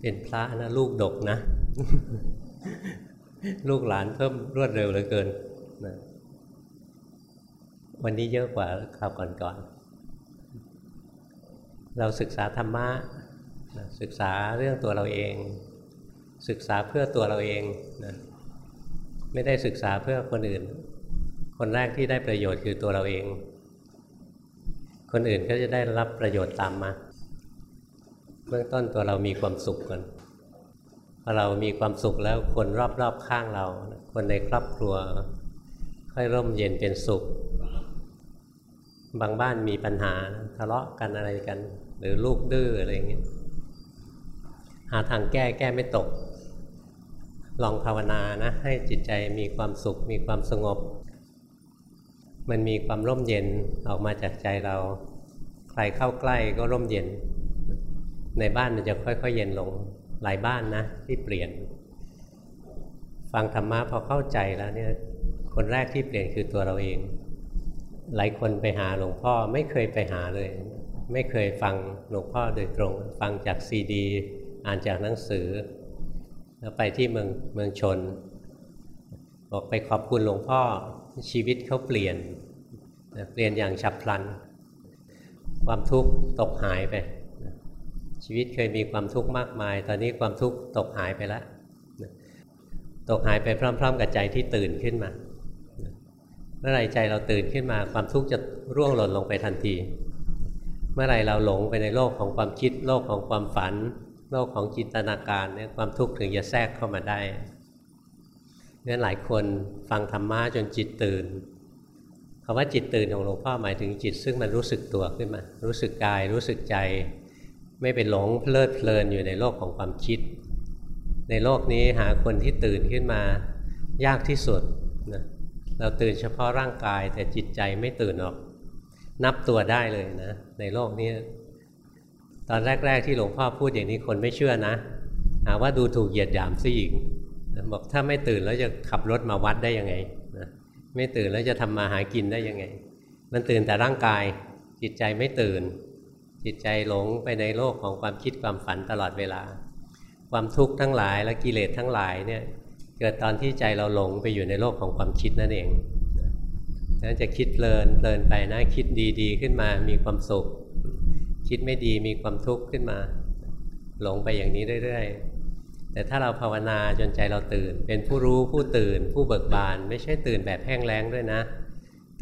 เป็นพระนะลูกดกนะ ลูกหลานเพิ่มรวดเร็วเหลือเกินนะวันนี้เยอะกว่าคราวก่อนๆเราศึกษาธรรมะศึกษาเรื่องตัวเราเอง ศึกษาเพื่อตัวเราเองนะไม่ได้ศึกษาเพื่อคนอื่น คนแรกที่ได้ประโยชน์คือตัวเราเอง คนอื่นก็จะได้รับประโยชน์ตามมา เบื้องต้นตัวเรามีความสุขก่อนพอเรามีความสุขแล้วคนรอบๆข้างเรา คนในครอบครัว ค่อยร่มเย็นเป็นสุข บางบ้านมีปัญหาทะเลาะกันอะไรกัน หรือลูกดื้ออะไรอย่างเงี้ยหาทางแก้แก้ไม่ตก ลองภาวนานะให้จิตใจมีความสุข มีความสงบ มันมีความร่มเย็นออกมาจากใจเรา ใครเข้าใกล้ก็ร่มเย็น ในบ้านมันจะค่อยๆ เย็นลงหลายบ้านนะ ที่เปลี่ยน ฟังธรรมะพอเข้าใจแล้วเนี่ยคนแรกที่เปลี่ยนคือตัวเราเอง หลายคนไปหาหลวงพ่อไม่เคยไปหาเลย ไม่เคยฟังหลวงพ่อโดยตรง ฟังจากซีดี อ่านจากหนังสือ แล้วไปที่เมืองเมืองชน บอกไปขอบคุณหลวงพ่อชีวิตเขาเปลี่ยน เปลี่ยนอย่างฉับพลัน ความทุกข์ตกหายไป ชีวิตเคยมีความทุกข์มากมาย ตอนนี้ความทุกข์ตกหายไปแล้วตกหายไปพร้อม ๆ กับใจที่ตื่นขึ้นมาเมื่อไรใจเราตื่นขึ้นมา ความทุกข์จะร่วงหล่นลงไปทันที เมื่อไรเราหลงไปในโลกของความคิด โลกของความฝัน โลกของจินตนาการเนี่ยความทุกข์ถึงจะแทรกเข้ามาได้งั้นหลายคนฟังธรรมะจนจิตตื่นคำว่าจิตตื่นของหลวงพ่อหมายถึงจิต ซึ่งมันรู้สึกตัวขึ้นมา รู้สึกกาย รู้สึกใจ ไม่ไปหลงเพลิดเพลินอยู่ในโลกของความคิด ในโลกนี้หาคนที่ตื่นขึ้นมายากที่สุดนะเราตื่นเฉพาะร่างกายแต่จิตใจไม่ตื่นหรอก นับตัวได้เลยนะ ในโลกนี้ตอนแรก ๆ ที่หลวงพ่อพูดอย่างนี้คนไม่เชื่อนะ หาว่าดูถูกเหยียดหยามซะอีกบอกถ้าไม่ตื่นแล้วจะขับรถมาวัดได้ยังไงนะไม่ตื่นแล้วจะทำมาหากินได้ยังไง มันตื่นแต่ร่างกายจิตใจไม่ตื่น จิตใจหลงไปในโลกของความคิดความฝันตลอดเวลา ความทุกข์ทั้งหลายและกิเลสทั้งหลายเนี่ยเกิดตอนที่ใจเราหลงไปอยู่ในโลกของความคิดนั่นเองนั้นจะคิดเพลินเพลินไปนะคิดดีๆ ขึ้นมามีความสุข คิดไม่ดีมีความทุกข์ขึ้นมา หลงไปอย่างนี้เรื่อยๆ แต่ถ้าเราภาวนาจนใจเราตื่น เป็นผู้รู้ผู้ตื่น ผู้เบิกบาน ไม่ใช่ตื่นแบบแห้งแล้งด้วยนะ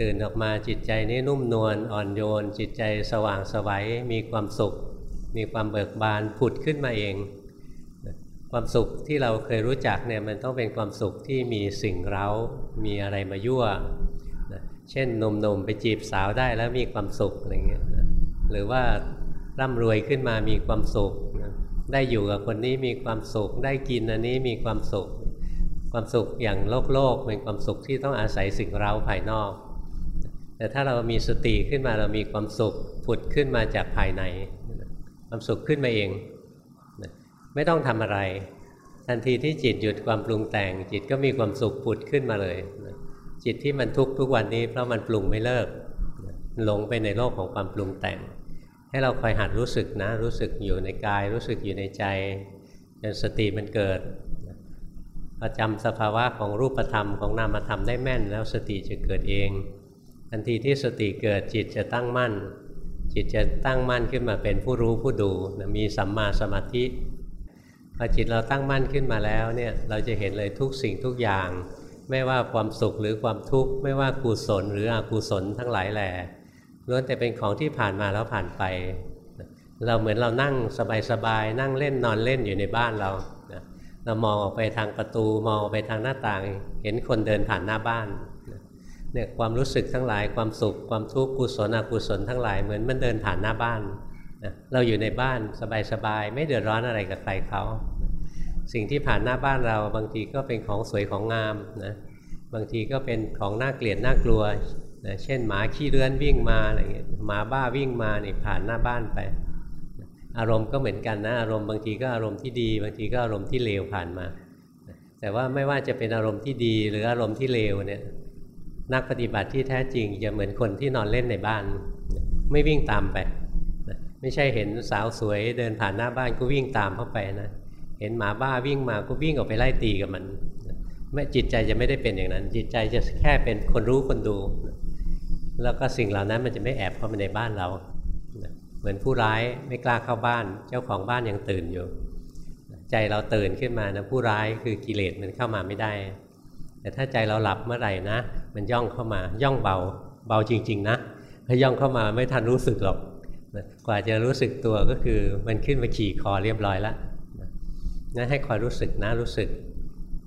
ตื่นออกมาจิตใจนี้นุ่มนวลอ่อนโยน จิตใจสว่างสวัยมีความสุข มีความเบิกบานผุดขึ้นมาเอง ความสุขที่เราเคยรู้จักเนี่ยมันต้องเป็นความสุขที่มีสิ่งเร้า มีอะไรมายั่ว เช่นนมนมไปจีบสาวได้แล้วมีความสุขอะไรเงี้ยหรือว่าร่ำรวยขึ้นมามีความสุข ได้อยู่กับคนนี้มีความสุข ได้กินอันนี้มีความสุข ความสุขอย่างโลกโลกเป็นความสุขที่ต้องอาศัยสิ่งเร้าภายนอก แต่ถ้าเรามีสติขึ้นมาเรามีความสุขผุดขึ้นมาจากภายใน ความสุขขึ้นมาเองไม่ต้องทำอะไร ทันทีที่จิตหยุดความปรุงแต่ง จิตก็มีความสุขผุดขึ้นมาเลย จิตที่มันทุกข์ทุกวันนี้เพราะมันปรุงไม่เลิกหลงไปในโลกของความปรุงแต่ง ให้เราคอยหัดรู้สึกนะ รู้สึกอยู่ในกาย รู้สึกอยู่ในใจจนสติมันเกิดพอจำสภาวะของรูปธรรมของนามธรรมได้แม่น แล้วสติจะเกิดเอง ทันทีที่สติเกิดจิตจะตั้งมั่น จิตจะตั้งมั่นขึ้นมาเป็นผู้รู้ผู้ดูมีสัมมาสมาธิพอจิตเราตั้งมั่นขึ้นมาแล้วเนี่ยเราจะเห็นเลยทุกสิ่งทุกอย่าง ไม่ว่าความสุขหรือความทุกข์ไม่ว่ากุศลหรืออกุศลทั้งหลายแหล่ล้วนแต่เป็นของที่ผ่านมาแล้วผ่านไป เราเหมือนเรานั่งสบายๆนั่งเล่นนอนเล่นอยู่ในบ้านเราเรามองออกไปทางประตูมองออกไปทางหน้าต่าง เห็นคนเดินผ่านหน้าบ้าน เนี่ยความรู้สึกทั้งหลายความสุขความทุกข์กุศลอกุศลทั้งหลายเหมือนมันเดินผ่านหน้าบ้านนะเราอยู่ในบ้านสบายๆไม่เดือดร้อนอะไรกับใครเขาสิ่งที่ผ่านหน้าบ้านเราบางทีก็เป็นของสวยของงามนะบางทีก็เป็นของน่าเกลียดน่ากลัวนะเช่นหมาขี้เลื้อนวิ่งมาอะไรเงี้ยหมาบ้าวิ่งมาเนี่ผ่านหน้าบ้านไป อารมณ์ก็เหมือนกันนะอารมณ์บางทีก็อารมณ์ที่ดี บางทีก็อารมณ์ที่เลวผ่านมา แต่ว่าไม่ว่าจะเป็นอารมณ์ที่ดีหรืออารมณ์ที่เลวเนี่ย นักปฏิบัติที่แท้จริงจะเหมือนคนที่นอนเล่นในบ้าน ไม่วิ่งตามไป ไม่ใช่เห็นสาวสวยเดินผ่านหน้าบ้านก็วิ่งตามเข้าไปนะเห็นหมาบ้าวิ่งมาก็วิ่งออกไปไล่ตีกับมันไม่จิตใจจะไม่ได้เป็นอย่างนั้น จิตใจจะแค่เป็นคนรู้คนดู แล้วก็สิ่งเหล่านั้นมันจะไม่แอบเข้ามาในบ้านเรา เหมือนผู้ร้ายไม่กล้าเข้าบ้าน เจ้าของบ้านยังตื่นอยู่ ใจเราตื่นขึ้นมานะผู้ร้ายคือกิเลสมันเข้ามาไม่ได้ แต่ถ้าใจเราหลับเมื่อไหร่นะ มันย่องเข้ามาย่องเบาเบาจริง ๆ นะถ้าย่องเข้ามาไม่ทันรู้สึกหรอกกว่าจะรู้สึกตัวก็คือมันขึ้นมาขี่คอเรียบร้อยแล้วงั้นให้คอยรู้สึกนะรู้สึก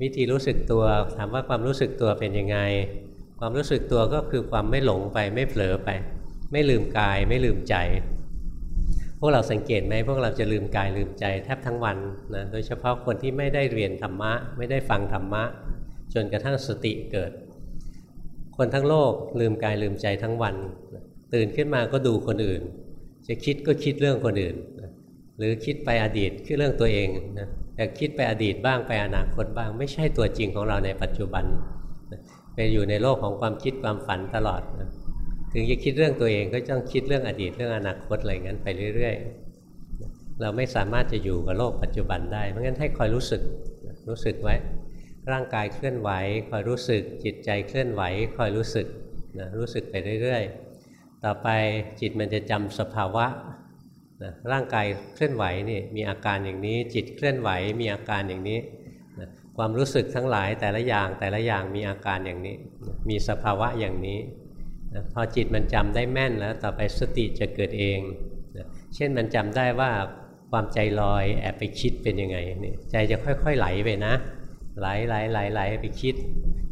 วิธีรู้สึกตัวถามว่าความรู้สึกตัวเป็นยังไง ความรู้สึกตัวก็คือความไม่หลงไปไม่เผลอไป ไม่ลืมกายไม่ลืมใจ พวกเราสังเกตไหมพวกเราจะลืมกายลืมใจแทบทั้งวันนะโดยเฉพาะคนที่ไม่ได้เรียนธรรมะ ไม่ได้ฟังธรรมะ จนกระทั่งสติเกิด คนทั้งโลกลืมกายลืมใจทั้งวัน ตื่นขึ้นมาก็ดูคนอื่น จะคิดก็คิดเรื่องคนอื่น หรือคิดไปอดีตคือเรื่องตัวเองนะแต่คิดไปอดีตบ้างไปอนาคตบ้าง ไม่ใช่ตัวจริงของเราในปัจจุบันไปอยู่ในโลกของความคิดความฝันตลอดนะถึงจะคิดเรื่องตัวเองก็ต้องคิดเรื่องอดีตเรื่องอนาคตอะไรงั้นไปเรื่อยๆ เราไม่สามารถจะอยู่กับโลกปัจจุบันได้ เพราะงั้นให้คอยรู้สึกรู้สึกไว้ ร่างกายเคลื่อนไหวคอยรู้สึก จิตใจเคลื่อนไหวคอยรู้สึกนะรู้สึกไปเรื่อยๆ ต่อไปจิตมันจะจำสภาวะนะร่างกายเคลื่อนไหวนี่มีอาการอย่างนี้ จิตเคลื่อนไหวมีอาการอย่างนี้นะความรู้สึกทั้งหลายแต่ละอย่างแต่ละอย่างมีอาการอย่างนี้ มีสภาวะอย่างนี้นะพอจิตมันจำได้แม่นแล้วต่อไปสติจะเกิดเองนะเช่นมันจำได้ว่าความใจลอยแอบไปคิดเป็นยังไงนี่ใจจะค่อยๆไหลไปนะ ไหลไหลไหลไหลไปคิด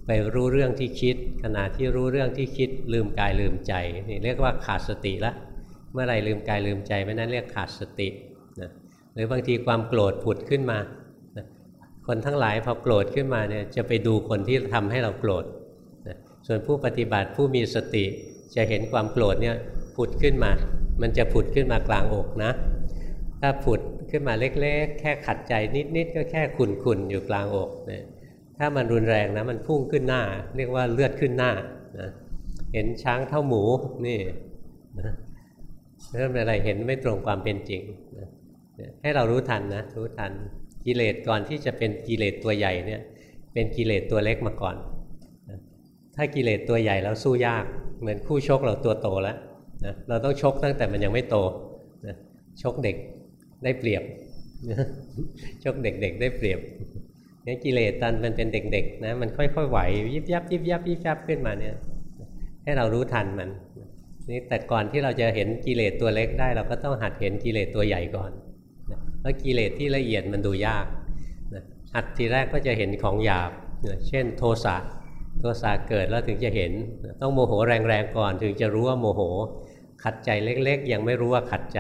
ไปรู้เรื่องที่คิด ขณะที่รู้เรื่องที่คิดลืมกายลืมใจนี่เรียกว่าขาดสติละเมื่อไรลืมกายลืมใจไม่นั้นเรียกขาดสตินะหรือบางทีความโกรธผุดขึ้นมานะคนทั้งหลายพอโกรธขึ้นมาเนี่ยจะไปดูคนที่ทำให้เราโกรธนะส่วนผู้ปฏิบัติผู้มีสติจะเห็นความโกรธเนี่ยผุดขึ้นมา มันจะผุดขึ้นมากลางอกนะ ถ้าผุด ขึ้นมาเล็กๆ แค่ขัดใจนิดๆ ก็แค่ขุ่นๆ อยู่กลางอกนะถ้ามันรุนแรงนะมันพุ่งขึ้นหน้า เรียกว่าเลือดขึ้นหน้านะเห็นช้างเท่าหมูนี่นะเริ่มอะไรเห็นไม่ตรงความเป็นจริงให้เรารู้ทันนะรู้ทันกิเลสก่อนที่จะเป็นกิเลสตัวใหญ่เนี่ยเป็นกิเลสตัวเล็กมาก่อน ถ้ากิเลสตัวใหญ่แล้วสู้ยาก เหมือนคู่ชกเราตัวโตแล้วนะเราต้องชกตั้งแต่มันยังไม่โตนะชกเด็ก ได้เปรียบชกเด็กๆ ได้เปรียบเนี่ยกิเลสตอนมันเป็นเด็กๆนะมันค่อยๆไหวยิบยับยิบยับยิบยับขึ้นมาเนี่ย ให้เรารู้ทันมันนี่แต่ก่อนที่เราจะเห็นกิเลสตัวเล็กได้ เราก็ต้องหัดเห็นกิเลสตัวใหญ่ก่อนเพราะกิเลสที่ละเอียดมันดูยากหัดทีแรกก็จะเห็นของหยาบเช่น โทสะโทสะเกิดแล้วถึงจะเห็น ต้องโมโหแรงๆก่อน ถึงจะรู้ว่าโมโห ขัดใจเล็ก ๆ ยังไม่รู้ว่าขัดใจ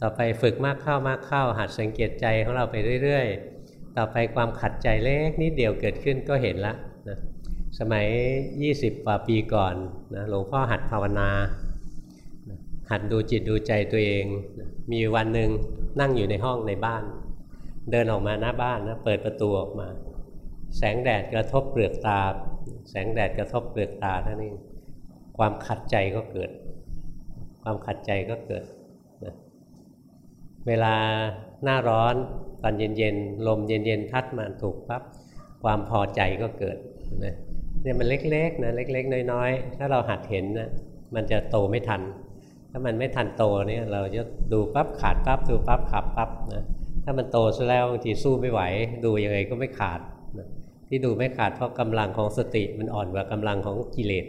ต่อไปฝึกมากเข้ามากเข้าหัดสังเกตใจของเราไปเรื่อย ๆ ต่อไปความขัดใจเล็กนิดเดียวเกิดขึ้นก็เห็นละสมัย 20กว่าปีก่อนนะหลวงพ่อหัดภาวนา หัดดูจิตดูใจตัวเอง มีวันหนึ่งนั่งอยู่ในห้องในบ้าน เดินออกมาหน้าบ้านนะเปิดประตูออกมา แสงแดดกระทบเปลือกตา แสงแดดกระทบเปลือกตาท่านี้ความขัดใจก็เกิด ความขัดใจก็เกิด เวลาหน้าร้อนตอนเย็นๆ ลมเย็นๆ พัดมาถูกปั๊บความพอใจก็เกิดนะเนี่ยมันเล็กๆนะเล็ก ๆ น้อยๆ ถ้าเราหัดเห็นนะมันจะโตไม่ทัน ถ้ามันไม่ทันโตเนี่ยเราจะดูปั๊บขาดปั๊บดูปั๊บขาดปั๊บนะถ้ามันโตซะแล้วบางทีสู้ไม่ไหว ดูยังไงก็ไม่ขาดนะที่ดูไม่ขาดเพราะกำลังของสติมันอ่อนกว่ากำลังของกิเลส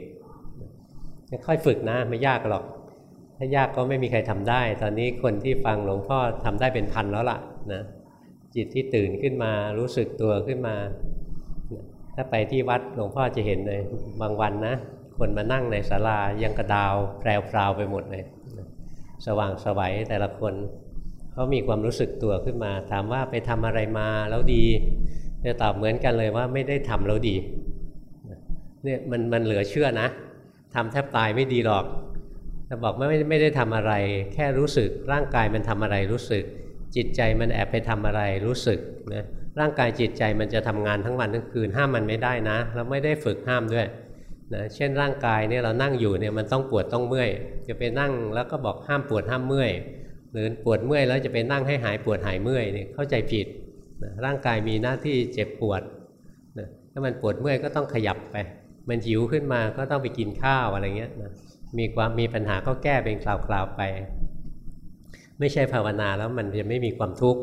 ค่อยฝึกนะไม่ยากหรอก ถ้ายากก็ไม่มีใครทำได้ ตอนนี้คนที่ฟังหลวงพ่อทำได้เป็นพันแล้วล่ะนะจิตที่ตื่นขึ้นมารู้สึกตัวขึ้นมา ถ้าไปที่วัดหลวงพ่อจะเห็นเลยบางวันนะ คนมานั่งในศาลายังกระดาวแพรวๆไปหมดเลยสว่างสวัยแต่ละคนเขามีความรู้สึกตัวขึ้นมา ถามว่าไปทำอะไรมาแล้วดีจะตอบเหมือนกันเลยว่าไม่ได้ทำแล้วดีเนี่ยมันมันเหลือเชื่อนะทำแทบตายไม่ดีหรอก แต่บอกไม่ไม่ได้ทำอะไร แค่รู้สึกร่างกายมันทำอะไรรู้สึก จิตใจมันแอบไปทำอะไรรู้สึกนะร่างกายจิตใจมันจะทำงานทั้งวันทั้งคืนห้ามมันไม่ได้นะเราไม่ได้ฝึกห้ามด้วยนะเช่นร่างกายเนี่ยเรานั่งอยู่เนี่ยมันต้องปวดต้องเมื่อย จะไปนั่งแล้วก็บอกห้ามปวดห้ามเมื่อยหรือปวดเมื่อยแล้วจะไปนั่งให้หายปวดหายเมื่อยเนี่ยเข้าใจผิดนะร่างกายมีหน้าที่เจ็บปวดนะถ้ามันปวดเมื่อยก็ต้องขยับไป มันหิวขึ้นมาก็ต้องไปกินข้าวอะไรเงี้ยนะ มีความมีปัญหาก็แก้เป็นคราวๆไป ไม่ใช่ภาวนาแล้วมันจะไม่มีความทุกข์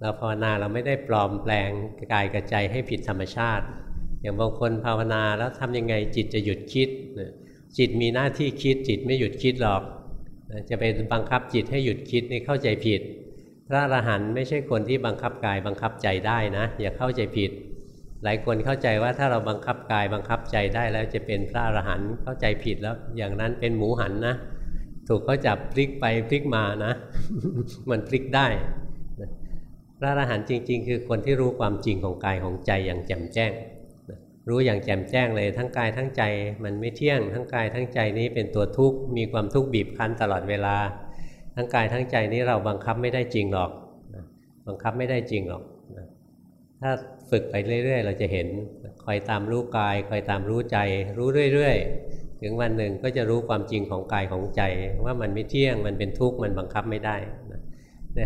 เราภาวนาเราไม่ได้ปลอมแปลงกายกับใจให้ผิดธรรมชาติ อย่างบางคนภาวนาแล้วทำยังไงจิตจะหยุดคิด จิตมีหน้าที่คิดจิตไม่หยุดคิดหรอกจะไปบังคับจิตให้หยุดคิดนี่เข้าใจผิด พระอรหันต์ไม่ใช่คนที่บังคับกายบังคับใจได้นะ อย่าเข้าใจผิด หลายคนเข้าใจว่าถ้าเราบังคับกายบังคับใจได้แล้วจะเป็นพระอรหันต์เข้าใจผิดแล้ว อย่างนั้นเป็นหมูหันนะ ถูกเขาจับพลิกไปพลิกมานะ มันพลิกได้พระอรหันต์จริง ๆ คือคนที่รู้ความจริงของกายของใจอย่างแจ่มแจ้ง รู้อย่างแจ่มแจ้งเลยทั้งกายทั้งใจมันไม่เที่ยง ทั้งกายทั้งใจนี้เป็นตัวทุกข์มีความทุกข์บีบคั้นตลอดเวลา ทั้งกายทั้งใจนี้เราบังคับไม่ได้จริงหรอก บังคับไม่ได้จริงหรอกถ้า ฝึกไปเรื่อย ๆ เราจะเห็นคอยตามรู้กายคอยตามรู้ใจ รู้เรื่อย ๆ ถึงวันหนึ่งก็จะรู้ความจริงของกายของใจ ว่ามันไม่เที่ยงมันเป็นทุกข์มันบังคับไม่ได้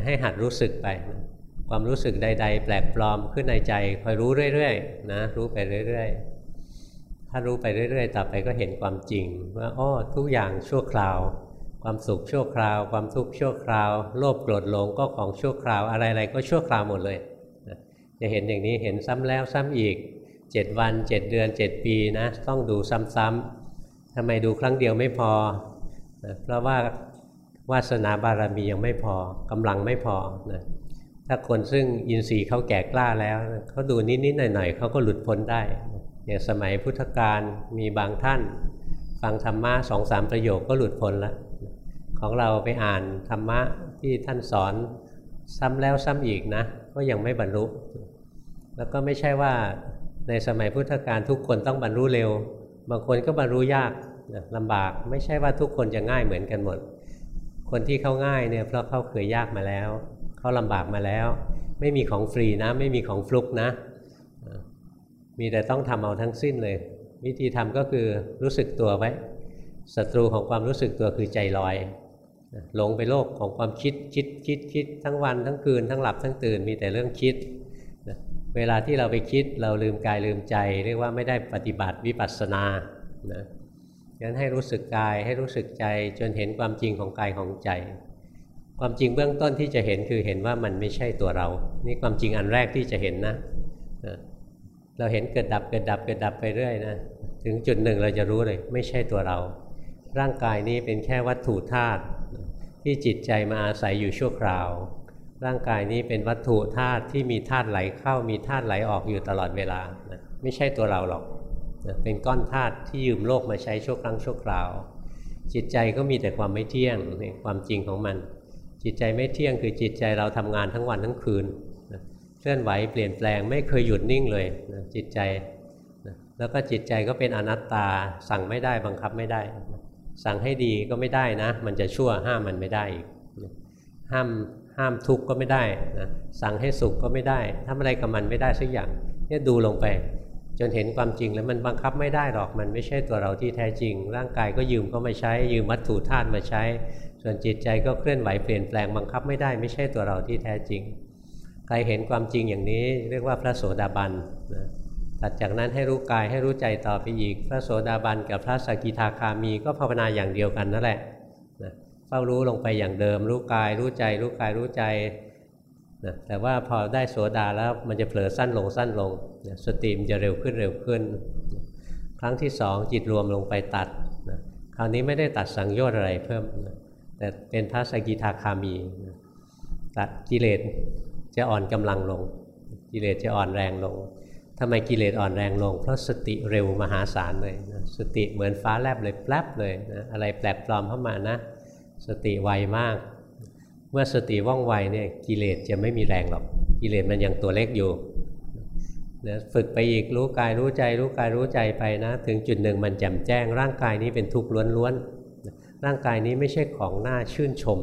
ให้หัดรู้สึกไปความรู้สึกใด ๆ แปลกปลอมขึ้นในใจคอยรู้เรื่อยๆนะรู้ไปเรื่อย ๆ ถ้ารู้ไปเรื่อย ๆ ต่อไปก็เห็นความจริง ว่าอ้อทุกอย่างชั่วคราว ความสุขชั่วคราว ความทุกข์ชั่วคราว โลภโกรธหลงก็ของชั่วคราวอะไรๆก็ชั่วคราวหมดเลย จะเห็นอย่างนี้เห็นซ้ำแล้วซ้ำอีก 7 วัน 7 เดือน 7 ปีนะต้องดูซ้ำๆทำไมดูครั้งเดียวไม่พอเพราะว่าวาสนาบารมียังไม่พอกำลังไม่พอนะถ้าคนซึ่งอินทรีย์เขาแก่กล้าแล้วเขาดูนิดๆหน่อยๆเขาก็หลุดพ้นได้อย่างสมัยพุทธกาลมีบางท่าน ฟังธรรมะสองสามประโยคก็หลุดพ้นแล้วของเราไปอ่านธรรมะที่ท่านสอนซ้ำแล้วซ้ำอีกนะ ก็ยังไม่บรรลุ แล้วก็ไม่ใช่ว่าในสมัยพุทธกาลทุกคนต้องบรรลุเร็ว บางคนก็บรรลุยากลำบาก ไม่ใช่ว่าทุกคนจะง่ายเหมือนกันหมด คนที่เขาง่ายเนี่ยเพราะเขาเคยยากมาแล้ว เขาลำบากมาแล้ว ไม่มีของฟรีนะ ไม่มีของฟลุกนะ มีแต่ต้องทำเอาทั้งสิ้นเลย วิธีทำก็คือรู้สึกตัวไว้ศัตรูของความรู้สึกตัวคือใจลอยหลงไปโลกของความคิดคิดคิดคิดทั้งวันทั้งคืนทั้งหลับทั้งตื่นมีแต่เรื่องคิด เวลาที่เราไปคิดเราลืมกายลืมใจ เรียกว่าไม่ได้ปฏิบัติวิปัสสนานะงั้นให้รู้สึกกายให้รู้สึกใจจนเห็นความจริงของกายของใจ ความจริงเบื้องต้นที่จะเห็นคือเห็นว่ามันไม่ใช่ตัวเรา นี่ความจริงอันแรกที่จะเห็นนะ เราเห็นเกิดดับเกิดดับเกิดดับไปเรื่อยนะ ถึงจุดหนึ่งเราจะรู้เลย ไม่ใช่ตัวเรา ร่างกายนี้เป็นแค่วัตถุธาตุที่จิตใจมาอาศัยอยู่ชั่วคราว ร่างกายนี้เป็นวัตถุธาตุที่มีธาตุไหลเข้ามีธาตุไหลออกอยู่ตลอดเวลานะไม่ใช่ตัวเราหรอกนะเป็นก้อนธาตุที่ยืมโลกมาใช้ชั่วครั้งชั่วคราว จิตใจก็มีแต่ความไม่เที่ยงความจริงของมัน จิตใจไม่เที่ยงคือจิตใจเราทำงานทั้งวันทั้งคืนเคลื่อนไหวเปลี่ยนแปลงไม่เคยหยุดนิ่งเลยนะจิตใจนะแล้วก็จิตใจก็เป็นอนัตตาสั่งไม่ได้บังคับไม่ได้ สั่งให้ดีก็ไม่ได้นะ มันจะชั่วห้ามมันไม่ได้อีกห้าม ห้ามทุกข์ก็ไม่ได้นะสั่งให้สุขก็ไม่ได้ทำอะไรกับมันไม่ได้สักอย่างเนี่ยดูลงไป จนเห็นความจริงแล้วมันบังคับไม่ได้หรอกมันไม่ใช่ตัวเราที่แท้จริง ร่างกายก็ยืมก็มาใช้ยืมวัตถุธาตุมาใช้ ส่วนจิตใจก็เคลื่อนไหวเปลี่ยนแปลงบังคับไม่ได้ไม่ใช่ตัวเราที่แท้จริง ใครเห็นความจริงอย่างนี้ เรียกว่าพระโสดาบันนะตัดจากนั้นให้รู้กายให้รู้ใจต่อไปอีก พระโสดาบันกับพระสกิทาคามีก็ภาวนาอย่างเดียวกันนั่นแหละนะ เฝ้ารู้ลงไปอย่างเดิม รู้กาย รู้ใจ รู้กายรู้ใจนะแต่ว่าพอได้โสดาแล้วมันจะเผลอสั้นลงสั้นลงนะสติมจะเร็วขึ้นเร็วขึ้น ครั้งที่สองจิตรวมลงไปตัดนะคราวนี้ไม่ได้ตัดสังโยชน์อะไรเพิ่มนะแต่เป็นพระสกิทาคามีตัดกิเลสจะอ่อนกำลังลง กิเลสจะอ่อนแรงลงทำไมกิเลสอ่อนแรงลง เพราะสติเร็วมหาศาลเลยนะสติเหมือนฟ้าแลบเลยแป๊บเลยนะอะไรแปลกปลอมเข้ามานะ สติไวมาก เมื่อสติว่องไวเนี่ยกิเลสจะไม่มีแรงหรอกกิเลสมันยังตัวเล็กอยู่นะฝึกไปอีกรู้กายรู้ใจ รู้กายรู้ใจไปนะ ถึงจุดหนึ่งมันแจ่มแจ้ง ร่างกายนี้เป็นทุกข์ล้วนๆร่างกายนี้ไม่ใช่ของน่าชื่นชม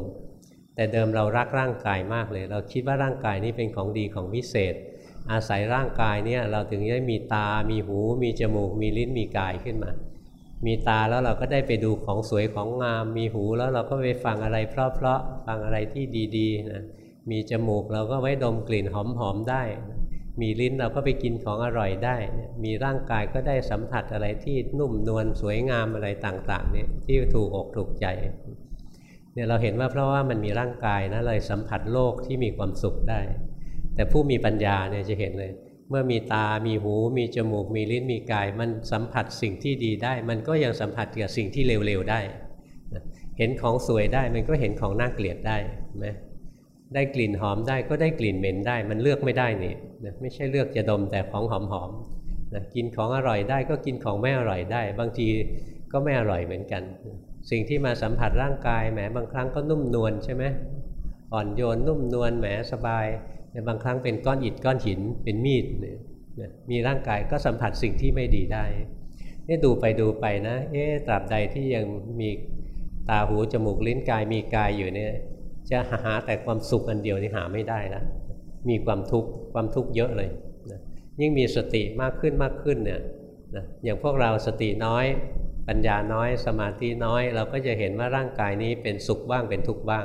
แต่เดิมเรารักร่างกายมากเลย เราคิดว่าร่างกายนี้เป็นของดีของพิเศษ อาศัยร่างกายเนี่ยเราถึงได้มีตา มีหู มีจมูก มีลิ้นมีกายขึ้นมา มีตาแล้วเราก็ได้ไปดูของสวยของงาม มีหูแล้วเราก็ไปฟังอะไรเพราะๆฟังอะไรที่ดีๆนะมีจมูกเราก็ไว้ดมกลิ่นหอมๆได้ มีลิ้นเราก็ไปกินของอร่อยได้ มีร่างกายก็ได้สัมผัสอะไรที่นุ่มนวลสวยงามอะไรต่างๆเนี่ยที่ถูกอกถูกใจเนี่ยเราเห็นว่าเพราะว่ามันมีร่างกายนะเลยสัมผัสโลกที่มีความสุขได้ แต่ผู้มีปัญญาเนี่ยจะเห็นเลย เมื่อมีตา มีหู มีจมูก มีลิ้น มีกาย มันสัมผัสสิ่งที่ดีได้ มันก็ยังสัมผัสกับสิ่งที่เร็วๆได้ เห็นของสวยได้ มันก็เห็นของน่าเกลียดได้ไหมได้กลิ่นหอมได้ ก็ได้กลิ่นเหม็นได้ มันเลือกไม่ได้นี่นะไม่ใช่เลือกจะดมแต่ของหอมๆนะกินของอร่อยได้ ก็กินของไม่อร่อยได้ บางทีก็ไม่อร่อยเหมือนกัน สิ่งที่มาสัมผัสร่างกายแหมบางครั้งก็นุ่มนวลใช่ไหมอ่อนโยนนุ่มนวลแหมสบาย บางครั้งเป็นก้อนอิฐก้อนหินเป็นมีดเนี่ยมีร่างกายก็สัมผัสสิ่งที่ไม่ดีได้นี่ดูไปดูไปนะ เอ๊ตราบใดที่ยังมีตาหูจมูกลิ้นกายมีกายอยู่เนี่ย จะหาแต่ความสุขอันเดียวนี่หาไม่ได้แล้วมีความทุกข์ความทุกข์เยอะเลยนะยิ่งมีสติมากขึ้นมากขึ้นเนี่ยนะอย่างพวกเราสติน้อย ปัญญาน้อย สมาธิน้อย เราก็จะเห็นว่าร่างกายนี้เป็นสุขบ้างเป็นทุกข์บ้าง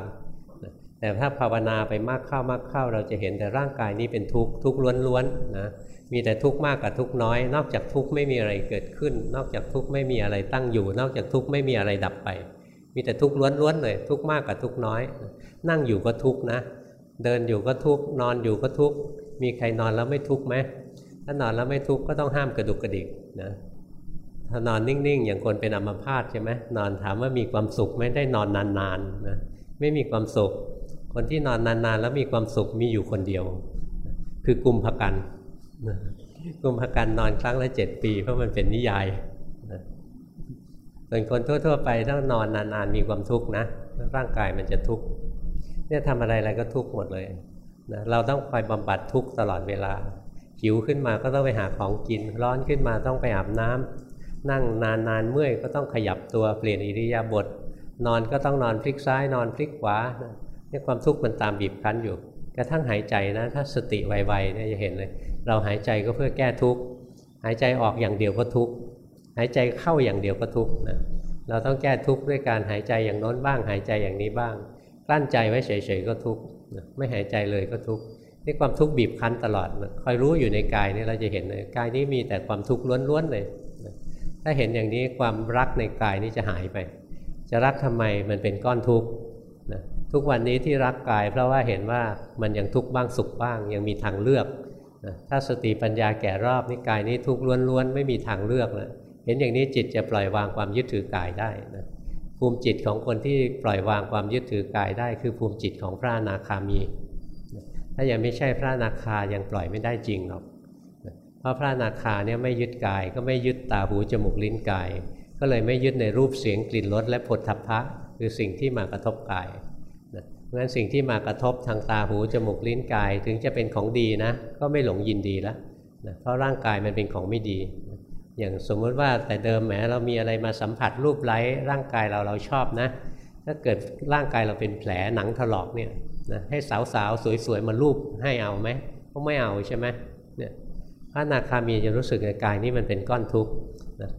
แต่ถ้าภาวนาไปมากเข้ามากเข้า เราจะเห็นแต่ร่างกายนี้เป็นทุกข์ทุกข์ล้วนๆนะมีแต่ทุกข์มากกับทุกข์น้อย นอกจากทุกข์ไม่มีอะไรเกิดขึ้น นอกจากทุกข์ไม่มีอะไรตั้งอยู่ นอกจากทุกข์ไม่มีอะไรดับไป มีแต่ทุกข์ล้วนๆเลยทุกข์มากกับทุกข์น้อย นั่งอยู่ก็ทุกข์นะ เดินอยู่ก็ทุกข์นอนอยู่ก็ทุกข์มีใครนอนแล้วไม่ทุกข์ไหมถ้านอนแล้วไม่ทุกข์ก็ต้องห้ามกระดุกกระดิกนะถ้านอนนิ่งๆ อย่างคนเป็นอัมพาตใช่ไหมนอนถามว่ามีความสุขไม่ได้นอนนานๆนะไม่มีความสุข คนที่นอนนานๆ แล้วมีความสุขมีอยู่คนเดียว คือกุมภกันกุมภกันนอนครั้งละเจ็ดปี เพราะมันเป็นนิยายส่วนคนทั่ว ๆ ไปต้องนอนนานๆ มีความทุกข์นะร่างกายมันจะทุกข์เนี่ยทำอะไรอะไรก็ทุกข์หมดเลยนะเราต้องคอยบำบัดทุกข์ตลอดเวลาหิวขึ้นมาก็ต้องไปหาของกิน ร้อนขึ้นมาต้องไปอาบน้ำนั่งนานนานเมื่อยก็ต้องขยับตัวเปลี่ยนอิริยาบถนอนก็ต้องนอนพลิกซ้ายนอนพลิกขวา เนี่ยความทุกข์มันตามบีบคั้นอยู่ กระทั่งหายใจนะ ถ้าสติไวๆเนี่ยจะเห็นเลย เราหายใจก็เพื่อแก้ทุกข์หายใจออกอย่างเดียวก็ทุกข์หายใจเข้าอย่างเดียวก็ทุกข์นะเราต้องแก้ทุกข์ด้วยการหายใจอย่างโน้นบ้าง หายใจอย่างนี้บ้างกลั้นใจไว้เฉยๆก็ทุกข์ไม่หายใจเลยก็ทุกข์นี่ความทุกข์บีบคั้นตลอดคอยรู้อยู่ในกายนี่เราจะเห็นเลยกายนี้มีแต่ความทุกข์ล้วนๆเลยถ้าเห็นอย่างนี้ความรักในกายนี้จะหายไป จะรักทำไมมันเป็นก้อนทุกข์ ทุกวันนี้ที่รักกาย เพราะว่าเห็นว่ามันยังทุกข์บ้างสุขบ้าง ยังมีทางเลือกนะถ้าสติปัญญาแก่รอบนี่กายนี้ทุกข์ล้วนๆไม่มีทางเลือกนะเห็นอย่างนี้จิตจะปล่อยวางความยึดถือกายได้นะภูมิจิตของคนที่ปล่อยวางความยึดถือกายได้ คือภูมิจิตของพระอนาคามี ถ้ายังไม่ใช่พระอนาคายังปล่อยไม่ได้จริงหรอกเพราะพระนาคาเนี่ยไม่ยึดกาย ก็ไม่ยึดตาหูจมูกลิ้นกาย ก็เลยไม่ยึดในรูปเสียงกลิ่นรสและผลทัพพะ คือสิ่งที่มากระทบกาย เพราะฉะนั้นสิ่งที่มากระทบทางตาหูจมูกลิ้นกายถึงจะเป็นของดีนะ ก็ไม่หลงยินดีแล้วนะเพราะร่างกายมันเป็นของไม่ดี อย่างสมมติว่าแต่เดิมแหมเรามีอะไรมาสัมผัสรูปไล้ร่างกายเราเราชอบนะ ถ้าเกิดร่างกายเราเป็นแผลหนังถลอกเนี่ยนะให้สาวๆสวยๆมารูปให้เอาไหมก็ไม่เอาใช่ไหมเนี่ยพระนาคามีจะรู้สึกในกายนี้มันเป็นก้อนทุกข์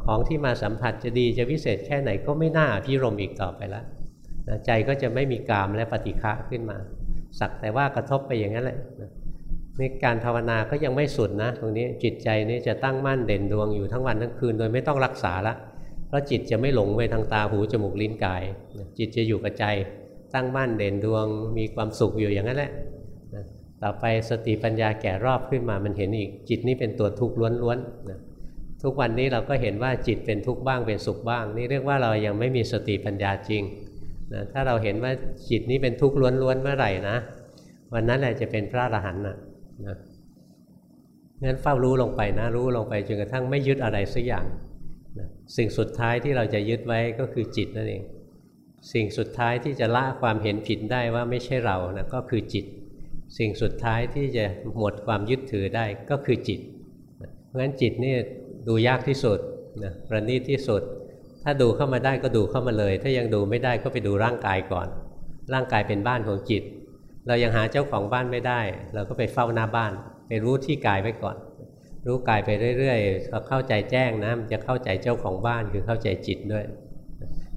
ของที่มาสัมผัสจะดีจะวิเศษแค่ไหนก็ไม่น่าพิรมอีกต่อไปแล้ว ใจก็จะไม่มีกามและปฏิฆะขึ้นมา สักแต่ว่ากระทบไปอย่างนั้นแหละในการภาวนาก็ยังไม่สุดนะ ตรงนี้จิตใจนี่จะตั้งมั่นเด่นดวงอยู่ทั้งวันทั้งคืนโดยไม่ต้องรักษาละเพราะจิตจะไม่หลงไปทางตาหูจมูกลิ้นกาย จิตจะอยู่กับใจตั้งมั่นเด่นดวงมีความสุขอยู่อย่างนั้นแหละต่อไปสติปัญญาแก่รอบขึ้นมามันเห็นอีกจิตนี้เป็นตัวทุกข์ล้วนๆทุกวันนี้เราก็เห็นว่าจิตเป็นทุกข์บ้างเป็นสุขบ้าง นี่เรียกว่าเรายังไม่มีสติปัญญาจริง นะถ้าเราเห็นว่าจิตนี้เป็นทุกข์ล้วนๆเมื่อไหร่นะ วันนั้นแหละจะเป็นพระอรหันต์นะนะงั้นเฝ้ารู้ลงไปนะ รู้ลงไปจนกระทั่งไม่ยึดอะไรสักอย่างนะสิ่งสุดท้ายที่เราจะยึดไว้ก็คือจิตนั่นเอง สิ่งสุดท้ายที่จะละความเห็นผิดได้ว่าไม่ใช่เรานะก็คือจิต สิ่งสุดท้ายที่จะหมดความยึดถือได้ก็คือจิต เพราะฉะนั้นจิตนี่ดูยากที่สุดนะประณีตที่สุด ถ้าดูเข้ามาได้ก็ดูเข้ามาเลย ถ้ายังดูไม่ได้ก็ไปดูร่างกายก่อน ร่างกายเป็นบ้านของจิต เรายังหาเจ้าของบ้านไม่ได้ เราก็ไปเฝ้าหน้าบ้าน ไปรู้ที่กายไว้ก่อน รู้กายไปเรื่อยๆพอเข้าใจแจ้งนะมันจะเข้าใจเจ้าของบ้านคือเข้าใจจิตด้วย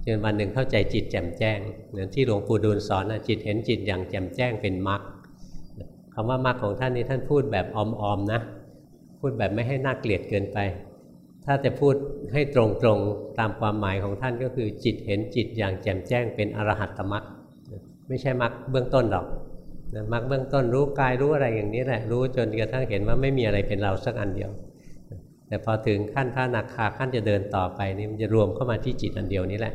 จนวันหนึ่งเข้าใจจิตแจ่มแจ้งเหมือนที่หลวงปู่ดูลสอนนะจิตเห็นจิตอย่างแจ่มแจ้งเป็นมรรคคำว่ามรรคของท่านนี้ท่านพูดแบบออมๆนะ พูดแบบไม่ให้น่าเกลียดเกินไป ถ้าจะพูดให้ตรงๆตามความหมายของท่านก็คือ จิตเห็นจิตอย่างแจ่มแจ้งเป็นอรหัตตมรรคไม่ใช่มรรคเบื้องต้นหรอกมรรคเบื้องต้นรู้กายรู้อะไรอย่างนี้แหละรู้จนกระทั่งเห็นว่าไม่มีอะไรเป็นเราสักอันเดียว แต่พอถึงขั้นพระนาคาขั้นจะเดินต่อไปนี่มันจะรวมเข้ามาที่จิตอันเดียวนี้แหละ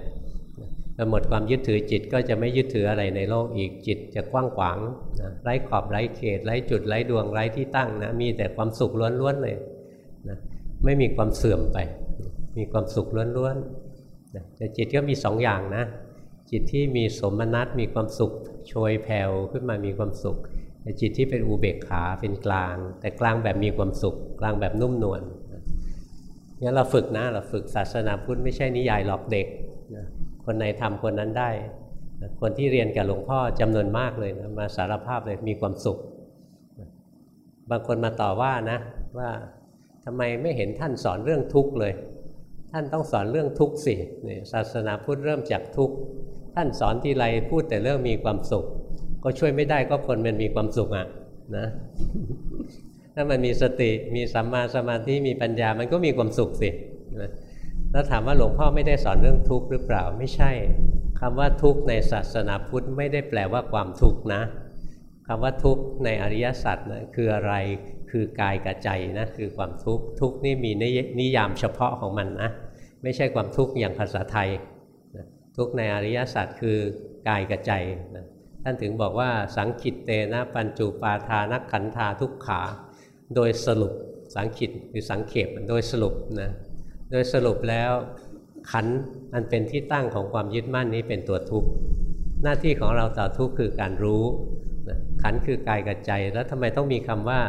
พอหมดความยึดถือจิตก็จะไม่ยึดถืออะไรในโลกอีกจิตจะกว้างขวางนะไร้ขอบไร้เขตไร้จุดไร้ดวงไร้ที่ตั้งนะมีแต่ความสุขล้วนๆเลย ไม่มีความเสื่อมไป มีความสุขล้วนๆแต่จิตก็มีสองอย่างนะ จิตที่มีสมนัตมีความสุขโชยแผ่วขึ้นมามีความสุขแต่จิตที่เป็นอุเบกขาเป็นกลาง แต่กลางแบบมีความสุข กลางแบบนุ่มนวลงั้นเราฝึกนะเราฝึกศาสนาพุทธไม่ใช่นิยายหลอกเด็กนะคนไหนทำคนนั้นได้คนที่เรียนกับหลวงพ่อจำนวนมากเลยนะมาสารภาพเลยมีความสุข บางคนมาต่อว่านะว่า ทำไมไม่เห็นท่านสอนเรื่องทุกข์เลย ท่านต้องสอนเรื่องทุกข์สิเนี่ยศาสนาพุทธเริ่มจากทุกข์ท่านสอนทีไรพูดแต่เรื่องมีความสุข ก็ช่วยไม่ได้ก็คนมันมีความสุขอะนะถ้ามันมีสติมีสัมมาสมาธิมีปัญญามันก็มีความสุขสินะแล้วถามว่าหลวงพ่อไม่ได้สอนเรื่องทุกข์หรือเปล่าไม่ใช่คำว่าทุกข์ในศาสนาพุทธไม่ได้แปลว่าความทุกข์นะคำว่าทุกข์ในอริยสัจนะคืออะไร คือกายกับใจนะคือความทุกข์ทุกข์นี่มีนิยามเฉพาะของมันนะไม่ใช่ความทุกข์อย่างภาษาไทยทุกข์ในอริยสัจคือกายกับใจนะท่านถึงบอกว่าสังคิตเตนะปัญจุปาทานักขันธาทุกขา โดยสรุปสังคิตหรือสังเขปโดยสรุปนะโดยสรุปแล้วขันอันเป็นที่ตั้งของความยึดมั่นนี้เป็นตัวทุกข์หน้าที่ของเราต่อทุกข์คือการรู้ขันคือกายกับใจ แล้วทำไมต้องมีคำว่า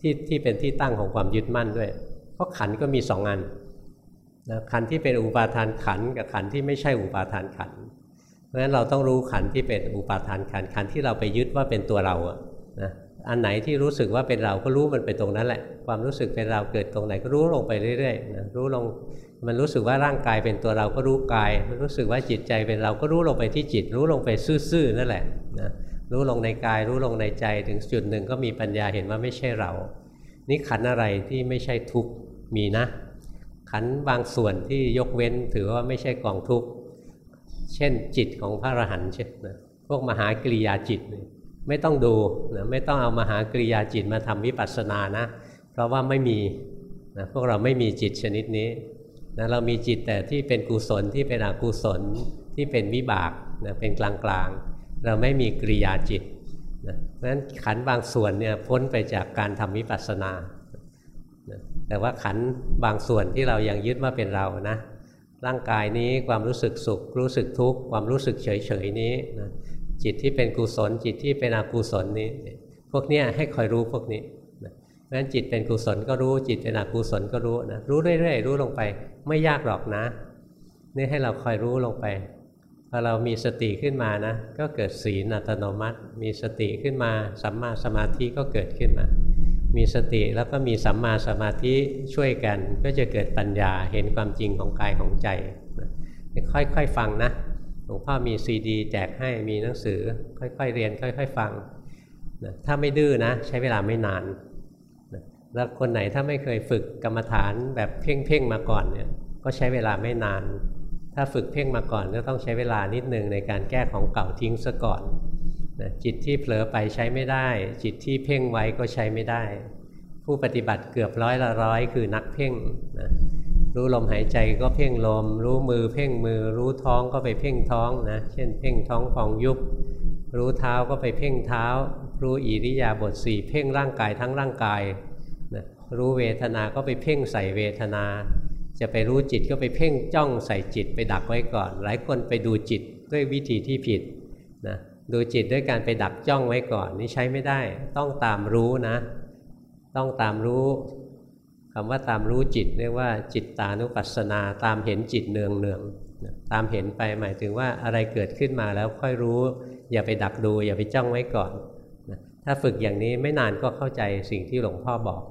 ที่ที่เป็นที่ตั้งของความยึดมั่นด้วย เพราะขันก็มีสองอันนะขันที่เป็นอุปาทานขันกับขันที่ไม่ใช่อุปาทานขันเพราะฉะนั้นเราต้องรู้ขันที่เป็นอุปาทานขันขันที่เราไปยึดว่าเป็นตัวเราอะนะอันไหนที่รู้สึกว่าเป็นเราก็รู้มันไปตรงนั้นแหละ ความรู้สึกเป็นเราเกิดตรงไหนก็รู้ลงไปเรื่อยๆนะรู้ลงมันรู้สึกว่าร่างกายเป็นตัวเราก็รู้กาย มันรู้สึกว่าจิตใจเป็นเราก็รู้ลงไปที่จิต รู้ลงไปซื่อๆนั่นแหละนะ รู้ลงในกาย รู้ลงในใจถึงจุดหนึ่งก็มีปัญญาเห็นว่าไม่ใช่เรา นี่ขันอะไรที่ไม่ใช่ทุกข์มีนะ ขันบางส่วนที่ยกเว้นถือว่าไม่ใช่กองทุกข์เช่นจิตของพระอรหันต์เช่นนะพวกมหากริยาจิตไม่ต้องดูนะไม่ต้องเอามหากริยาจิตมาทำวิปัสสนานะ เพราะว่าไม่มีนะพวกเราไม่มีจิตชนิดนี้นะเรามีจิตแต่ที่เป็นกุศลที่เป็นอกุศลที่เป็นวิบากนะเป็นกลางๆ เราไม่มีกริยาจิตนะเพราะฉะนั้นขันบางส่วนเนี่ยพ้นไปจากการทำวิปัสสนานะแต่ว่าขันบางส่วนที่เรายังยึดว่าเป็นเรานะ ร่างกายนี้ความรู้สึกสุข รู้สึกทุกข์ความรู้สึกเฉยๆนี้นะจิตที่เป็นกุศล จิตที่เป็นอกุศลนี้ พวกนี้ให้คอยรู้พวกนี้เพราะฉะนั้นจิตเป็นกุศลก็รู้จิตเป็นอกุศลก็รู้นะรู้เรื่อยๆรู้ลงไปไม่ยากหรอกนะ นี่ให้เราคอยรู้ลงไป พอเรามีสติขึ้นมานะ ก็เกิดศีลอัตโนมัติ มีสติขึ้นมาสัมมาสมาธิก็เกิดขึ้นมา มีสติแล้วก็มีสัมมาสมาธิช่วยกัน ก็จะเกิดปัญญาเห็นความจริงของกายของใจ ค่อยๆฟังนะหลวงพ่อมีซีดีแจกให้มีหนังสือ ค่อยๆเรียน ค่อย ๆ ฟังนะถ้าไม่ดื้อนะ ใช้เวลาไม่นานนะแล้วคนไหนถ้าไม่เคยฝึกกรรมฐานแบบเพ่งๆมาก่อนเนี่ยก็ใช้เวลาไม่นาน ถ้าฝึกเพ่งมาก่อนก็ต้องใช้เวลานิดนึงในการแก้ของเก่าทิ้งซะก่อนนะจิตที่เผลอไปใช้ไม่ได้ จิตที่เพ่งไว้ก็ใช้ไม่ได้ ผู้ปฏิบัติเกือบร้อยละร้อยคือนักเพ่งนะรู้ลมหายใจก็เพ่งลม รู้มือเพ่งมือ รู้ท้องก็ไปเพ่งท้องนะเช่น เพ่งท้องฟองยุบ รู้เท้าก็ไปเพ่งเท้า รู้อิริยาบถสี่เพ่งร่างกายทั้งร่างกายนะรู้เวทนาก็ไปเพ่งใส่เวทนา จะไปรู้จิตก็ไปเพ่งจ้องใส่จิตไปดักไว้ก่อน หลายคนไปดูจิตด้วยวิธีที่ผิดนะดูจิตด้วยการไปดักจ้องไว้ก่อนนี่ใช้ไม่ได้ ต้องตามรู้นะ ต้องตามรู้คำว่าตามรู้จิตเรียกว่าจิตตานุปัสสนาตามเห็นจิตเนืองเนืองตามเห็นไปหมายถึงว่าอะไรเกิดขึ้นมาแล้วค่อยรู้ อย่าไปดักดู อย่าไปจ้องไว้ก่อนถ้าฝึกอย่างนี้ไม่นานก็เข้าใจสิ่งที่หลวงพ่อบอก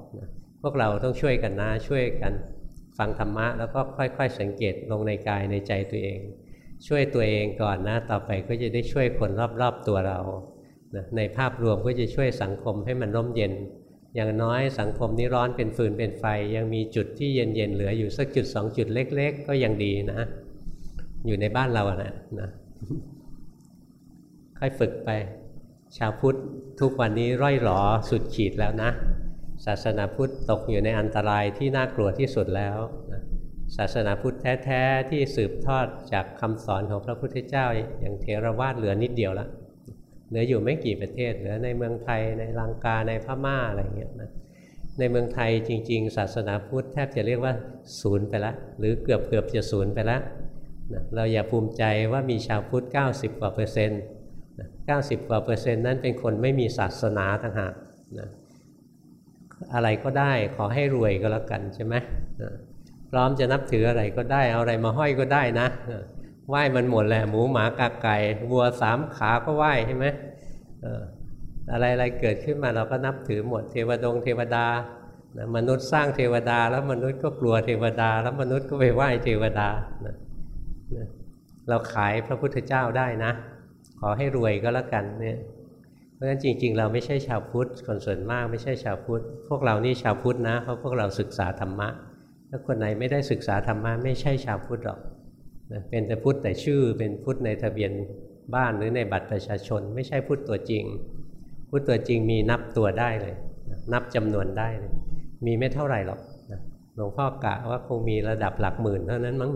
พวกเราต้องช่วยกันนะช่วยกัน ฟังธรรมะแล้วก็ค่อย ๆ สังเกตลงในกายในใจตัวเอง ช่วยตัวเองก่อนนะ ต่อไปก็จะได้ช่วยคนรอบๆตัวเรานะในภาพรวมก็จะช่วยสังคมให้มันร่มเย็น อย่างน้อยสังคมนี้ร้อนเป็นฟืนเป็นไฟ ยังมีจุดที่เย็นๆเหลืออยู่สักจุดสองจุดเล็ก ๆ ก็ยังดีนะ อยู่ในบ้านเราอะนะนะค่อยฝึกไป ชาวพุทธทุกวันนี้ร่อยหรอสุดขีดแล้วนะ ศาสนาพุทธตกอยู่ในอันตรายที่น่ากลัวที่สุดแล้วนะศาสนาพุทธแท้ๆที่สืบทอดจากคำสอนของพระพุทธเจ้า อย่างเทรวาสเหลือนิดเดียวละเหลืออยู่ไม่กี่ประเทศเหลือในเมืองไทยในลังกาในพม่าอะไรเงี้ยนะในเมืองไทยจริง ๆ ศาสนาพุทธแทบจะเรียกว่าศูนย์ไปแล้วหรือเกือบเกือบจะศูนย์ไปแล้วนะเราอย่าภูมิใจว่ามีชาวพุทธ 90 กว่าเปอร์เซ็นต์90 กว่าเปอร์เซ็นต์นั้นเป็นคนไม่มีศาสนาต่างหากนะ อะไรก็ได้ขอให้รวยก็แล้วกันใช่ไหมพร้อมจะนับถืออะไรก็ได้เอาอะไรมาห้อยก็ได้นะไหว้มันหมดแหละหมูหมากาไก่วัวสามขาก็ไหว้ใช่ไหมอะไรอะไรเกิดขึ้นมาเราก็นับถือหมดเทวดงเทวดามนุษย์สร้างเทวดาแล้วมนุษย์ก็กลัวเทวดา แล้วมนุษย์ก็ไปไหว้เทวดาเราขายพระพุทธเจ้าได้นะ ขอให้รวยก็แล้วกันเนี่ย ราะฉะนั้นจริง ๆ เราไม่ใช่ชาวพุทธคนส่วนมากไม่ใช่ชาวพุทธพวกเรานี่ชาวพุทธนะเพราะพวกเราศึกษาธรรมะถ้าคนไหนไม่ได้ศึกษาธรรมะไม่ใช่ชาวพุทธหรอกเป็นแต่พุทธแต่ชื่อเป็นพุทธในทะเบียนบ้านหรือในบัตรประชาชน ไม่ใช่พุทธตัวจริง พุทธตัวจริงมีนับตัวได้เลย นับจำนวนได้เลยมีไม่เท่าไหร่หรอกหลวงพ่อกะว่าคงมีระดับหลักหมื่นเท่านั้นมั้ง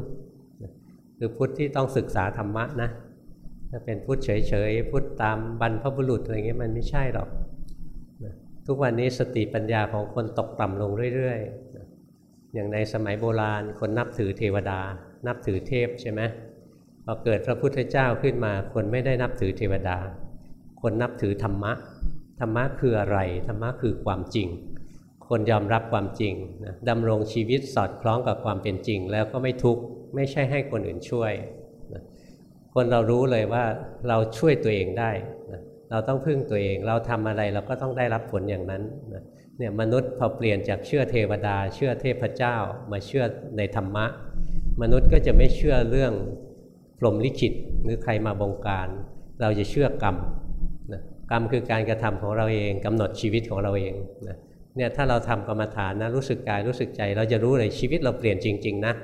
คือพุทธที่ต้องศึกษาธรรมะนะ ถ้าเป็นพุทธเฉยๆพุทธตามบรรพบุรุษอะไรเงี้ยมันไม่ใช่หรอกทุกวันนี้สติปัญญาของคนตกต่ำลงเรื่อยๆ อย่างในสมัยโบราณคนนับถือเทวดา นับถือเทพใช่ไหมพอเกิดพระพุทธเจ้าขึ้นมา คนไม่ได้นับถือเทวดา คนนับถือธรรมะ ธรรมะคืออะไร ธรรมะคือความจริง คนยอมรับความจริงนะดำรงชีวิตสอดคล้องกับความเป็นจริง แล้วก็ไม่ทุกข์ไม่ใช่ให้คนอื่นช่วย คนเรารู้เลยว่าเราช่วยตัวเองได้นะเราต้องพึ่งตัวเอง เราทำอะไรเราก็ต้องได้รับผลอย่างนั้นนะเนี่ยมนุษย์พอเปลี่ยนจากเชื่อเทวดา เชื่อเทพเจ้า มาเชื่อในธรรมะ มนุษย์ก็จะไม่เชื่อเรื่องพรหมลิขิตหรือใครมาบงการ เราจะเชื่อกรรมนะกรรมคือการกระทำของเราเองกำหนดชีวิตของเราเองนะเนี่ยถ้าเราทำกรรมฐานนะรู้สึกกายรู้สึกใจ เราจะรู้เลยชีวิตเราเปลี่ยนจริง ๆ นะ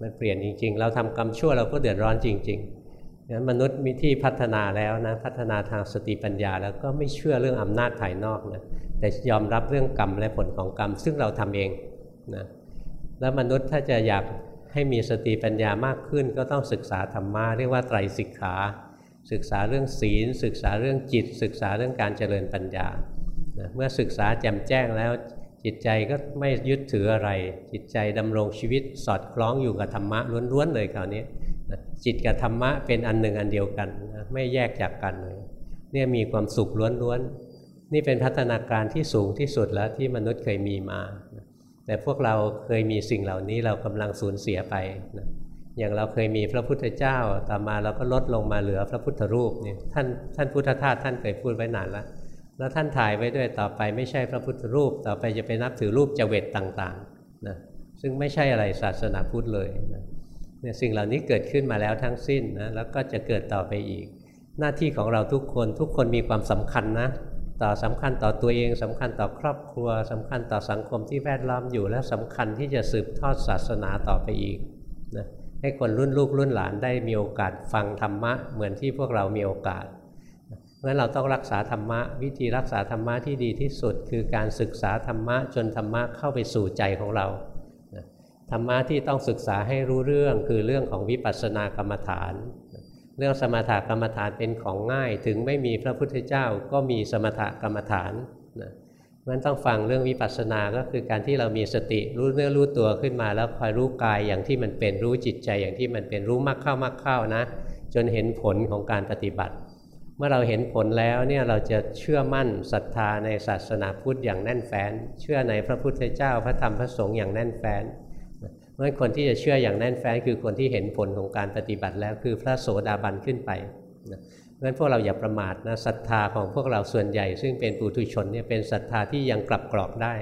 มันเปลี่ยนจริง ๆ เราทำกรรมชั่วเราก็เดือดร้อนจริง ๆ นั้นมนุษย์มีที่พัฒนาแล้วนะพัฒนาทางสติปัญญา แล้วก็ไม่เชื่อเรื่องอำนาจภายนอกนะแต่ยอมรับเรื่องกรรมและผลของกรรม ซึ่งเราทำเองนะแล้วมนุษย์ถ้าจะอยากให้มีสติปัญญามากขึ้น ก็ต้องศึกษาธรรมะเรียกว่าไตรสิกขา ศึกษาเรื่องศีล ศึกษาเรื่องจิต ศึกษาเรื่องการเจริญปัญญานะเมื่อศึกษาแจ่มแจ้งแล้วจิตใจก็ไม่ยึดถืออะไร จิตใจดำรงชีวิตสอดคล้องอยู่กับธรรมะล้วนๆเลยคราวนี้ จิตกับธรรมะเป็นอันหนึ่งอันเดียวกันนะไม่แยกจากกันเลยเนี่ยมีความสุขล้วนๆนี่เป็นพัฒนาการที่สูงที่สุดแล้วที่มนุษย์เคยมีมา แต่พวกเราเคยมีสิ่งเหล่านี้เรากำลังสูญเสียไปนะอย่างเราเคยมีพระพุทธเจ้าต่อมาเราก็ลดลงมาเหลือพระพุทธรูปเนี่ยท่านท่านพุทธทาสท่านเคยพูดไว้นานแล้วแล้วท่านถ่ายไว้ด้วยต่อไปไม่ใช่พระพุทธรูป ต่อไปจะไปนับถือรูปเจเวตต่างๆนะซึ่งไม่ใช่อะไรศาสนาพุทธเลยนะ เนี่ยสิ่งเหล่านี้เกิดขึ้นมาแล้วทั้งสิ้นนะแล้วก็จะเกิดต่อไปอีก หน้าที่ของเราทุกคนทุกคนมีความสำคัญนะต่อสำคัญต่อตัวเองสำคัญต่อครอบครัวสำคัญต่อสังคมที่แวดล้อมอยู่ และสำคัญที่จะสืบทอดศาสนาต่อไปอีกนะให้คนรุ่นลูกรุ่นหลานได้มีโอกาสฟังธรรมะ เหมือนที่พวกเรามีโอกาสเพราะฉะนั้นเราต้องรักษาธรรมะ วิธีรักษาธรรมะที่ดีที่สุด คือการศึกษาธรรมะจนธรรมะเข้าไปสู่ใจของเรา ธรรมะที่ต้องศึกษาให้รู้เรื่องคือเรื่องของวิปัสสนากรรมฐาน เรื่องสมถกรรมฐานเป็นของง่ายถึงไม่มีพระพุทธเจ้าก็มีสมถกรรมฐานนะมันต้องฟังเรื่องวิปัสสนาก็คือการที่เรามีสติรู้เนื้อรู้ตัวขึ้นมา แล้วคอยรู้กายอย่างที่มันเป็นรู้จิตใจอย่างที่มันเป็นรู้มากเข้ามากเข้านะ จนเห็นผลของการปฏิบัติ เมื่อเราเห็นผลแล้วเนี่ยเราจะเชื่อมั่นศรัทธาในศาสนาพุทธอย่างแน่นแฟ้นเชื่อในพระพุทธเจ้าพระธรรมพระสงฆ์อย่างแน่นแฟ้น เพราะคนที่จะเชื่ออย่างแน่นแฟ้นคือคนที่เห็นผลของการปฏิบัติแล้วคือพระโสดาบันขึ้นไปนะเพราะฉะนั้นพวกเราอย่าประมาทนะศรัทธาของพวกเราส่วนใหญ่ ซึ่งเป็นปุถุชนเนี่ยเป็นศรัทธาที่ยังกลับกรอกได้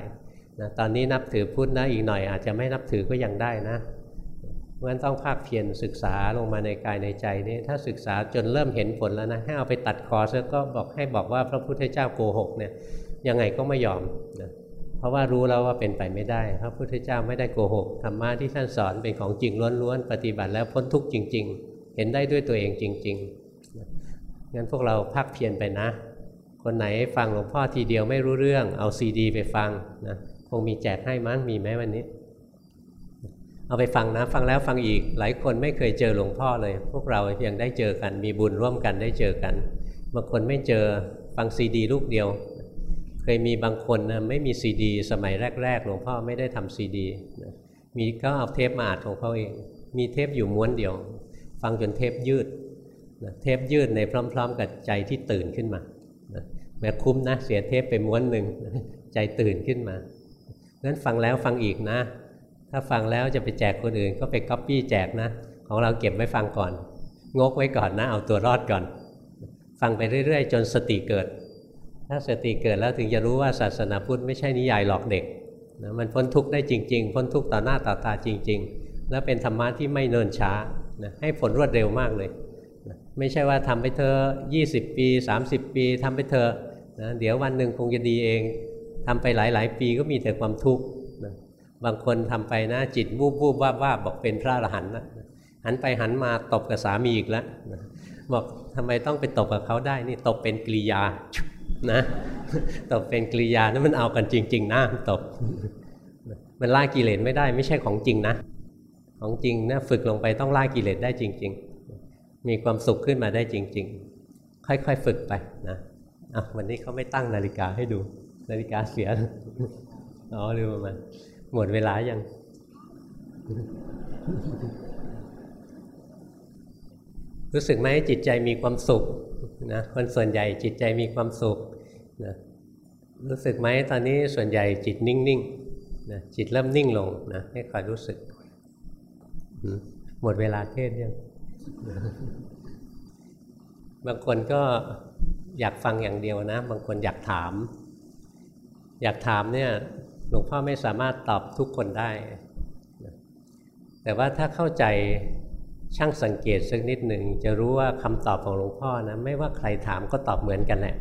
นะตอนนี้นับถือพุทธนะอีกหน่อย อาจจะไม่นับถือก็ยังได้นะเพราะฉะนั้นต้องภาคเพียรศึกษาลงมาในกายในใจนี่ถ้าศึกษาจนเริ่มเห็นผลแล้วนะให้เอาไปตัดคอซะก็บอกให้บอกว่าพระพุทธเจ้าโกหกเนี่ยยังไงก็ไม่ยอมนะ ราะว่ารู้แล้วว่าเป็นไปไม่ได้ พระพุทธเจ้าไม่ได้โกหกธรรมะที่ท่านสอนเป็นของจริงล้วนๆปฏิบัติแล้วพ้นทุกข์จริง ๆ เห็นได้ด้วยตัวเองจริงๆงั้นพวกเราภาคเพียรไปนะ คนไหนฟังหลวงพ่อทีเดียวไม่รู้เรื่องเอาซีดี ไปฟังนะคงมีแจกให้มั้งมีไหมวันนี้ เอาไปฟังนะ ฟังแล้วฟังอีกหลายคนไม่เคยเจอหลวงพ่อเลย พวกเรายังได้เจอกันมีบุญร่วมกันได้เจอกันบางคนไม่เจอฟังซีดี ลูกเดียว เคยมีบางคนนะไม่มีซีดี สมัยแรก ๆ หลวงพ่อไม่ได้ทำซีดีมีก็เอาเทปมาอัดของเขาเอง มีเทปอยู่ม้วนเดียว ฟังจนเทปยืดเทปยืดในพร้อม ๆ กับใจที่ตื่นขึ้นมาแม้คุ้มนะเสียเทปไปม้วนหนึ่งใจตื่นขึ้นมางั้นฟังแล้วฟังอีกนะ ถ้าฟังแล้วจะไปแจกคนอื่น ก็ไปก๊อปปี้แจกนะ ของเราเก็บไว้ฟังก่อน งกไว้ก่อนนะ เอาตัวรอดก่อน ฟังไปเรื่อย ๆ จนสติเกิด ถ้าสติเกิดแล้วถึงจะรู้ว่าศาสนาพุทธไม่ใช่นิยายหลอกเด็กนะมันพ้นทุกข์ได้จริง ๆ พ้นทุกข์ต่อหน้าต่อตาจริง ๆ แล้วเป็นธรรมะที่ไม่เนินช้านะให้ผลรวดเร็วมากเลยนะไม่ใช่ว่าทำไปเธอ 20 ปี 30 ปีทำไปเธอนะเดี๋ยววันหนึ่งคงจะดีเองทำไปหลายๆ ปีก็มีแต่ความทุกข์บางคนทำไปนะจิตวูบวูบว่าว่าบอกเป็นพระอรหันต์นะหันไปหันมาตบกับสามีอีกแล้วบอกทำไมต้องไปตบกับเขาได้นี่ตบเป็นกิริยา นะตบเป็นกริยานั่นมันเอากันจริง ๆนะตบมันล่ากิเลสไม่ได้ไม่ใช่ของจริงนะ ของจริงนะฝึกลงไปต้องล่ากิเลสได้จริง ๆ มีความสุขขึ้นมาได้จริง ๆ ค่อยๆฝึกไปนะอะวันนี้เขาไม่ตั้งนาฬิกาให้ดู นาฬิกาเสียอ๋อลืมมันหมดเวลายังรู้สึกไหมจิตใจมีความสุข นะคนส่วนใหญ่จิตใจมีความสุขนะรู้สึกไหมตอนนี้ส่วนใหญ่จิตนิ่งๆนะจิตเริ่มนิ่งลงนะให้คอยรู้สึก หมดเวลาเทศยังบางคนก็อยากฟังอย่างเดียวนะ บางคนอยากถาม อยากถามเนี่ยหลวงพ่อไม่สามารถตอบทุกคนได้ แต่ว่าถ้าเข้าใจ ช่างสังเกตสักนิดหนึ่งจะรู้ว่าคำตอบของหลวงพ่อนะไม่ว่าใครถามก็ตอบเหมือนกันแหละ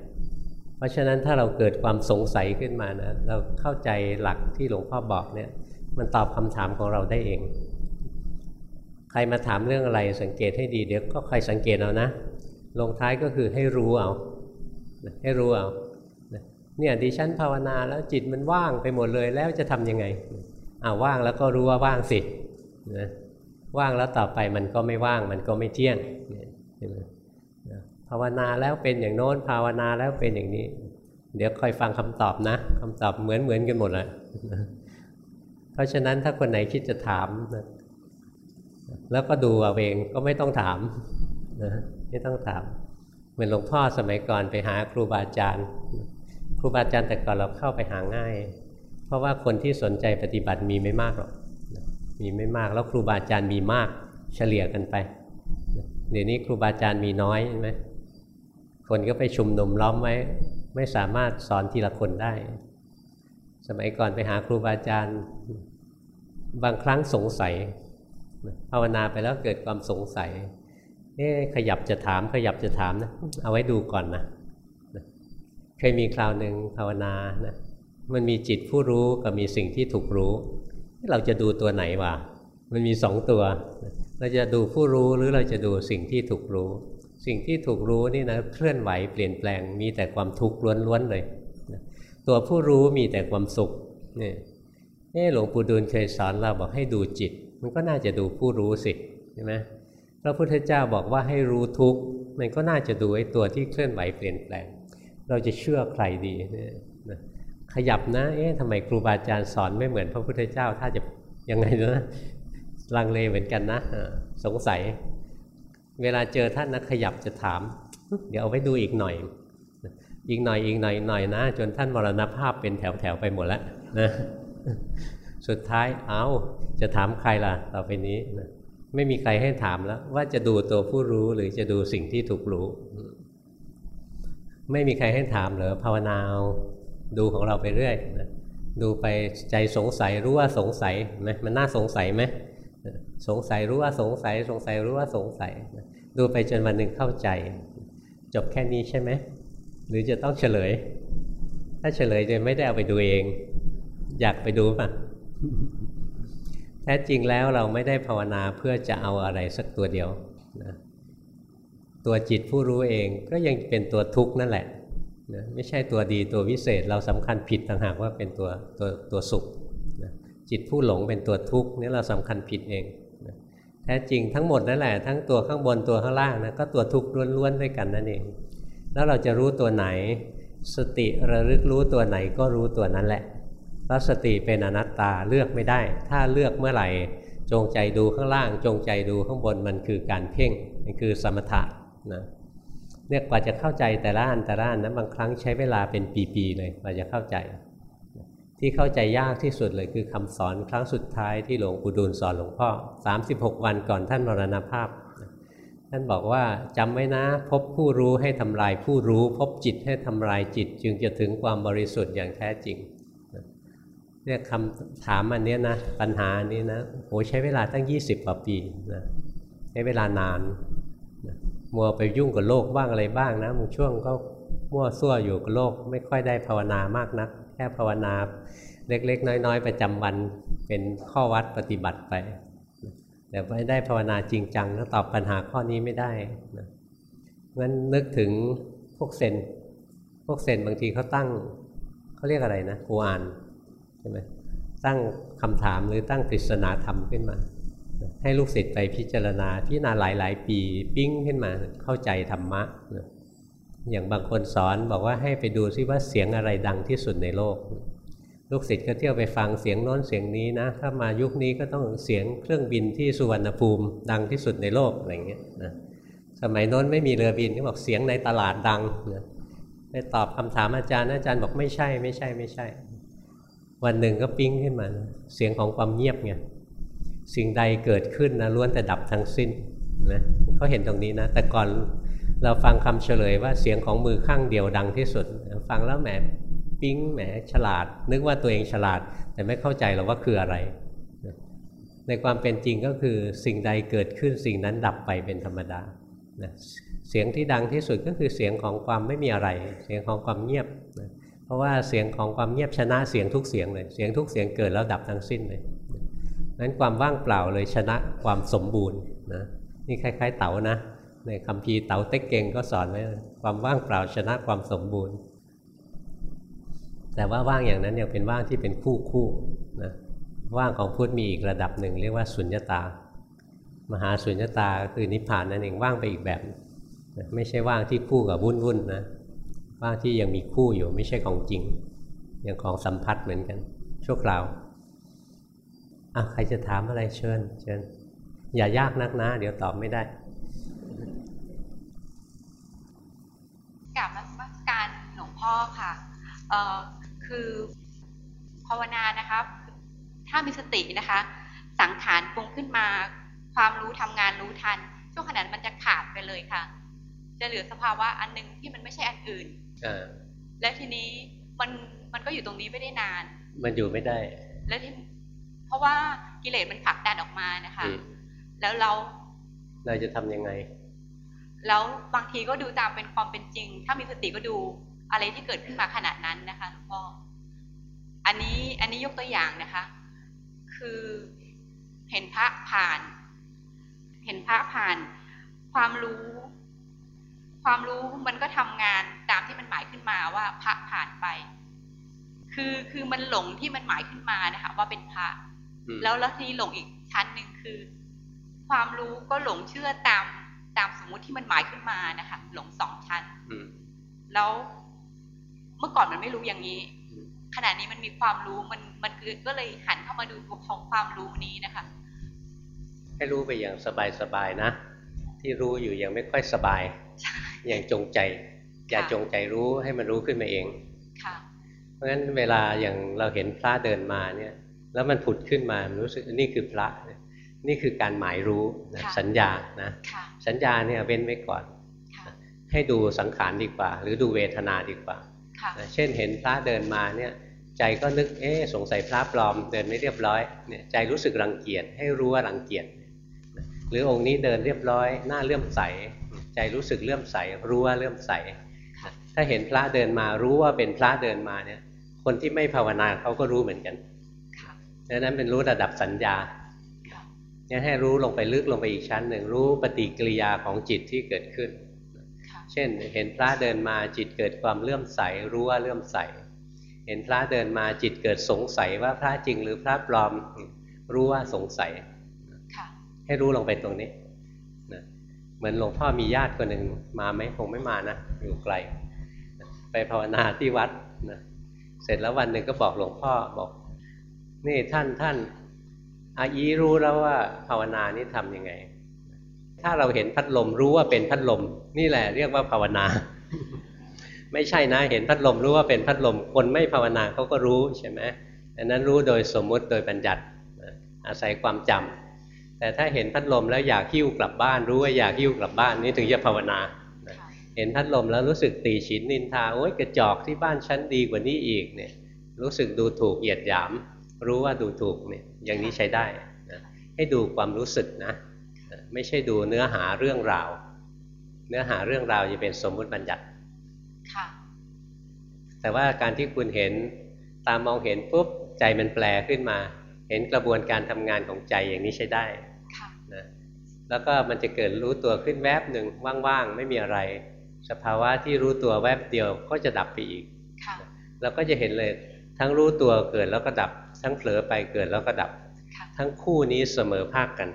เพราะฉะนั้นถ้าเราเกิดความสงสัยขึ้นมานะเราเข้าใจหลักที่หลวงพ่อบอกเนี่ย มันตอบคำถามของเราได้เอง ใครมาถามเรื่องอะไรสังเกตให้ดีเดี๋ยวก็ใครสังเกตเอานะลงท้ายก็คือให้รู้เอาให้รู้เอาเนี่ยดิฉันภาวนาแล้วจิตมันว่างไปหมดเลยแล้วจะทํำยังไงอ่าว่างแล้วก็รู้ว่าว่างสินะ ว่างแล้วต่อไปมันก็ไม่ว่าง มันก็ไม่เที่ยงภาวนาแล้วเป็นอย่างโน้นภาวนาแล้วเป็นอย่างนี้ เดี๋ยวคอยฟังคำตอบนะคำตอบเหมือนเหมือนกันหมดเลยเพราะฉะนั้นถ้าคนไหนคิดจะถามนะแล้วก็ดูเอาเองก็ไม่ต้องถามนะไม่ต้องถามเหมือนหลวงพ่อสมัยก่อนไปหาครูบาอาจารย์ครูบาอาจารย์แต่ก่อนเราเข้าไปหาง่าย เพราะว่าคนที่สนใจปฏิบัติมีไม่มากหรอก มีไม่มากแล้วครูบาอาจารย์มีมาก เฉลี่ยกันไป เดี๋ยวนี้ครูบาอาจารย์มีน้อยใช่ไหมคนก็ไปชุมนุมล้อมไว้ ไม่สามารถสอนทีละคนได้ สมัยก่อนไปหาครูบาอาจารย์ บางครั้งสงสัยภาวนาไปแล้วเกิดความสงสัยเอ๊ขยับจะถามขยับจะถามนะ เอาไว้ดูก่อนนะเคยมีคราวหนึ่งภาวนานะมันมีจิตผู้รู้กับมีสิ่งที่ถูกรู้ เราจะดูตัวไหนวะมันมีสองตัว เราจะดูผู้รู้หรือเราจะดูสิ่งที่ถูกรู้ สิ่งที่ถูกรู้นี่นะเคลื่อนไหวเปลี่ยนแปลง มีแต่ความทุกข์ล้วนๆเลยตัวผู้รู้มีแต่ความสุขนี่หลวงปู่ดูลเคยสอนเราบอกให้ดูจิต มันก็น่าจะดูผู้รู้สิใช่ไหมพระพุทธเจ้าบอกว่าให้รู้ทุกข์มันก็น่าจะดูไอ้ตัวที่เคลื่อนไหวเปลี่ยนแปลง เราจะเชื่อใครดีเนี่ย ขยับนะเอ๊ะทำไมครูบาอาจารย์สอนไม่เหมือนพระพุทธเจ้า ถ้าจะยังไงนะลังเลเหมือนกันนะสงสัย เวลาเจอท่านนะขยับจะถาม เดี๋ยวเอาไว้ดูอีกหน่อยอีกหน่อยอีกหน่อยหน่อยนะ จนท่านมรณภาพเป็นแถวๆไปหมดแล้วนะสุดท้ายเอาจะถามใครล่ะ ต่อไปนี้นะไม่มีใครให้ถามแล้ว ว่าจะดูตัวผู้รู้หรือจะดูสิ่งที่ถูกรู้ ไม่มีใครให้ถามเหรอภาวนา ดูของเราไปเรื่อยนะดูไปใจสงสัยรู้ว่าสงสัยไหมมันน่าสงสัยไหมสงสัยรู้ว่าสงสัย สงสัยรู้ว่าสงสัย ดูไปจนวันหนึ่งเข้าใจ จบแค่นี้ใช่ไหมหรือจะต้องเฉลย ถ้าเฉลยจะไม่ได้เอาไปดูเอง อยากไปดูป่ะแท้จริงแล้วเราไม่ได้ภาวนาเพื่อจะเอาอะไรสักตัวเดียวนะตัวจิตผู้รู้เองก็ยังเป็นตัวทุกข์นั่นแหละ นะไม่ใช่ตัวดีตัววิเศษเราสำคัญผิดต่างหากว่าเป็นตัวตัวตัวสุขนะจิตผู้หลงเป็นตัวทุกข์นี่เราสำคัญผิดเองนะแท้จริงทั้งหมดนั่นแหละทั้งตัวข้างบนตัวข้างล่างนะก็ตัวทุกข์ล้วนๆด้วยกันนั่นเอง แล้วเราจะรู้ตัวไหน สติระลึกรู้ตัวไหนก็รู้ตัวนั้นแหละเพราะสติเป็นอนัตตาเลือกไม่ได้ ถ้าเลือกเมื่อไหร่จงใจดูข้างล่าง จงใจดูข้างบนมันคือการเพ่งมันคือสมถะนะ เนี่ยกว่าจะเข้าใจแต่ละอันแต่ละอันนะบางครั้งใช้เวลาเป็นปีๆเลยกว่าจะเข้าใจ ที่เข้าใจยากที่สุดเลยคือคำสอนครั้งสุดท้ายที่หลวงปู่ดูลสอนหลวงพ่อ 36 วันก่อนท่านมรณภาพ ท่านบอกว่าจำไว้นะ พบผู้รู้ให้ทำลายผู้รู้ พบจิตให้ทำลายจิต จึงจะถึงความบริสุทธิ์อย่างแท้จริงเนี่ยคำถามอันนี้นะปัญหาอันนี้นะโหใช้เวลาตั้ง 20 กว่าปีนะใช้เวลานาน มัวไปยุ่งกับโลกบ้างอะไรบ้างนะบางช่วงก็มั่วซั่วอยู่กับโลก ไม่ค่อยได้ภาวนามากนัก แค่ภาวนาเล็กๆ น้อยๆประจำวันเป็นข้อวัดปฏิบัติไป แต่ไม่ได้ภาวนาจริงจังแล้วตอบปัญหาข้อนี้ไม่ได้นะงั้นนึกถึงพวกเซนพวกเซนบางทีเขาตั้งเขาเรียกอะไรนะกูอ่านใช่ไหมตั้งคำถามหรือตั้งปริศนาธรรมขึ้นมา ให้ลูกศิษย์ไปพิจารณาที่นานหลายหลายปีปิ้งขึ้นมาเข้าใจธรรมะ อย่างบางคนสอนบอกว่าให้ไปดูซิว่าเสียงอะไรดังที่สุดในโลก ลูกศิษย์ก็เที่ยวไปฟังเสียงโน้นเสียงนี้นะ ถ้ามายุคนี้ก็ต้องเสียงเครื่องบินที่สุวรรณภูมิดังที่สุดในโลกอะไรเงี้ยนะสมัยโน้นไม่มีเรือบินก็บอกเสียงในตลาดดังนะไปตอบคำถามอาจารย์อาจารย์บอกไม่ใช่ไม่ใช่ไม่ใช่ วันหนึ่งก็ปิ้งขึ้นมา เสียงของความเงียบไง สิ่งใดเกิดขึ้นนะล้วนแต่ดับทั้งสิ้นนะเขาเห็นตรงนี้นะ แต่ก่อนเราฟังคำเฉลยว่าเสียงของมือข้างเดียวดังที่สุด ฟังแล้วแหมปิ้งแหมฉลาด นึกว่าตัวเองฉลาด แต่ไม่เข้าใจหรอกว่าคืออะไร ในความเป็นจริงก็คือสิ่งใดเกิดขึ้นสิ่งนั้นดับไปเป็นธรรมดาเสียงที่ดังที่สุดก็คือเสียงของความไม่มีอะไร เสียงของความเงียบเพราะว่าเสียงของความเงียบชนะเสียงทุกเสียงเลย เสียงทุกเสียงเกิดแล้วดับทั้งสิ้นเลย นั้นความว่างเปล่าเลยชนะความสมบูรณ์นะนี่คล้าย ๆ เต๋านะในคำพีเต๋าเต็กเก่งก็สอนไว้ความว่างเปล่าชนะความสมบูรณ์ แต่ว่าว่างอย่างนั้นยังเป็นว่างที่เป็นคู่คู่นะว่างของพุทธมีอีกระดับหนึ่งเรียกว่าสุญญตา มหาสุญญตาคือนิพพานนั่นเองว่างไปอีกแบบนะไม่ใช่ว่างที่คู่กับวุ่นวุ่นนะว่างที่ยังมีคู่อยู่ไม่ใช่ของจริงอย่างของสัมผัสเหมือนกันชั่วคราว อะใครจะถามอะไรเชิญ เชิญ อย่ายากนักนะ เดี๋ยวตอบไม่ได้กลับมาการหลวงพ่อค่ะเอ่อคือภาวนานะคะถ้ามีสตินะคะ สังขารปรุงขึ้นมา ความรู้ทำงานรู้ทัน ช่วงขณะมันจะขาดไปเลยค่ะ จะเหลือสภาวะอันหนึ่งที่มันไม่ใช่อันอื่นและทีนี้มันมันก็อยู่ตรงนี้ไม่ได้นาน มันอยู่ไม่ได้ แล้วที่เพ ราะว่ากิเลสมันผลักดันออกมานะคะ แล้วเราเราจะทํำยังไง แล้วบางทีก็ดูตามเป็นความเป็นจริง ถ้ามีสติก็ดูอะไรที่เกิดขึ้นมาขนาดนั้นนะคะหลวงพ่ออันนี้อันนี้ยกตัวอย่างนะคะ คือเห็นพระผ่าน เห็นพระผ่าน ความรู้ ความรู้มันก็ทำงานตามที่มันหมายขึ้นมาว่าพระผ่านไป คือคือมันหลงที่มันหมายขึ้นมานะคะ ว่าเป็นพระ แล้วแล้วทีหลงอีกชั้นหนึ่งคือ ความรู้ก็หลงเชื่อตามตามสมมุติที่มันหมายขึ้นมานะคะ หลงสองชั้นแล้วเมื่อก่อนมันไม่รู้อย่างนี้ ขณะนี้มันมีความรู้มันมันคือก็เลยหันเข้ามาดูตัวของความรู้นี้นะคะ ให้รู้ไปอย่างสบายๆนะ ที่รู้อยู่ยังไม่ค่อยสบาย อย่างจงใจ อย่าจงใจรู้ให้มันรู้ขึ้นมาเองเพราะฉะนั้นเวลาอย่างเราเห็นพระเดินมาเนี่ย แล้วมันผุดขึ้นมารู้สึกนี่คือพระ นี่คือการหมายรู้สัญญานะสัญญาเนี่ยเว้นไว้ก่อน ให้ดูสังขารดีกว่า หรือดูเวทนาดีกว่า เช่นเห็นพระเดินมาเนี่ยใจก็นึกเอ๊สงสัยพระปลอมเดินไม่เรียบร้อยเนี่ยใจรู้สึกรังเกียจให้รู้ว่ารังเกียจหรือองค์นี้เดินเรียบร้อยหน้าเลื่อมใส ใจรู้สึกเลื่อมใส รู้ว่าเลื่อมใส ถ้าเห็นพระเดินมารู้ว่าเป็นพระเดินมาเนี่ยคนที่ไม่ภาวนาเขาก็รู้เหมือนกัน ดังนั้นเป็นรู้ระดับสัญญาเนี่ยให้รู้ลงไปลึกลงไปอีกชั้นหนึ่งรู้ปฏิกิริยาของจิตที่เกิดขึ้น เช่น เห็นพระเดินมาจิตเกิดความเลื่อมใสรู้ว่าเลื่อมใส เห็นพระเดินมาจิตเกิดสงสัยว่าพระจริงหรือพระปลอมรู้ว่าสงสัย ให้รู้ลงไปตรงนี้นะเหมือนหลวงพ่อมีญาติคนหนึ่งมาไหมคงไม่มานะอยู่ไกล ไปภาวนาที่วัดนะเสร็จแล้ววันหนึ่งก็บอกหลวงพ่อบอก นี่ท่านท่านอายีรู้แล้วว่าภาวนานี่ทำยังไง ถ้าเราเห็นพัดลมรู้ว่าเป็นพัดลม นี่แหละเรียกว่าภาวนา ไม่ใช่นะเห็นพัดลมรู้ว่าเป็นพัดลม คนไม่ภาวนาเขาก็รู้ใช่ไหมอันนั้นรู้โดยสมมุติโดยบัญญัติอาศัยความจำแต่ถ้าเห็นพัดลมแล้วอยากหิ้วกลับบ้าน รู้ว่าอยากหิ้วกลับบ้านนี่ถึงจะภาวนาเห็นพัดลมแล้วรู้สึกตีฉินนินทาโอ๊ยกระจอกที่บ้านชั้นดีกว่านี้อีกเนี่ยรู้สึกดูถูกเหยียดหยาม รู้ว่าดูถูกเนี่ยอย่างนี้ใช้ได้นะให้ดูความรู้สึกนะไม่ใช่ดูเนื้อหาเรื่องราว เนื้อหาเรื่องราวจะเป็นสมมุติบัญญัติแต่ว่าการที่คุณเห็นตามมองเห็นปุ๊บใจมันแปลขึ้นมา เห็นกระบวนการทำงานของใจอย่างนี้ใช้ได้นะแล้วก็มันจะเกิดรู้ตัวขึ้นแวบหนึ่งว่างๆไม่มีอะไร สภาวะที่รู้ตัวแวบเดียวก็จะดับไปอีกแล้วก็จะเห็นเลยทั้งรู้ตัวเกิดแล้วก็ดับ ทั้งเผลอไปเกิดแล้วก็ดับ ทั้งคู่นี้เสมอภาคกัน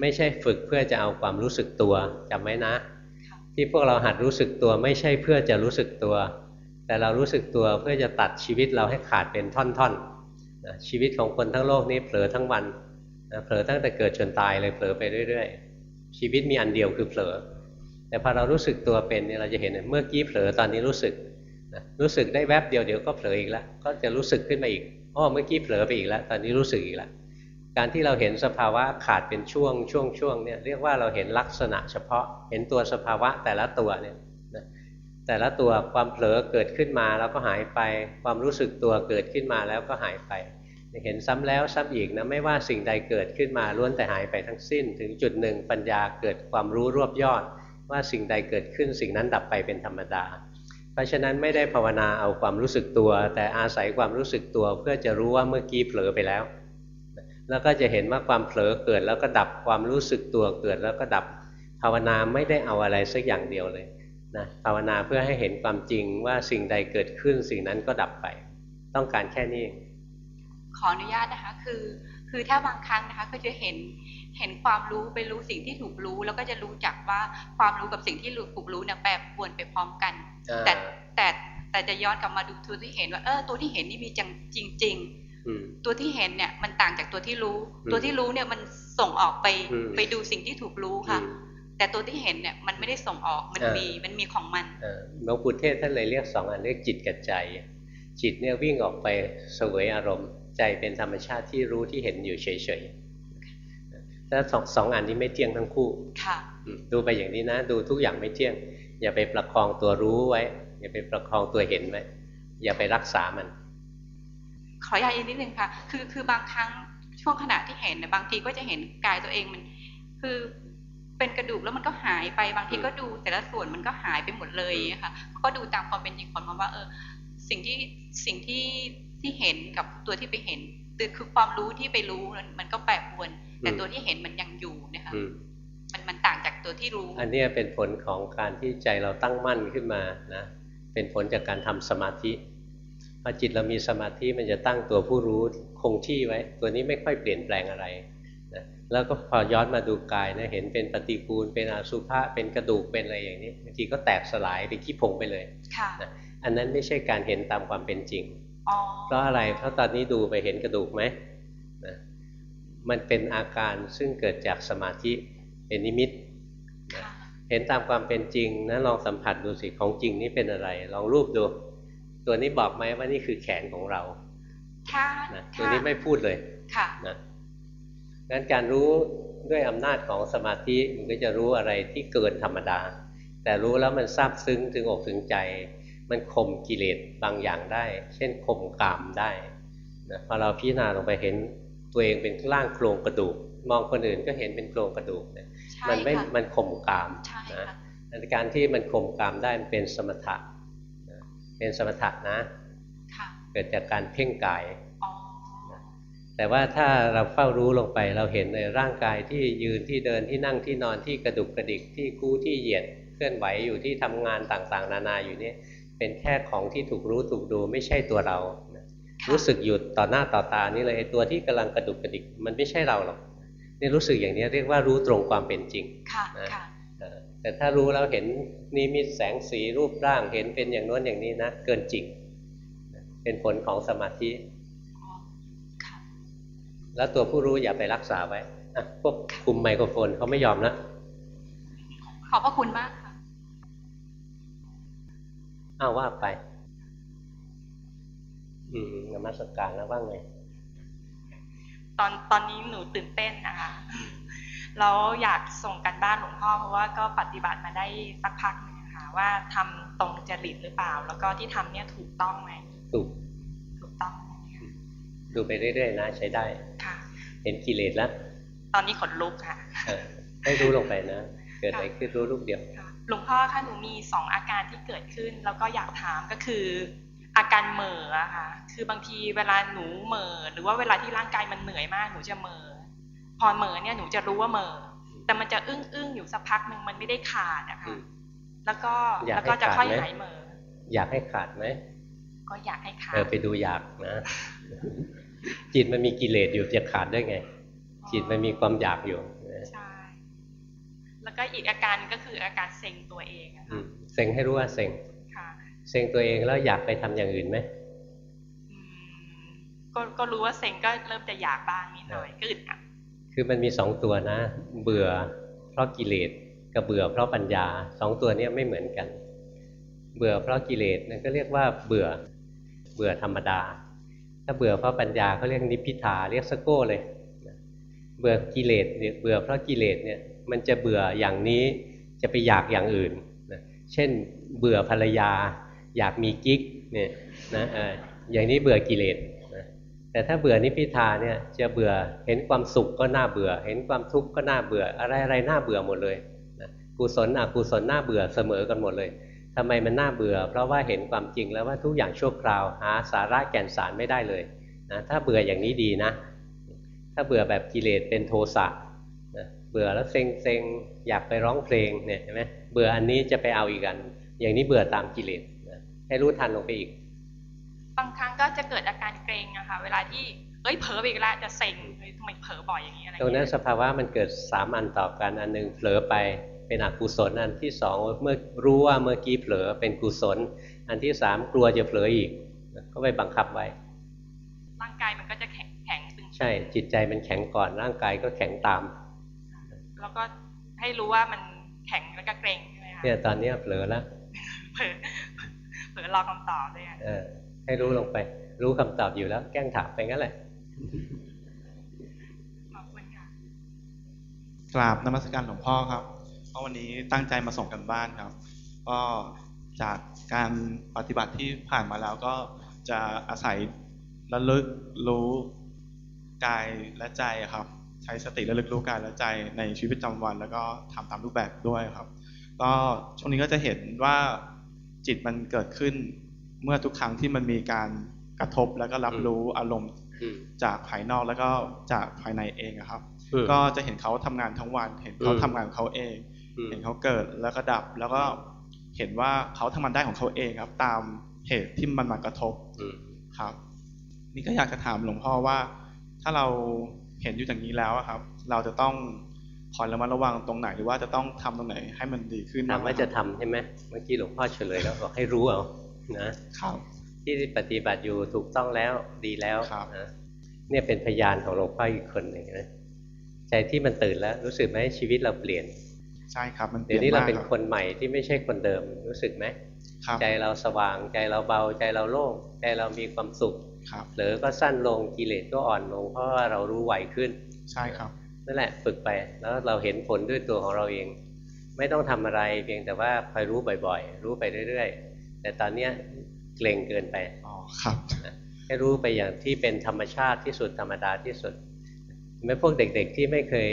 ไม่ใช่ฝึกเพื่อจะเอาความรู้สึกตัวจำไว้นะ ที่พวกเราหัดรู้สึกตัวไม่ใช่เพื่อจะรู้สึกตัว แต่เรารู้สึกตัวเพื่อจะตัดชีวิตเราให้ขาดเป็นท่อนๆนะชีวิตของคนทั้งโลกนี้เผลอทั้งวันนะเผลอตั้งแต่เกิดจนตายเลยเผลอไปเรื่อยๆ ชีวิตมีอันเดียวคือเผลอ แต่พอเรารู้สึกตัวเป็นเนี่ยเราจะเห็นเมื่อกี้เผลอตอนนี้รู้สึกนะรู้สึกได้แวบเดียวเดี๋ยวก็เผลออีกแล้ว ก็จะรู้สึกขึ้นมาอีก อ๋อเมื่อกี้เผลอไปอีกแล้ว ตอนนี้รู้สึกอีกแล้วการที่เราเห็นสภาวะขาดเป็นช่วงช่วงช่วงเนี่ยเรียกว่าเราเห็นลักษณะเฉพาะ เห็นตัวสภาวะแต่ละตัวเนี่ยแต่ละตัวความเผลอเกิดขึ้นมาแล้วก็หายไป ความรู้สึกตัวเกิดขึ้นมาแล้วก็หายไป เห็นซ้ำแล้วซ้ำอีกนะไม่ว่าสิ่งใดเกิดขึ้นมาล้วนแต่หายไปทั้งสิ้น ถึงจุดหนึ่งปัญญาเกิดความรู้รวบยอด ว่าสิ่งใดเกิดขึ้นสิ่งนั้นดับไปเป็นธรรมดา เพราะฉะนั้นไม่ได้ภาวนาเอาความรู้สึกตัว แต่อาศัยความรู้สึกตัว เพื่อจะรู้ว่าเมื่อกี้เผลอไปแล้ว แล้วก็จะเห็นว่าความเผลอเกิดแล้วก็ดับความรู้สึกตัวเกิดแล้วก็ดับภาวนาไม่ได้เอาอะไรสักอย่างเดียวเลยนะภาวนาเพื่อให้เห็นความจริงว่าสิ่งใดเกิดขึ้นสิ่งนั้นก็ดับไป ต้องการแค่นี้ ขออนุญาตนะคะคือคือถ้าบางครั้งนะคะก็จะเห็น เห็นความรู้ไปรู้สิ่งที่ถูกรู้ แล้วก็จะรู้จักว่าความรู้กับสิ่งที่ถูกรู้เนี่ยแปรปรวนไปพร้อมกัน แต่แต่แต่จะย้อนกลับมาดูตัวที่เห็นว่าเออตัวที่เห็นนี่มีจริงจริงตัวที่เห็นเนี่ยมันต่างจากตัวที่รู้ ตัวที่รู้เนี่ยมันส่งออกไปไปดูสิ่งที่ถูกรู้ค่ะ แต่ตัวที่เห็นเนี่ยมันไม่ได้ส่งออกมันมีมันมีของมันหลวงปู่เทศท่านเลยเรียกสองอันเรียกจิตกับใจ จิตเนี่ยวิ่งออกไปสวยอารมณ์ ใจเป็นธรรมชาติที่รู้ที่เห็นอยู่เฉยๆ แล้วสองสองอันนี้ไม่เที่ยงทั้งคู่ค่ะดูไปอย่างนี้นะ ดูทุกอย่างไม่เที่ยง อย่าไปประคองตัวรู้ไว้ อย่าไปประคองตัวเห็นไว้อย่าไปรักษามัน ขออนุญาตอีกนิดนึงค่ะ คือคือบางครั้งช่วงขณะที่เห็นเนี่ยบางทีก็จะเห็นกายตัวเองมัน คือเป็นกระดูกแล้วมันก็หายไปบางทีก็ดูแต่ละส่วนมันก็หายไปหมดเลยค่ะก็ดูตามความเป็นจริงของมันว่าเออสิ่งที่สิ่งที่ที่เห็นกับตัวที่ไปเห็นคือความรู้ที่ไปรู้มันก็แปรปรวน แต่ตัวที่เห็นมันยังอยู่นะคะมันมันต่างจากตัวที่รู้ อันนี้เป็นผลของการที่ใจเราตั้งมั่นขึ้นมานะเป็นผลจากการทำสมาธิพอจิตเรามีสมาธิมันจะตั้งตัวผู้รู้คงที่ไว้ ตัวนี้ไม่ค่อยเปลี่ยนแปลงอะไรแล้วก็พอย้อนมาดูกายนะเห็นเป็นปฏิปูล เป็นอสุภะเป็นกระดูกเป็นอะไรอย่างนี้บางทีก็แตกสลายไปขี้ผงไปเลยนะอันนั้นไม่ใช่การเห็นตามความเป็นจริงเพราะอะไรเพราะตอนนี้ดูไปเห็นกระดูกไหมนะ มันเป็นอาการซึ่งเกิดจากสมาธิเป็นนิมิตนะเห็นตามความเป็นจริงนะลองสัมผัสดูสิของจริงนี่เป็นอะไร ลองรูปดู ตัวนี้บอกไหมว่านี่คือแขนของเรานะตัวนี้ไม่พูดเลยค่ะนะงั้นการรู้ด้วยอำนาจของสมาธิมันก็จะรู้อะไรที่เกินธรรมดา แต่รู้แล้วมันซาบซึ้งถึงอกถึงใจ มันข่มกิเลสบางอย่างได้ เช่นข่มกามได้นะพอเราพิจารณาลงไปเห็น ตัวเองเป็นร่างโครงกระดูก มองคนอื่นก็เห็นเป็นโครงกระดูกเนี่ยใช่มันไม่ค่ะมันข่มกามใช่นะค่ะในการที่มันข่มกามได้มันเป็นสมถะนะเป็นสมถะนะค่ะเกิดจากการเพ่งกายอ๋อแต่ว่าถ้าเราเฝ้ารู้ลงไปเราเห็นในร่างกายที่ยืนที่เดินที่นั่งที่นอนที่กระดุกกระดิกที่คู่ที่เหยียดเคลื่อนไหวอยู่ที่ทำงานต่างๆ นานาอยู่นี่เป็นแค่ของที่ถูกรู้ถูกดูไม่ใช่ตัวเรานะค่ะ รู้สึกอยู่ต่อหน้าต่อตานี่เลยไอ้ตัวที่กำลังกระดุกกระดิกมันไม่ใช่เราหรอกนี่รู้สึกอย่างนี้เรียกว่ารู้ตรงความเป็นจริงค่ะนะค่ะเออแต่ถ้ารู้แล้วเห็นนิมิตแสงสีรูปร่างเห็นเป็นอย่างโน้นอย่างนี้นะเกินจริงนะเป็นผลของสมาธิอ๋อค่ะแล้วตัวผู้รู้อย่าไปรักษาไว้อะพวกคุมไมโครโฟนเขาไม่ยอมนะขอบพระคุณมากค่ะอ้าวว่าไป อืมนมัสการแล้วว่าไงตอนตอนนี้หนูตื่นเต้นนะคะแล้วอยากส่งกันบ้านหลวงพ่อเพราะว่าก็ปฏิบัติมาได้สักพักหนึงค่ะว่าทำตรงจริตหรือเปล่า แล้วก็ที่ทำเนี่ยถูกต้องไหมถูกถูกต้องไหมคะดูไปเรื่อยๆนะใช้ได้ค่ะ เห็นกิเลสแล้วตอนนี้ขนลุกค่ะเออให้รู้ลงไปนะเกิดอะไรขึ้นรู้ลูกเดียวค่ะหลวงพ่อคะหนูมีสองอาการที่เกิดขึ้น แล้วก็อยากถามก็คือ อาการเหม่ออะค่ะ คือบางทีเวลาหนูเหม่อหรือว่าเวลาที่ร่างกายมันเหนื่อยมากหนูจะเหม่อพอเหม่อเนี่ยหนูจะรู้ว่าเหม่อแต่มันจะอึ้งอึ้งๆอยู่สักพักหนึ่งมันไม่ได้ขาดอะอืค่ะมแล้วก็อยากแล้วก็จะให้ขาดค่อยไหมหายเหม่ออยากให้ขาดไหมก็อยากให้ขาดเออไปดูอยากนะ จิตมันมีกิเลสอยู่จะขาดได้ไง จิตมันมีความอยากอยู่นะใช่แล้วก็อีกอาการก็คืออาการเซ็งตัวเองอะอืค่ะมเซ็งให้รู้ว่าเซ็งค่ะ เซ็งตัวเองแล้วอยากไปทำอย่างอื่นไหมอืมก็ก็รู้ว่าเซ็งก็เริ่มจะอยากบ้างนิดหน่อยก็อึดอัดคือมันมีสองตัวนะ เบื่อเพราะกิเลสกับเบื่อเพราะปัญญาสองตัวเนี้ไม่เหมือนกัน เบื่อเพราะกิเลสนั่นก็เรียกว่าเบื่อเบื่อธรรมดา ถ้าเบื่อเพราะปัญญาเขาเรียกนิพพิทาเรียกสโก้เลยนะเบื่อกิเลสเนี่ยเบื่อเพราะกิเลสเนี่ยมันจะเบื่ออย่างนี้จะไปอยากอย่างอื่นนะเช่น เบื่อภรรยา อยากมีกิ๊กเนี่ยนะอออย่างนี้เบื่อกิเลสนะแต่ถ้าเบื่อนิพิทาเนี่ยจะเบื่อเห็นความสุขก็น่าเบื่อ เห็นความทุกข์ก็น่าเบื่อ อะไรอะไรน่าเบื่อหมดเลยนะกุศลอกุศลน่าเบื่อเสมอกันหมดเลยทำไมมันน่าเบื่อ เพราะว่าเห็นความจริงแล้วว่าทุกอย่างชั่วคราวหาสาระแก่นสารไม่ได้เลยนะถ้าเบื่ออย่างนี้ดีนะ ถ้าเบื่อแบบกิเลสเป็นโทสะนะเบื่อแล้วเซ็งเซ็งอยากไปร้องเพลงเนี่ยเห็นไหมเบื่ออันนี้จะไปเอาอีกอัน อย่างนี้เบื่อตามกิเลส ให้รู้ทันลงไปอีก บางครั้งก็จะเกิดอาการเกรงอะค่ะเวลาที่เอ้ยเผลอไปอีกแล้วจะเซ็งเฮ้ยทำไมเผลอบ่อยอย่างนี้อะไรตรงนั้นเงี้ยสภาวะมันเกิดสามอันต่อกันอันหนึ่งเผลอไปเป็นอกุศลอันที่สองเมื่อรู้ว่าเมื่อกี้เผลอเป็นกุศล อันที่สามกลัวจะเผลออีก ก็ไปบังคับไว้ ร่างกายมันก็จะแข็งแข็งตึงใช่ จิตใจมันแข็งก่อนร่างกายก็แข็งตาม แล้วก็ให้รู้ว่ามันแข็งแล้วก็เกรงใช่ไหมคะเนี่ยตอนเนี้ยเผลอแล้วเผลอเผลอรอคำตอบด้วยเออ ให้รู้ลงไป รู้คำตอบอยู่แล้ว แกล้งถามไปงั้นแหละขอบคุณค่ะกราบนมัสการหลวงพ่อครับเพราะวันนี้ตั้งใจมาส่งกันบ้านครับ ก็จากการปฏิบัติที่ผ่านมาแล้วก็จะอาศัยระลึกรู้กายและใจครับ ใช้สติระลึกรู้กายและใจในชีวิตประจำวัน แล้วก็ทำตามรูปแบบด้วยครับ ก็ช่วงนี้ก็จะเห็นว่า จิตมันเกิดขึ้น เมื่อทุกครั้งที่มันมีการกระทบแล้วก็รับรู้อารมณ์อืมจากภายนอกแล้วก็จากภายในเองอะครับอืมก็จะเห็นเขาทำงานทั้งวัน เห็นเขาอืมทำงานของเขาเองอืมเห็นเขาเกิดแล้วก็ดับแล้วก็เห็นว่าเขาทำงานได้ของเขาเองครับ ตามเหตุที่มันมากระทบอืมครับ นี่ก็อยากจะถามหลวงพ่อว่า ถ้าเราเห็นอยู่อย่างนี้แล้วอะครับ เราจะต้อง คอยระมัดระวังตรงไหนหรือว่าจะต้องทำตรงไหนให้มันดีขึ้นถามว่าจะทำใช่ไหมเมื่อกี้หลวงพ่อเฉลยแล้วบอกให้รู้เอานะครับที่ปฏิบัติอยู่ถูกต้องแล้วดีแล้วครับนะเนี่ยเป็นพยานของหลวงพ่ออีกคนหนึ่งนะใจที่มันตื่นแล้วรู้สึกไหมชีวิตเราเปลี่ยน ใช่ครับมันเปเดี๋ยลี่วยนนี้เรามากเป็นครับคนใหม่ที่ไม่ใช่คนเดิมรู้สึกไหมครับใจเราสว่างใจเราเบาใจเราโล่งใจเรามีความสุขครับหรือก็สั้นลงกิเลสก็อ่อนลงเพราะว่าเรารู้ไหวขึ้น ใช่ครับ นั่นแหละฝึกไปแล้วเราเห็นผลด้วยตัวของเราเอง ไม่ต้องทำอะไรเพียงแต่ว่าคอยรู้บ่อยๆ รู้ไปเรื่อยๆ แต่ตอนเนี้ยเกรงเกินไปอ๋อครับให้รู้ไปอย่างที่เป็นธรรมชาติที่สุดธรรมดาที่สุดไม่พวกเด็กๆที่ไม่เคย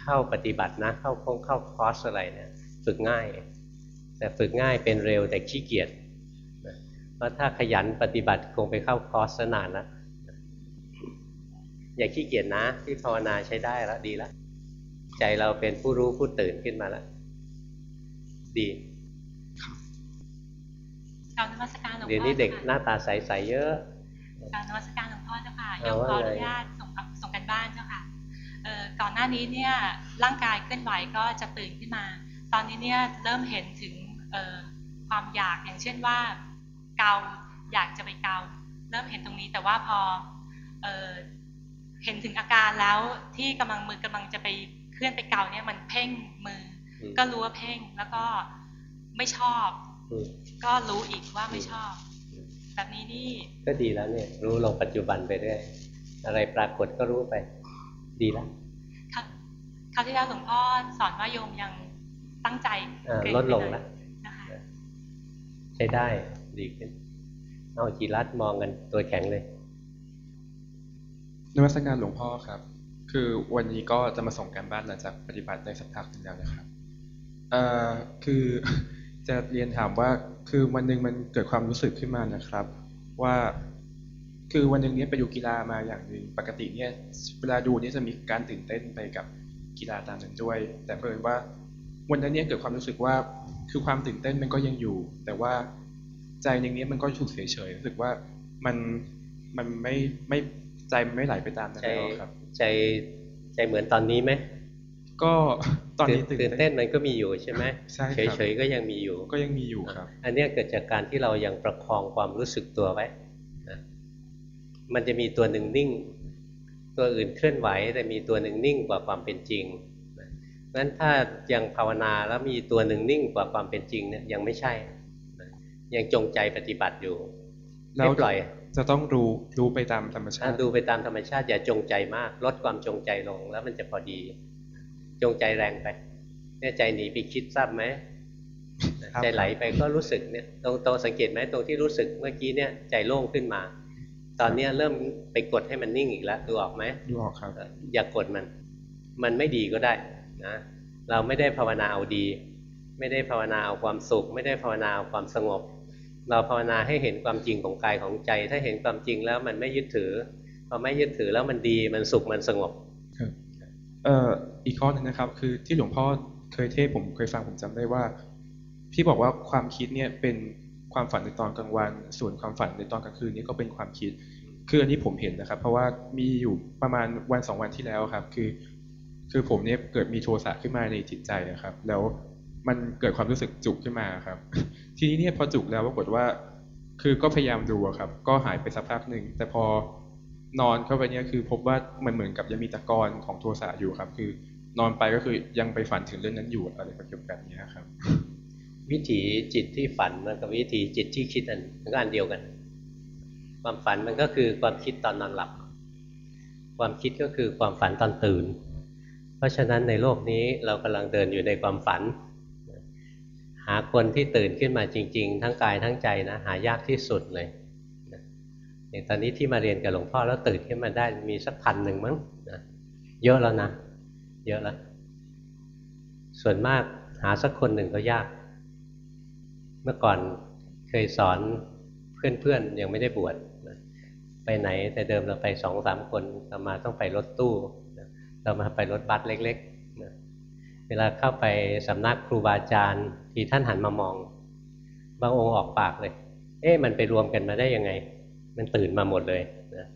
เข้าปฏิบัตินะ เข้าคงเข้าคอร์สอะไรเนี่ยฝึกง่าย แต่ฝึกง่ายเป็นเร็วแต่ขี้เกียจนะเพราะถ้าขยันปฏิบัติคงไปเข้าคอร์สนานแล้ว อย่าขี้เกียจนะที่ภาวนาใช้ได้แล้วดีแล้วใจเราเป็นผู้รู้ผู้ตื่นขึ้นมาแล้วดีกรารนมัสการหลวงพ่อเดี๋ยวนี้เด็กหจ้าน้าตาใสๆเยอะค่ะกรารนมัสการหลวงพ่อเจ้าค่ะโยเอามว่าขออไงนุญาตส่งส่งกันบ้านเจ้าค่ะเอ่อก่อนหน้านี้เนี่ยร่างกายเคลื่อนไหวก็จะตื่นขึ้นมา ตอนนี้เนี่ยเริ่มเห็นถึงเอ่อความอยากอย่างเช่นว่า เกาอยากจะไปเกา เริ่มเห็นตรงนี้แต่ว่าพอ เอ่อเห็นถึงอาการแล้วที่กำลังมือกำลังจะไปเคลื่อนไปเกาเนี่ยมันเพ่งมืออืมก็รู้ว่าเพ่งแล้วก็ไม่ชอบอืมก็รู้อีกว่าไม่ชอบ แบบนี้นี่ก็ดีแล้วเนี่ย รู้ลงปัจจุบันไปเรื่อยอะไรปรากฏก็รู้ไป ดีแล้วครั้งคราวที่แล้วหลวงพ่อสอนว่าโยมยังตั้งใจอ่าเกรงลดลงไปหน่แล้อยวนะคะใช้ได้ดีขึ้นเอาจีรัดมองกันตัวแข็งเลย นมัสการหลวงพ่อครับ คือวันนี้ก็จะมาส่งการบ้านหลังจากปฏิบัติได้สักพักหนึงแล้วนะครับเอ่อคือจะเรียนถามว่าคือวันหนึ่งมันเกิดความรู้สึกขึ้นมานะครับ ว่าคือวันหนึ่งเนี้ยไปดูกีฬามาอย่างหนึ่งปกติเนี่ยเวลาดูเนี่ยจะมีการตื่นเต้นไปกับกีฬาตามนั้นด้วย แต่เพิ่นว่าวันนั้นเนี่ยเกิดความรู้สึกว่าคือความตื่นเต้นมันก็ยังอยู่ แต่ว่าใจหนึ่งนี้มันก็ถูกเฉยๆรู้สึกว่ามันมันไม่ไม่ ใจมันไม่ไหลไปตามนั้นใจแล้วครับ ใจใจเหมือนตอนนี้ไหมก็ตอนนี้ตื่ตื่นเต้นมันก็มีอยู่ใช่ไหมใช่ครับเฉยๆก็ยังมีอยู่ ก็ยังมีอยู่ครับ อันเนี้ยเกิดจากการที่เรายังประคองความรู้สึกตัวไว้นะมันจะมีตัวหนึ่งนิ่ง ตัวอื่นเคลื่อนไหวแต่มีตัวหนึ่งนิ่งกว่าความเป็นจริงนะงั้นถ้ายังภาวนาแล้วมีตัวหนึ่งนิ่งกว่าความเป็นจริงเนี่ยยังไม่ใช่นะยังจงใจปฏิบัติอยู่แล้ไม่วปล่อย จะต้องรู้รู้ไปตามธรรมชาถ้าติดูไปตามธรรมชาติอย่าจงใจมาก ลดความจงใจลงแล้วมันจะพอดี จงใจแรงไปเนี่ยใจหนีไปคิดทราบไหมครับใจไหลไปก็รู้สึกเนี่ยตรงตรงสังเกตไหมตรงที่รู้สึกเมื่อกี้เนี่ยใจโล่งขึ้นมา ตอนเนี้ยเริ่มไปกดให้มันนิ่งอีกแล้วดูออกไหมดูออกครับ อย่ากดมัน มันไม่ดีก็ได้นะเราไม่ได้ภาวนาเอาดี ไม่ได้ภาวนาเอาความสุข ไม่ได้ภาวนาเอาความสงบ เราภาวนาให้เห็นความจริงของกายของใจ ถ้าเห็นความจริงแล้วมันไม่ยึดถือพอไม่ยึดถือแล้วมันดีมันสุขมันสงบเอ่ออีกข้อหนึงนะครับ คือที่หลวงพ่อเคยเทศผมเคยฟังผมจำได้ว่า พี่บอกว่าความคิดเนี่ยเป็นความฝันในตอนกลางวัน ส่วนความฝันในตอนกลางคืนนี่ก็เป็นความคิด คืออันนี้ผมเห็นนะครับ เพราะว่ามีอยู่ประมาณวันสองวันที่แล้วครับ คือ คือผมเนี่ยเกิดมีโทสะขึ้นมาในจิตใจนะครับ แล้ว มันเกิดความรู้สึกจุกขึ้นมาครับ ทีนี้เนี่ยพอจุกแล้วปรากฏว่า คือก็พยายามดูครับ ก็หายไปสักพักหนึ่งแต่พอนอนเข้าไปเนี่ยคือพบว่ามันเหมือนกับยังมีตะกอนของโทสะอยู่ครับ คือนอนไปก็คือยังไปฝันถึงเรื่องนั้นอยู่อะไรแบบนี้ครับ วิถีจิตที่ฝันกับวิถีจิตที่คิดอันมันก็อันเดียวกัน ความฝันมันก็คือความคิดตอนนอนหลับ ความคิดก็คือความฝันตอนตื่น เพราะฉะนั้นในโลกนี้เรากำลังเดินอยู่ในความฝัน หาคนที่ตื่นขึ้นมาจริง ๆ ทั้งกายทั้งใจนะ หายากที่สุดเลยอย่างตอนนี้ที่มาเรียนกับหลวงพ่อแล้วตื่นขึ้นมาได้มีสักพันหนึ่งมั้งนะเยอะแล้วนะ เยอะแล้ว ส่วนมากหาสักคนหนึ่งก็ยาก เมื่อก่อนเคยสอนเพื่อนๆยังไม่ได้บวชนะไปไหนแต่เดิมเราไปสองสามคนเรามาต้องไปรถตู้เรามาไปรถบัสเล็กๆ วลาเข้าไปสำนักครูบาอาจารย์ที่ท่านหันมามอง บางองค์ออกปากเลย เอ๊ะมันไปรวมกันมาได้ยังไง มันตื่นมาหมดเลยนะ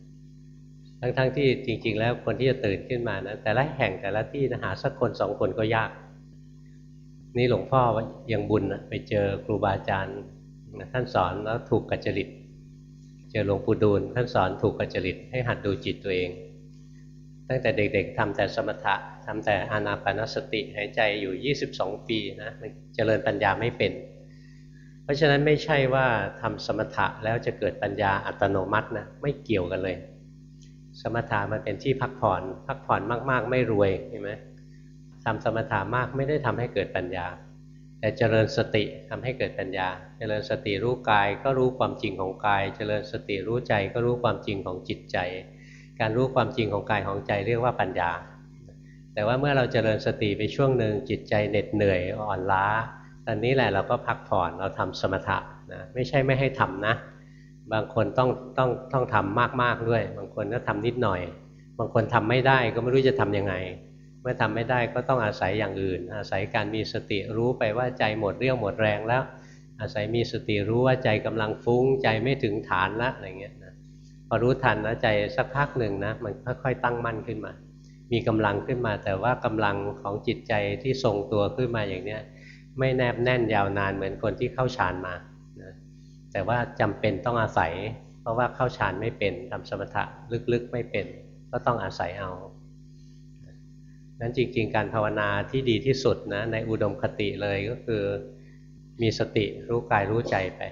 ทั้งๆที่จริง ๆ แล้วคนที่จะตื่นขึ้นมานะแต่ละแห่งแต่ละที่นะหาสักคนสองคนก็ยาก นี่หลวงพ่อยังบุญนะไปเจอครูบาอาจารย์ท่านสอนแล้วถูกกัจจริต เจอหลวงปู่ดูลท่านสอนถูกกัจจริตให้หัดดูจิตตัวเอง ตั้งแต่เด็กๆทำแต่สมถะทำแต่อานาปานสติหายใจอยู่ 22 ปีนะมันเจริญปัญญาไม่เป็น เพราะฉะนั้นไม่ใช่ว่าทำสมถะแล้วจะเกิดปัญญาอัตโนมัตินะไม่เกี่ยวกันเลย สมถะมันเป็นที่พักผ่อน พักผ่อนมากๆ ไม่รวยเห็นไหมทำสมถะมากไม่ได้ทำให้เกิดปัญญา แต่เจริญสติทำให้เกิดปัญญา เจริญสติรู้กายก็รู้ความจริงของกาย เจริญสติรู้ใจก็รู้ความจริงของจิตใจ การรู้ความจริงของกายของใจเรียกว่าปัญญา แต่ว่าเมื่อเราเจริญสติไปช่วงหนึ่งจิตใจเหน็ดเหนื่อยอ่อนล้า ตอนนี้แหละเราก็พักผ่อนเราทำสมถะนะไม่ใช่ไม่ให้ทำนะ บางคนต้องต้องต้องทำมากๆด้วย บางคนก็ทำนิดหน่อย บางคนทำไม่ได้ก็ไม่รู้จะทํำยังไง เมื่อทำไม่ได้ก็ต้องอาศัยอย่างอื่น อาศัยการมีสติรู้ไปว่าใจหมดเรี่ยวหมดแรงแล้ว อาศัยมีสติรู้ว่าใจกำลังฟุ้งใจไม่ถึงฐานละอะไรเงี้ยนะ พอรู้ทันนะใจสักพักหนึ่งนะมันค่อยๆตั้งมั่นขึ้นมา มีกำลังขึ้นมา แต่ว่ากำลังของจิตใจที่ทรงตัวขึ้นมาอย่างเนี้ยไม่แนบแน่นยาวนานเหมือนคนที่เข้าฌานมานะแต่ว่าจำเป็นต้องอาศัย เพราะว่าเข้าฌานไม่เป็นทำสมถะลึกๆไม่เป็น ก็ต้องอาศัยเอานั้นจริง ๆ การภาวนาที่ดีที่สุดนะในอุดมคติเลยก็คือมีสติรู้กายรู้ใจไป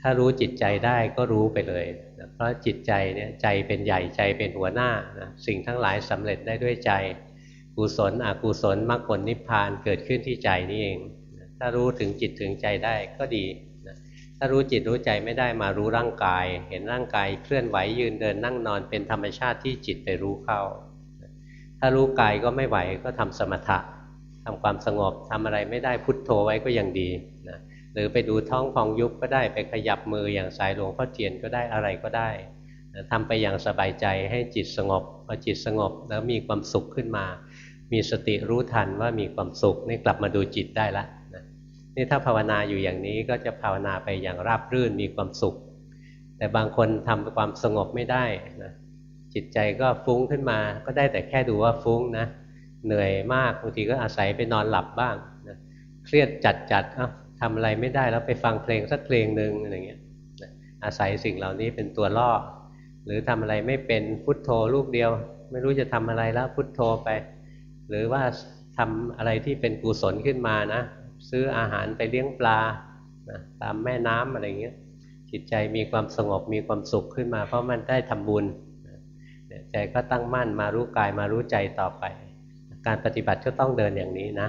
ถ้ารู้จิตใจได้ก็รู้ไปเลย เพราะจิตใจเนี่ยใจเป็นใหญ่ใจเป็นหัวหน้านะสิ่งทั้งหลายสำเร็จได้ด้วยใจ กุศลอกุศลมรรคผลนิพพานเกิดขึ้นที่ใจนี่เอง ถ้ารู้ถึงจิตถึงใจได้ก็ดีถ้ารู้จิตรู้ใจไม่ได้มารู้ร่างกาย เห็นร่างกายเคลื่อนไหวยืนเดินนั่งนอนเป็นธรรมชาติที่จิตไปรู้เข้า ถ้ารู้กายก็ไม่ไหวก็ทำสมถะทำความสงบทำอะไรไม่ได้พุทโธไว้ก็ยังดีนะ หรือไปดูท้องพองยุบก็ได้ไปขยับมืออย่างสายหลวงพ่อเทียนก็ได้อะไรก็ได้นะทำไปอย่างสบายใจให้จิตสงบพอจิตสงบแล้วมีความสุขขึ้นมา มีสติรู้ทันว่ามีความสุขนี่กลับมาดูจิตได้ละนี่ถ้าภาวนาอยู่อย่างนี้ก็จะภาวนาไปอย่างราบรื่นมีความสุข แต่บางคนทำความสงบไม่ได้นะจิตใจก็ฟุ้งขึ้นมา ก็ได้แต่แค่ดูว่าฟุ้งนะเหนื่อยมากบางทีก็อาศัยไปนอนหลับบ้างนะเครียดจัดจัดอ้า ทำอะไรไม่ได้แล้วไปฟังเพลงสักเพลงหนึ่งอะไรเงี้ยอาศัยสิ่งเหล่านี้เป็นตัวล่อ หรือทำอะไรไม่เป็นพุทโธลูกเดียว ไม่รู้จะทำอะไรแล้วพุทโธไป หรือว่าทำอะไรที่เป็นกุศลขึ้นมานะ ซื้ออาหารไปเลี้ยงปลานะตามแม่น้ำอะไรเงี้ยจิตใจมีความสงบมีความสุขขึ้นมา เพราะมันได้ทำบุญใจก็ตั้งมั่นมารู้กายมารู้ใจต่อไป การปฏิบัติก็ต้องเดินอย่างนี้นะ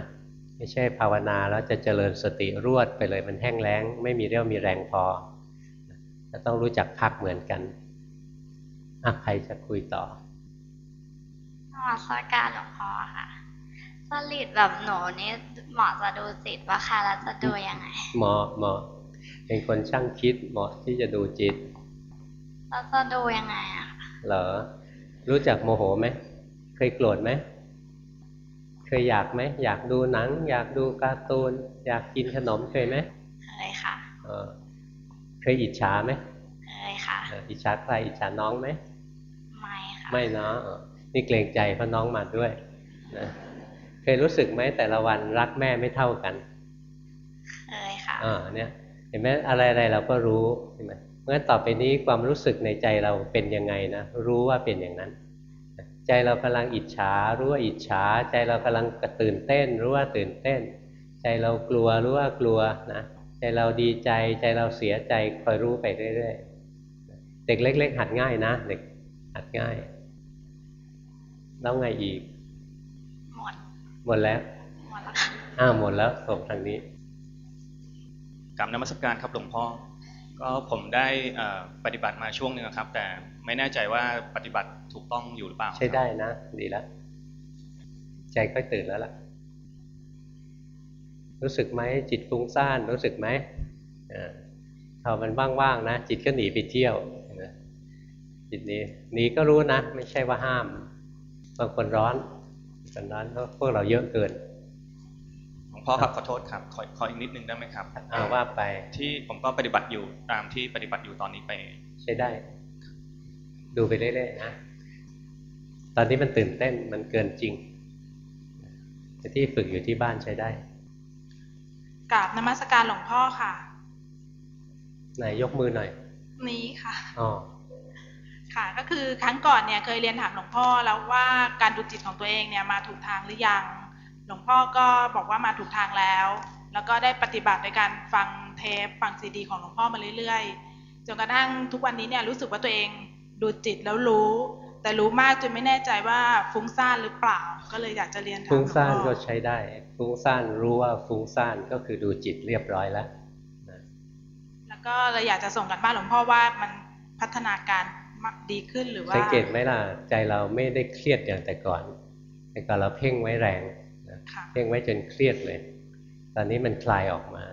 ไม่ใช่ภาวนาแล้วจะเจริญสติรวดไปเลยมันแห้งแล้ง ไม่มีเรี่ยวมีแรงพอจะต้องรู้จักพักเหมือนกันอะใครจะคุยต่อนมัสการหลวงพ่อค่ะสลิดแบบหนูนี่เหมาะจะดูจิตว่าค่ะแล้วจะดูยังไงเหมาะเหมาะเป็นคนช่างคิดเหมาะที่จะดูจิตแล้วจะดูยังไงอะเหรอรู้จักโมโหไหมเคยโกรธไหม เคยอยากไหมอยากดูหนัง อยากดูการ์ตูน อยากกินขนมเคยไหมเคยค่ะเคยอิจฉาไหมเคยค่ะอิจฉาใครอิจฉาน้องไหมไม่ค่ะไม่เนาะนี่เกรงใจเพราะน้องมาด้วยนะเคยรู้สึกไหมแต่ละวันรักแม่ไม่เท่ากันเคยค่ะอ่าเนี่ยเห็นไหมอะไรอะไรเราก็รู้เห็นไหมเพราะฉะนั้นต่อไปนี้ความรู้สึกในใจเราเป็นยังไงนะรู้ว่าเป็นอย่างนั้น ใจเรากำลังอิจฉารู้ว่าอิจฉา ใจเรากำลังกระตื่นเต้น รู้ว่าตื่นเต้น ใจเรากลัวรู้ว่ากลัวนะใจเราดีใจใจเราเสียใจคอยรู้ไปเรื่อยๆเด็กเล็ก ๆ หัดง่ายนะเด็กหัดง่ายแล้วไงอีก หมดหมดแล้วหมดแล้วอ้าวหมดแล้วส่งทางนี้กับนมัสการครับหลวงพ่อ ก็ผมได้ปฏิบัติมาช่วงหนึ่งครับ แต่ไม่แน่ใจว่าปฏิบัติถูกต้องอยู่หรือเปล่า ใช่ได้นะ ดีแล้วใจก็ตื่นแล้วล่ะ รู้สึกไหมจิตฟุ้งซ่านรู้สึกไหมพอมันว่างๆนะ จิตก็หนีไปเที่ยวจิตนี้หนีก็รู้นะ ไม่ใช่ว่าห้ามบางคนร้อนบางคนร้อนเพราะพวกเราเยอะเกิน พ่อครับขอโทษครับขอขออีกนิดนึงได้ไหมครับอ่าว่าไปที่ผมก็ปฏิบัติอยู่ตามที่ปฏิบัติอยู่ตอนนี้ไป ใช้ได้ ดูไปเรื่อยๆนะตอนนี้มันตื่นเต้นมันเกินจริงแต่ที่ฝึกอยู่ที่บ้านใช้ได้กราบนมัสการหลวงพ่อค่ะ ไหนยกมือหน่อย นี้ค่ะอ๋อค่ะก็คือครั้งก่อนเนี่ยเคยเรียนถามหลวงพ่อแล้วว่าการดูจิตของตัวเองเนี่ยมาถูกทางหรือยัง หลวงพ่อก็บอกว่ามาถูกทางแล้ว แล้วก็ได้ปฏิบัติในการฟังเทปฟังซีดี ของหลวงพ่อมาเรื่อยๆ จนกระทั่งทุกวันนี้เนี่ยรู้สึกว่าตัวเองดูจิตแล้วรู้ แต่รู้มากจนไม่แน่ใจว่าฟุ้งซ่านหรือเปล่า ก็เลยอยากจะเรียนถามฟุ้งซ่านหลวงพ่ก็อใช้ได้ ฟุ้งซ่านรู้ว่าฟุ้งซ่านก็คือดูจิตเรียบร้อยแล้วนะแล้วก็เลยอยากจะส่งกันบ้านหลวงพ่อว่ามันพัฒนาการมากดีขึ้นหรือว่าสังเกตไหมล่ะใจเราไม่ได้เครียดอย่างแต่ก่อน แต่ก่อนเราเพ่งไว้แรงนะค่ะ เพ่งไว้จนเครียดเลย ตอนนี้มันคลายออกมา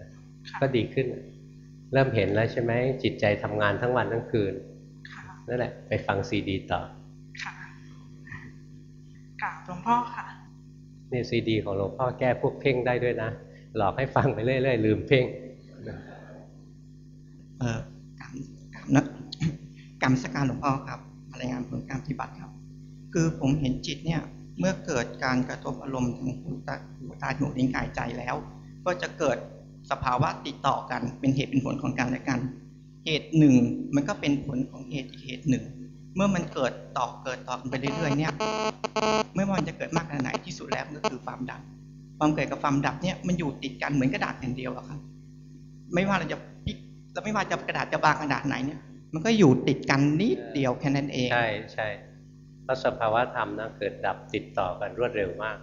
นะค่ะก็ดีขึ้น เริ่มเห็นแล้วใช่ไหมจิตใจทำงานทั้งวันทั้งคืนค่ะนั่นแหละ ไปฟังซีดีต่อค่ะกราบหลวงพ่อค่ะนี่ซีดีของหลวงพ่อแก้พวกเพ่งได้ด้วยนะ หลอกให้ฟังไปเรื่อยๆลืมเพ่งเอ่อกรรมกรรมนะกรรมสการหลวงพ่อครับรายงานผลการปฏิบัติครับ คือผมเห็นจิตเนี่ย เมื่อเกิดการกระทบอารมณ์ทางหูตาหูตาหูลิ้นกายใจแล้ว ก็จะเกิดสภาวะติดต่อกัน เป็นเหตุเป็นผลของกันและกัน เหตุหนึ่งมันก็เป็นผลของเหตุอีกเหตุหนึ่ง เมื่อมันเกิดต่อเกิดต่อกันไปเรื่อยๆเนี่ยไม่ว่ามันจะเกิดมากขนาดไหนที่สุดแล้วก็คือความดับ ความเกิดกับความดับเนี่ยมันอยู่ติดกันเหมือนกระดาษแผ่นเดียวอะครับ ไม่ว่าเราจะพลิกแล้วไม่ว่าจะกระดาษจะบางขนาดไหนเนี่ย มันก็อยู่ติดกันนิดเดียวแค่นั้นเอง ใช่ใช่ เพราะสภาวะธรรมนะเกิดดับติดต่อกันรวดเร็วมาก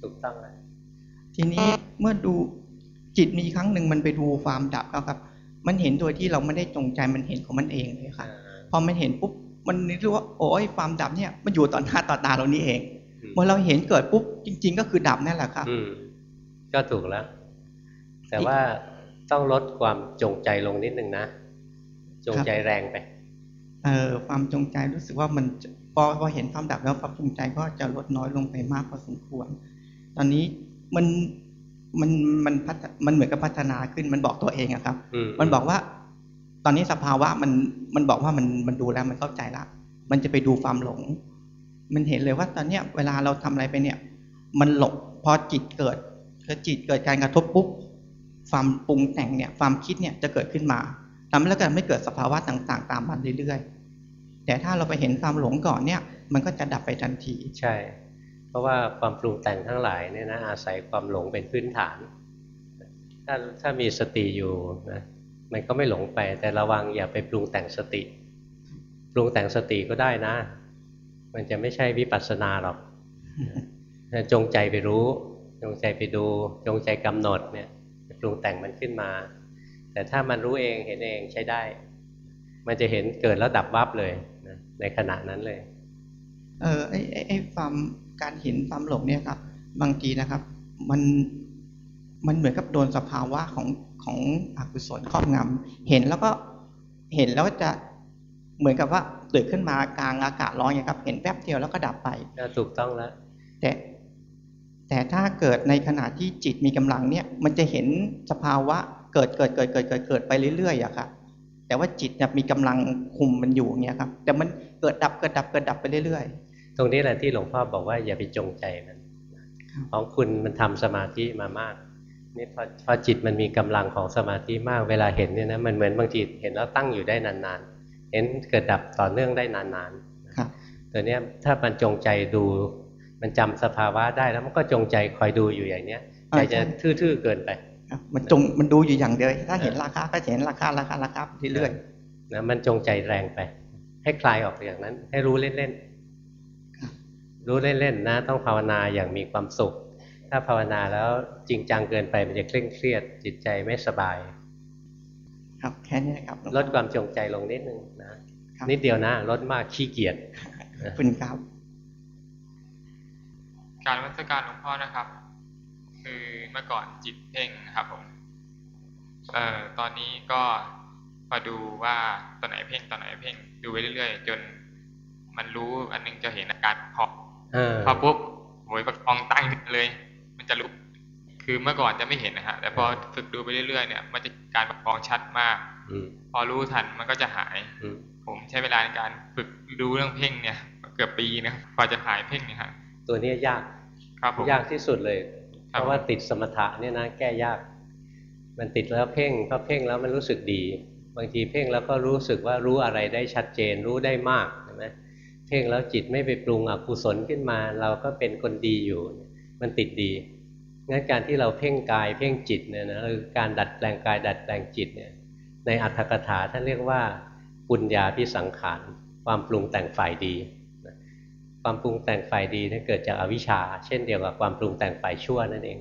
ถูกต้องเลยทีนี้เมื่อดูจิตมีครั้งหนึ่งมันไปดูความดับแล้วครับ มันเห็นโดยที่เราไม่ได้จงใจมันเห็นของมันเองเลยค่ะ พอมันเห็นปุ๊บมันนึกว่าโอ้ยความดับเนี่ยมันอยู่ต่อหน้าต่อตาเรานี่เองอืมเมื่อเราเห็นเกิดปุ๊บจริง ๆ ก็คือดับนั่นแหละครับอืมก็ถูกแล้ว แต่ว่าต้องลดความจงใจลงนิดนึงนะ จงใจแรงไป เอ่อความจงใจรู้สึกว่ามันจะ พอพอเห็นความดับแล้วความจงใจก็จะลดน้อยลงไปมากพอสมควร ตอนนี้มันมันมันพัฒมันเหมือนกับพัฒนาขึ้นมันบอกตัวเองอะครับอืมมันบอกว่า ตอนนี้สภาวะมันมันบอกว่ามันมันดูแล้วมันเข้าใจละมันจะไปดูความหลง มันเห็นเลยว่าตอนเนี้ยเวลาเราทำอะไรไปเนี่ย มันหลงพอจิตเกิดคือจิตเกิดการกระทบปุ๊บความปรุงแต่งเนี่ยความคิดเนี่ยจะเกิดขึ้นมาทำแล้วก็ไม่เกิดสภาวะต่างๆ ตามมาเรื่อยๆ แต่ถ้าเราไปเห็นความหลงก่อนเนี่ย มันก็จะดับไปทันที ใช่ เพราะว่าความปรุงแต่งทั้งหลายเนี่ยนะอาศัยความหลงเป็นพื้นฐาน ถ้าถ้ามีสติอยู่นะมันก็ไม่หลงไป แต่ระวังอย่าไปปรุงแต่งสติ ปรุงแต่งสติก็ได้นะ มันจะไม่ใช่วิปัสสนาหรอกจงใจไปรู้ จงใจไปดู จงใจกำหนดเนี่ยปรุงแต่งมันขึ้นมา แต่ถ้ามันรู้เองเห็นเองใช้ได้ มันจะเห็นเกิดแล้วดับวับเลย ในขณะนั้นเลย เออไอ้ไอ้ไอ้ความการเห็นความหลงเนี่ยครับ บางทีนะครับ มันมันเหมือนกับโดนสภาวะของของอกุศลครอบงำเห็นแล้วก็เห็นแล้วจะเหมือนกับว่าเกิดขึ้นมากลางอากาศร้อนอย่างครับ เห็นแป๊บเดียวแล้วก็ดับไปก็ถูกต้องแล้ว แต่แต่ถ้าเกิดในขณะที่จิตมีกำลังเนี่ย มันจะเห็นสภาวะเกิดเกิดเกิดเกิดเกิดเกิดไปเรื่อยๆอะครับ แต่ว่าจิตเนี่ยมีกำลังคุมมันอยู่อย่างเงี้ยครับ แต่มันเกิดดับเกิดดับเกิดดับไปเรื่อยๆ ตรงนี้แหละที่หลวงพ่อบอกว่าอย่าไปจงใจมันของคุณมันทำสมาธิมามากนี่พอพอจิตมันมีกำลังของสมาธิมากเวลาเห็นเนี่ยนะมันเหมือนบางทีเห็นแล้วตั้งอยู่ได้นานๆ เห็นเกิดดับต่อเนื่องได้นานครับๆตัวเนี้ยถ้ามันจงใจดู มันจำสภาวะได้แล้วมันก็จงใจคอยดูอยู่อย่างเนี้ยใจจะทื่อๆเกินไปครับ มันจงมันดูอยู่อย่างเดียว ถ้าเห็นราคาก็จะเห็นราคาราคาราคาไปเรื่อยนะมันจงใจแรงไป ให้คลายออกอย่างนั้น ให้รู้เล่นๆรู้เล่นๆนะ ต้องภาวนาอย่างมีความสุข ถ้าภาวนาแล้วจริงจังเกินไปมันจะเคร่งเครียด จิตใจไม่สบายๆครับแค่นี้ครับลดความจงใจลงนิดนึงนะครับนิดเดียวนะลดมากขี้เกียจขอบคุณครับ การวัตการหลวงพ่อนะครับคือเมื่อก่อนจิตเพ่งครับผมเอ่อตอนนี้ก็มาดูว่าตอนไหนเพ่งตอนไหนเพ่งดูไปเรื่อยๆ จนมันรู้อันหนึงจะเห็นอาการพองเออพอปุ๊บโหยประคองตั้งเลย มันจะลุกคือเมื่อก่อนจะไม่เห็นนะฮะแต่พอฝึกดูไปเรื่อยๆเนี่ย มันจะการประคองชัดมากอืมพอรู้ทันมันก็จะหายอืมผมใช้เวลาในการฝึกดูเรื่องเพ่งเนี่ย เกือบปีนะครับกว่าจะหายเพ่งเนี่ยฮะตัวเนี้ยยากครับผมยากที่สุดเลยค เพราะว่าติดสมถะเนี่ยนะแก้ยาก มันติดแล้วเพ่งพอเพ่งแล้วมันรู้สึกดี บางทีเพ่งแล้วก็รู้สึกว่ารู้อะไรได้ชัดเจนรู้ได้มากเห็นไหมเพ่งแล้วจิตไม่ไปปรุงอกุศลขึ้นมา เราก็เป็นคนดีอยู่ มันติดดีงั้นการที่เราเพ่งกายเพ่งจิตเนี่ยนะหรือการดัดแปลงกายดัดแปลงจิตเนี่ยในอัตถกถาท่านเรียกว่าปุญญาพิสังขารความปรุงแต่งฝ่ายดี ความปรุงแต่งฝ่ายดีนี่เกิดจากอวิชชา เช่นเดียวกับความปรุงแต่งฝ่ายชั่วนั่นเอง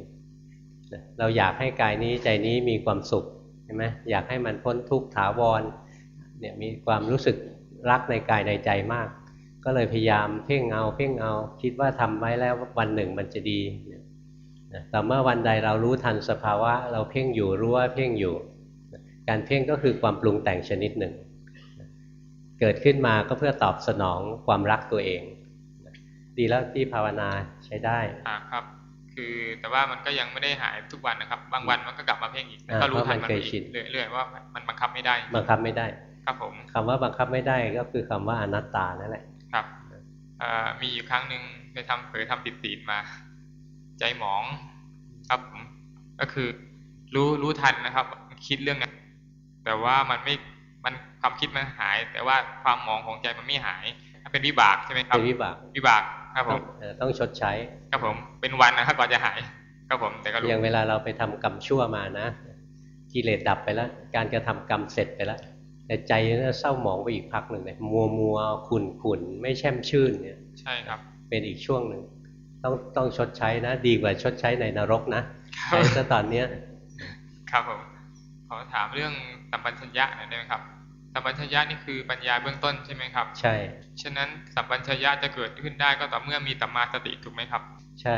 เราอยากให้กายนี้ใจนี้มีความสุขใช่ไหมอยากให้มันพ้นทุกข์ถาวรเนี่ยมีความรู้สึกรักในกายในใจมาก ก็เลยพยายามเพ่งเอาเพ่งเอาคิดว่าทำไว้แล้ววันหนึ่งมันจะดีแต่เมื่อวันใดเรารู้ทันสภาวะ เราเพ่งอยู่รู้ว่าเพ่งอยู่ การเพ่งก็คือความปรุงแต่งชนิดหนึ่ง เกิดขึ้นมาก็เพื่อตอบสนองความรักตัวเอง ดีแล้วที่ภาวนาใช้ได้อ่าครับ คือแต่ว่ามันก็ยังไม่ได้หายทุกวันนะครับ บางวันมันก็กลับมาเพ่งอีกก็รู้ทันมันอีกเรื่อยๆว่ามันบังคับไม่ได้ บังคับไม่ได้ ครับผมคำว่าบังคับไม่ได้ก็คือคำว่าอนัตตานั่นแหละครับมีอยู่ครั้งหนึ่งไปทำเผยทำติดตีนมา ใจหมองครับผมก็คือ รู้รู้ทันนะครับ คิดเรื่องนั้นแต่ว่ามันไม่มันความคิดมันหาย แต่ว่าความมองของใจมันไม่หาย เป็นวิบากใช่ไหมครับเป็นวิบากวิบากครับผมต้องชดใช้ครับผมเป็นวันนะครับก่อนจะหายครับผมแต่ก็อย่างเวลาเราไปทำกรรมชั่วมานะกิเลสดับไปแล้ว การกระทำกรรมเสร็จไปแล้ว แต่ใจเนี่ยเศร้าหมองไปอีกพักหนึ่งเลยมัวมัวขุ่นขุ่นไม่แช่มชื่นเนี่ยใช่ครับ เป็นอีกช่วงหนึ่งต้องต้องชดใช้นะ ดีกว่าชดใช้ในนรกนะใช้ซะตอนเนี้ยครับผมขอถามเรื่องสัมปัญญะหน่อยได้ไหมครับ สัมปัญญะนี่คือปัญญาเบื้องต้นใช่ไหมครับ ใช่ ฉะนั้นสัมปัญญะจะเกิดขึ้นได้ก็ต่อเมื่อมีตัมมาสติถูกไหมครับ ใช่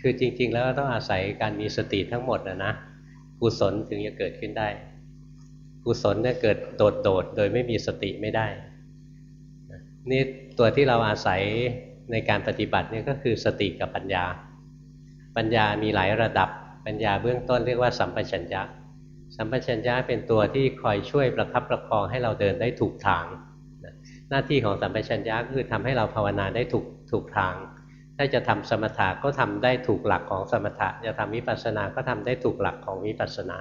คือจริง ๆ แล้วต้องอาศัยการมีสติทั้งหมดนะนะกุศลถึงจะเกิดขึ้นได้กุศลเนี่ยเกิดโดดๆโดยไม่มีสติไม่ได้นี่ตัวที่เราอาศัยในการปฏิบัตินี่ก็คือสติกับปัญญา ปัญญามีหลายระดับปัญญาเบื้องต้นเรียกว่าสัมปชัญญะ สัมปชัญญะเป็นตัวที่คอยช่วยประคับประคองให้เราเดินได้ถูกทาง หน้าที่ของสัมปชัญญะคือทำให้เราภาวนาได้ถูกถูกทาง ถ้าจะทำสมถะก็ทำได้ถูกหลักของสมถะ จะทำวิปัสสนาก็ทำได้ถูกหลักของวิปัสสนา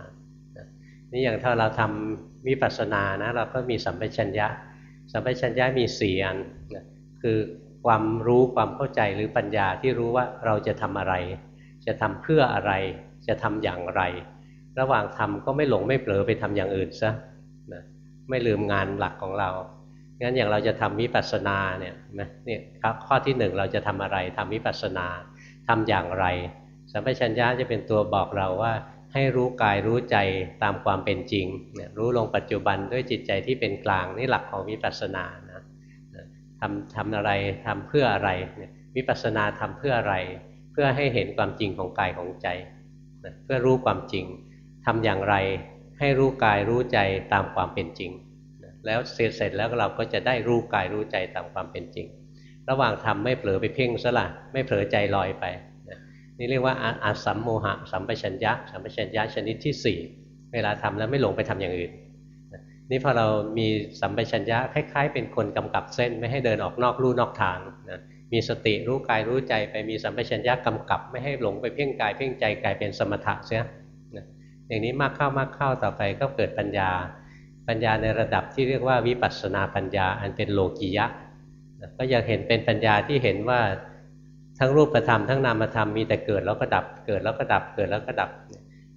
นี่อย่างถ้าเราทำวิปัสสนานะเราก็มีสัมปชัญญะ สัมปชัญญะมีสี่อันคือความรู้ความเข้าใจหรือปัญญาที่รู้ว่าเราจะทำอะไร จะทำเพื่ออะไร จะทำอย่างไร ระหว่างทำก็ไม่หลงไม่เผลอไปทำอย่างอื่นซะนะไม่ลืมงานหลักของเรา งั้นอย่างเราจะทำวิปัสสนาเนี่ยนะเนี่ยข้อที่หนึ่งเราจะทำอะไรทำวิปัสสนาทำอย่างไร สัมปชัญญะจะเป็นตัวบอกเราว่าให้รู้กายรู้ใจตามความเป็นจริงเนี่ยรู้ลงปัจจุบันด้วยจิตใจที่เป็นกลางนี่หลักของวิปัสสนาทำทำอะไรทำเพื่ออะไรวิปัสสนาทำเพื่ออะไร เพื่อให้เห็นความจริงของกายของใจ เพื่อรู้ความจริง ทำอย่างไรให้รู้กายรู้ใจตามความเป็นจริง แล้วเสร็จเสร็จแล้วเราก็จะได้รู้กายรู้ใจตามความเป็นจริง ระหว่างทำไม่เผลอไปเพ่งซะละไม่เผลอใจลอยไปนี่เรียกว่าอาสัมโมหะสัมปชัญญะสัมปชัญญะชนิดที่ 4 เวลาทำแล้วไม่หลงไปทำอย่างอื่นนี่พอเรามีสัมปชัญญะคล้ายๆ เป็นคนกำกับเส้น ไม่ให้เดินออกนอกลู่นอกทางนะมีสติรู้กายรู้ใจไปมีสัมปชัญญะกำกับ ไม่ให้หลงไปเพ่งกายเพ่งใจกลายเป็นสมถะเสีย อย่างนี้มากเข้ามากเข้าต่อไปก็เกิดปัญญา ปัญญาในระดับที่เรียกว่าวิปัสสนาปัญญาอันเป็นโลกิยะก็ยังเห็นเป็นปัญญาที่เห็นว่าทั้งรูปธรรมทั้งนามธรรมมีแต่เกิดแล้วก็ดับเกิดแล้วก็ดับเกิดแล้วก็ดับ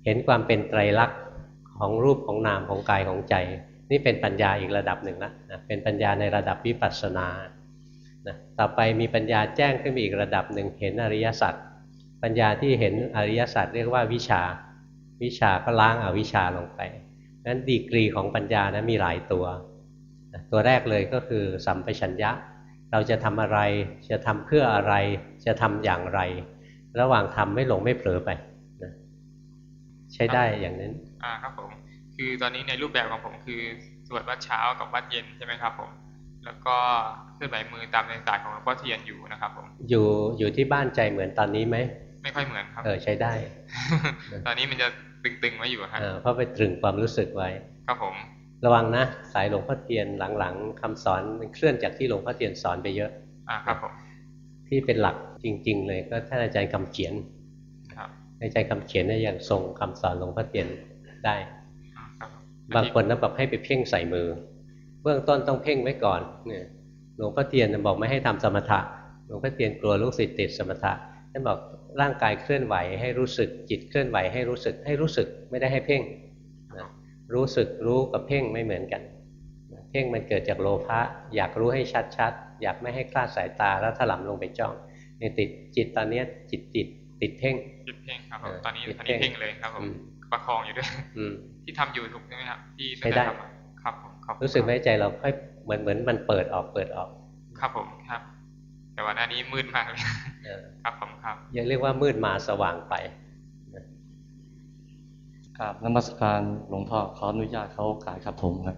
เห็นความเป็นไตรลักษณ์ของรูปของนามของกายของใจ นี่เป็นปัญญาอีกระดับหนึ่งนะนะเป็นปัญญาในระดับวิปัสสนานะต่อไปมีปัญญาแจ้งขึ้นไปอีกระดับหนึ่งเห็นอริยสัจปัญญาที่เห็นอริยสัจเรียกว่าวิชา วิชาก็ล้างอาวิชาลงไปนั้นดีกรีของปัญญานะมีหลายตัว ตัวแรกเลยก็คือสัมปชัญญะ เราจะทำอะไรจะทำเพื่ออะไร จะทำอย่างไร ระหว่างทำไม่หลงไม่เผลอไปนะใช้ได้อย่างนั้นอ่าครับผมคือตอนนี้ในรูปแบบของผมคือสวดวัดเช้ากับวัดเย็นใช่ไหมครับผมแล้วก็เคลื่อนไหวมือตามในสายของหลวงพ่อเทียนอยู่นะครับผมอยู่อยู่ที่บ้านใจเหมือนตอนนี้ไหมไม่ค่อยเหมือนครับ เออใช้ได้ ตอนนี้มันจะ ตึงๆไว้อยู่ครับเพราะไปตรึงความรู้สึกไว้ ครับผม ระวังนะ สายหลวงพ่อเทียนหลังๆคำสอนมันเคลื่อนจากที่หลวงพ่อเทียนสอนไปเยอะ อ่าครับผม ที่เป็นหลักจริง ๆ เลยก็ท่านอาจารย์คำเขียนอาจารย์คำเขียนเนี่ยยังทรงคำสอนหลวงพ่อเทียนได้ บางคนนะบอกให้ไปเพ่งใส่มือ เบื้องต้นต้องเพ่งไว้ก่อน เนี่ยหลวงพ่อเทียนบอกไม่ให้ทำสมถะ หลวงพ่อเทียนกลัวลูกศิษย์ติดสมถะท่านบอก ร่างกายเคลื่อนไหวให้รู้สึก จิตเคลื่อนไหวให้รู้สึก ให้รู้สึกไม่ได้ให้เพ่งนะรู้สึกรู้กับเพ่งไม่เหมือนกัน เพ่งมันเกิดจากโลภะอยากรู้ให้ชัดๆอยากไม่ให้คลาดสายตาแล้วถลำลงไปจ้องในติดจิตตอนนี้จิตติดติดเพ่งติดเพ่งครับผมตอนนี้ติดตอนเพ่นี้งเพ่งเลยครับผมอืมประคองอยู่ด้วยอืมที่ทำอยู่ถูกใช่ไหมครับที่ใช้ได้ตั้งแต่ทำมาครับผมขอบคุณรู้สึกไหมใจเราค่อยเหมือนเหมือนมันเปิดออกเปิดออก ครับผมครับ แต่ว่าหน้านี้มืดมากเลยเออครับผมครับอย่าเรียกว่ามืดมาสว่างไปครับนมัสการหลวงพ่อขออนุญาตเขาโอกาสครับผมครับ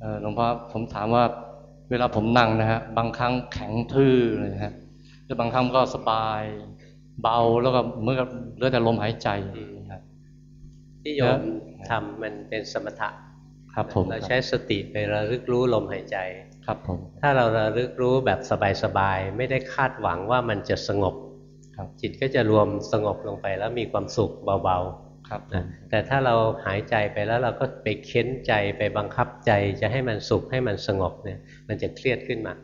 เอ่อหลวงพ่อผมถามว่าเวลาผมนั่งนะฮะบางครั้งแข็งทื่อเลยฮะแล้วบางครั้งก็สบาย เบาแล้วก็เหมื่อนกับเหลือแต่ลมหายใจครับที่โยมทำมันเป็นสมถะครับผมเราใช้สติไประลึกรู้ลมหายใจ ครับผมถ้าเราระลึกรู้แบบสบายๆไม่ได้คาดหวังว่ามันจะสงบครับจิตก็จะรวมสงบลงไปแล้วมีความสุขเบาครับๆนะแต่ถ้าเราหายใจไปแล้วเราก็ไปเค้นใจไปบังคับใจจะให้มันสุขให้มันสงบเนี่ยมันจะเครียดขึ้นมา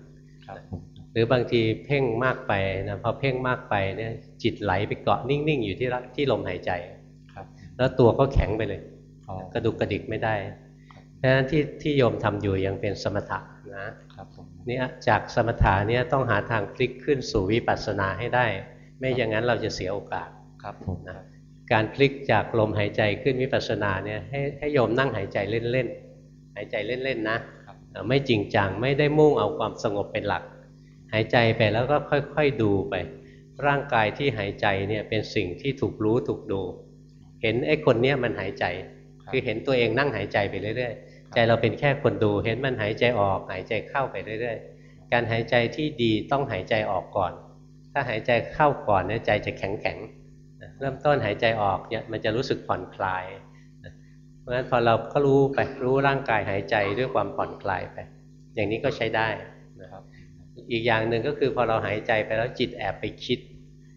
ครับผมหรือบางทีเพ่งมากไปนะพอเพ่งมากไปเนี่ยจิตไหลไปเกาะนิ่งๆ อยู่ที่ละที่ลมหายใจครับ แล้วตัวก็แข็งไปเลยอ๋อกระดุกกระดิกไม่ได้เพราะฉะนั้นที่ที่โยมทำอยู่ยังเป็นสมถะ นะครับผมเนี่ยจากสมถะเนี่ยต้องหาทางพลิกขึ้นสู่วิปัสสนาให้ได้ ไม่อย่างนั้นเราจะเสียโอกาสครับผมนะการพลิกจากลมหายใจขึ้นวิปัสสนาเนี่ยให้ให้โยมนั่งหายใจเล่นๆหายใจเล่นๆนะเอ่อไม่จริงจังไม่ได้มุ่งเอาความสงบเป็นหลัก หายใจไปแล้วก็ค่อยๆดูไป ร่างกายที่หายใจเนี่ยเป็นสิ่งที่ถูกรู้ถูกดู เห็นไอ้คนเนี้ยมันหายใจ คือเห็นตัวเองนั่งหายใจไปเรื่อยๆ ใจเราเป็นแค่คนดู เห็นมันหายใจออกหายใจเข้าไปเรื่อยๆ การหายใจที่ดีต้องหายใจออกก่อน ถ้าหายใจเข้าก่อนเนี่ยใจจะแข็งแข็งๆนะเริ่มต้นหายใจออกเนี่ยมันจะรู้สึกผ่อนคลายนะเพราะฉะนั้นพอเราก็รู้ไปรู้ร่างกายหายใจด้วยความผ่อนคลายไป อย่างนี้ก็ใช้ได้นะครับอีกอย่างหนึ่งก็คือพอเราหายใจไปแล้วจิตแอบไปคิด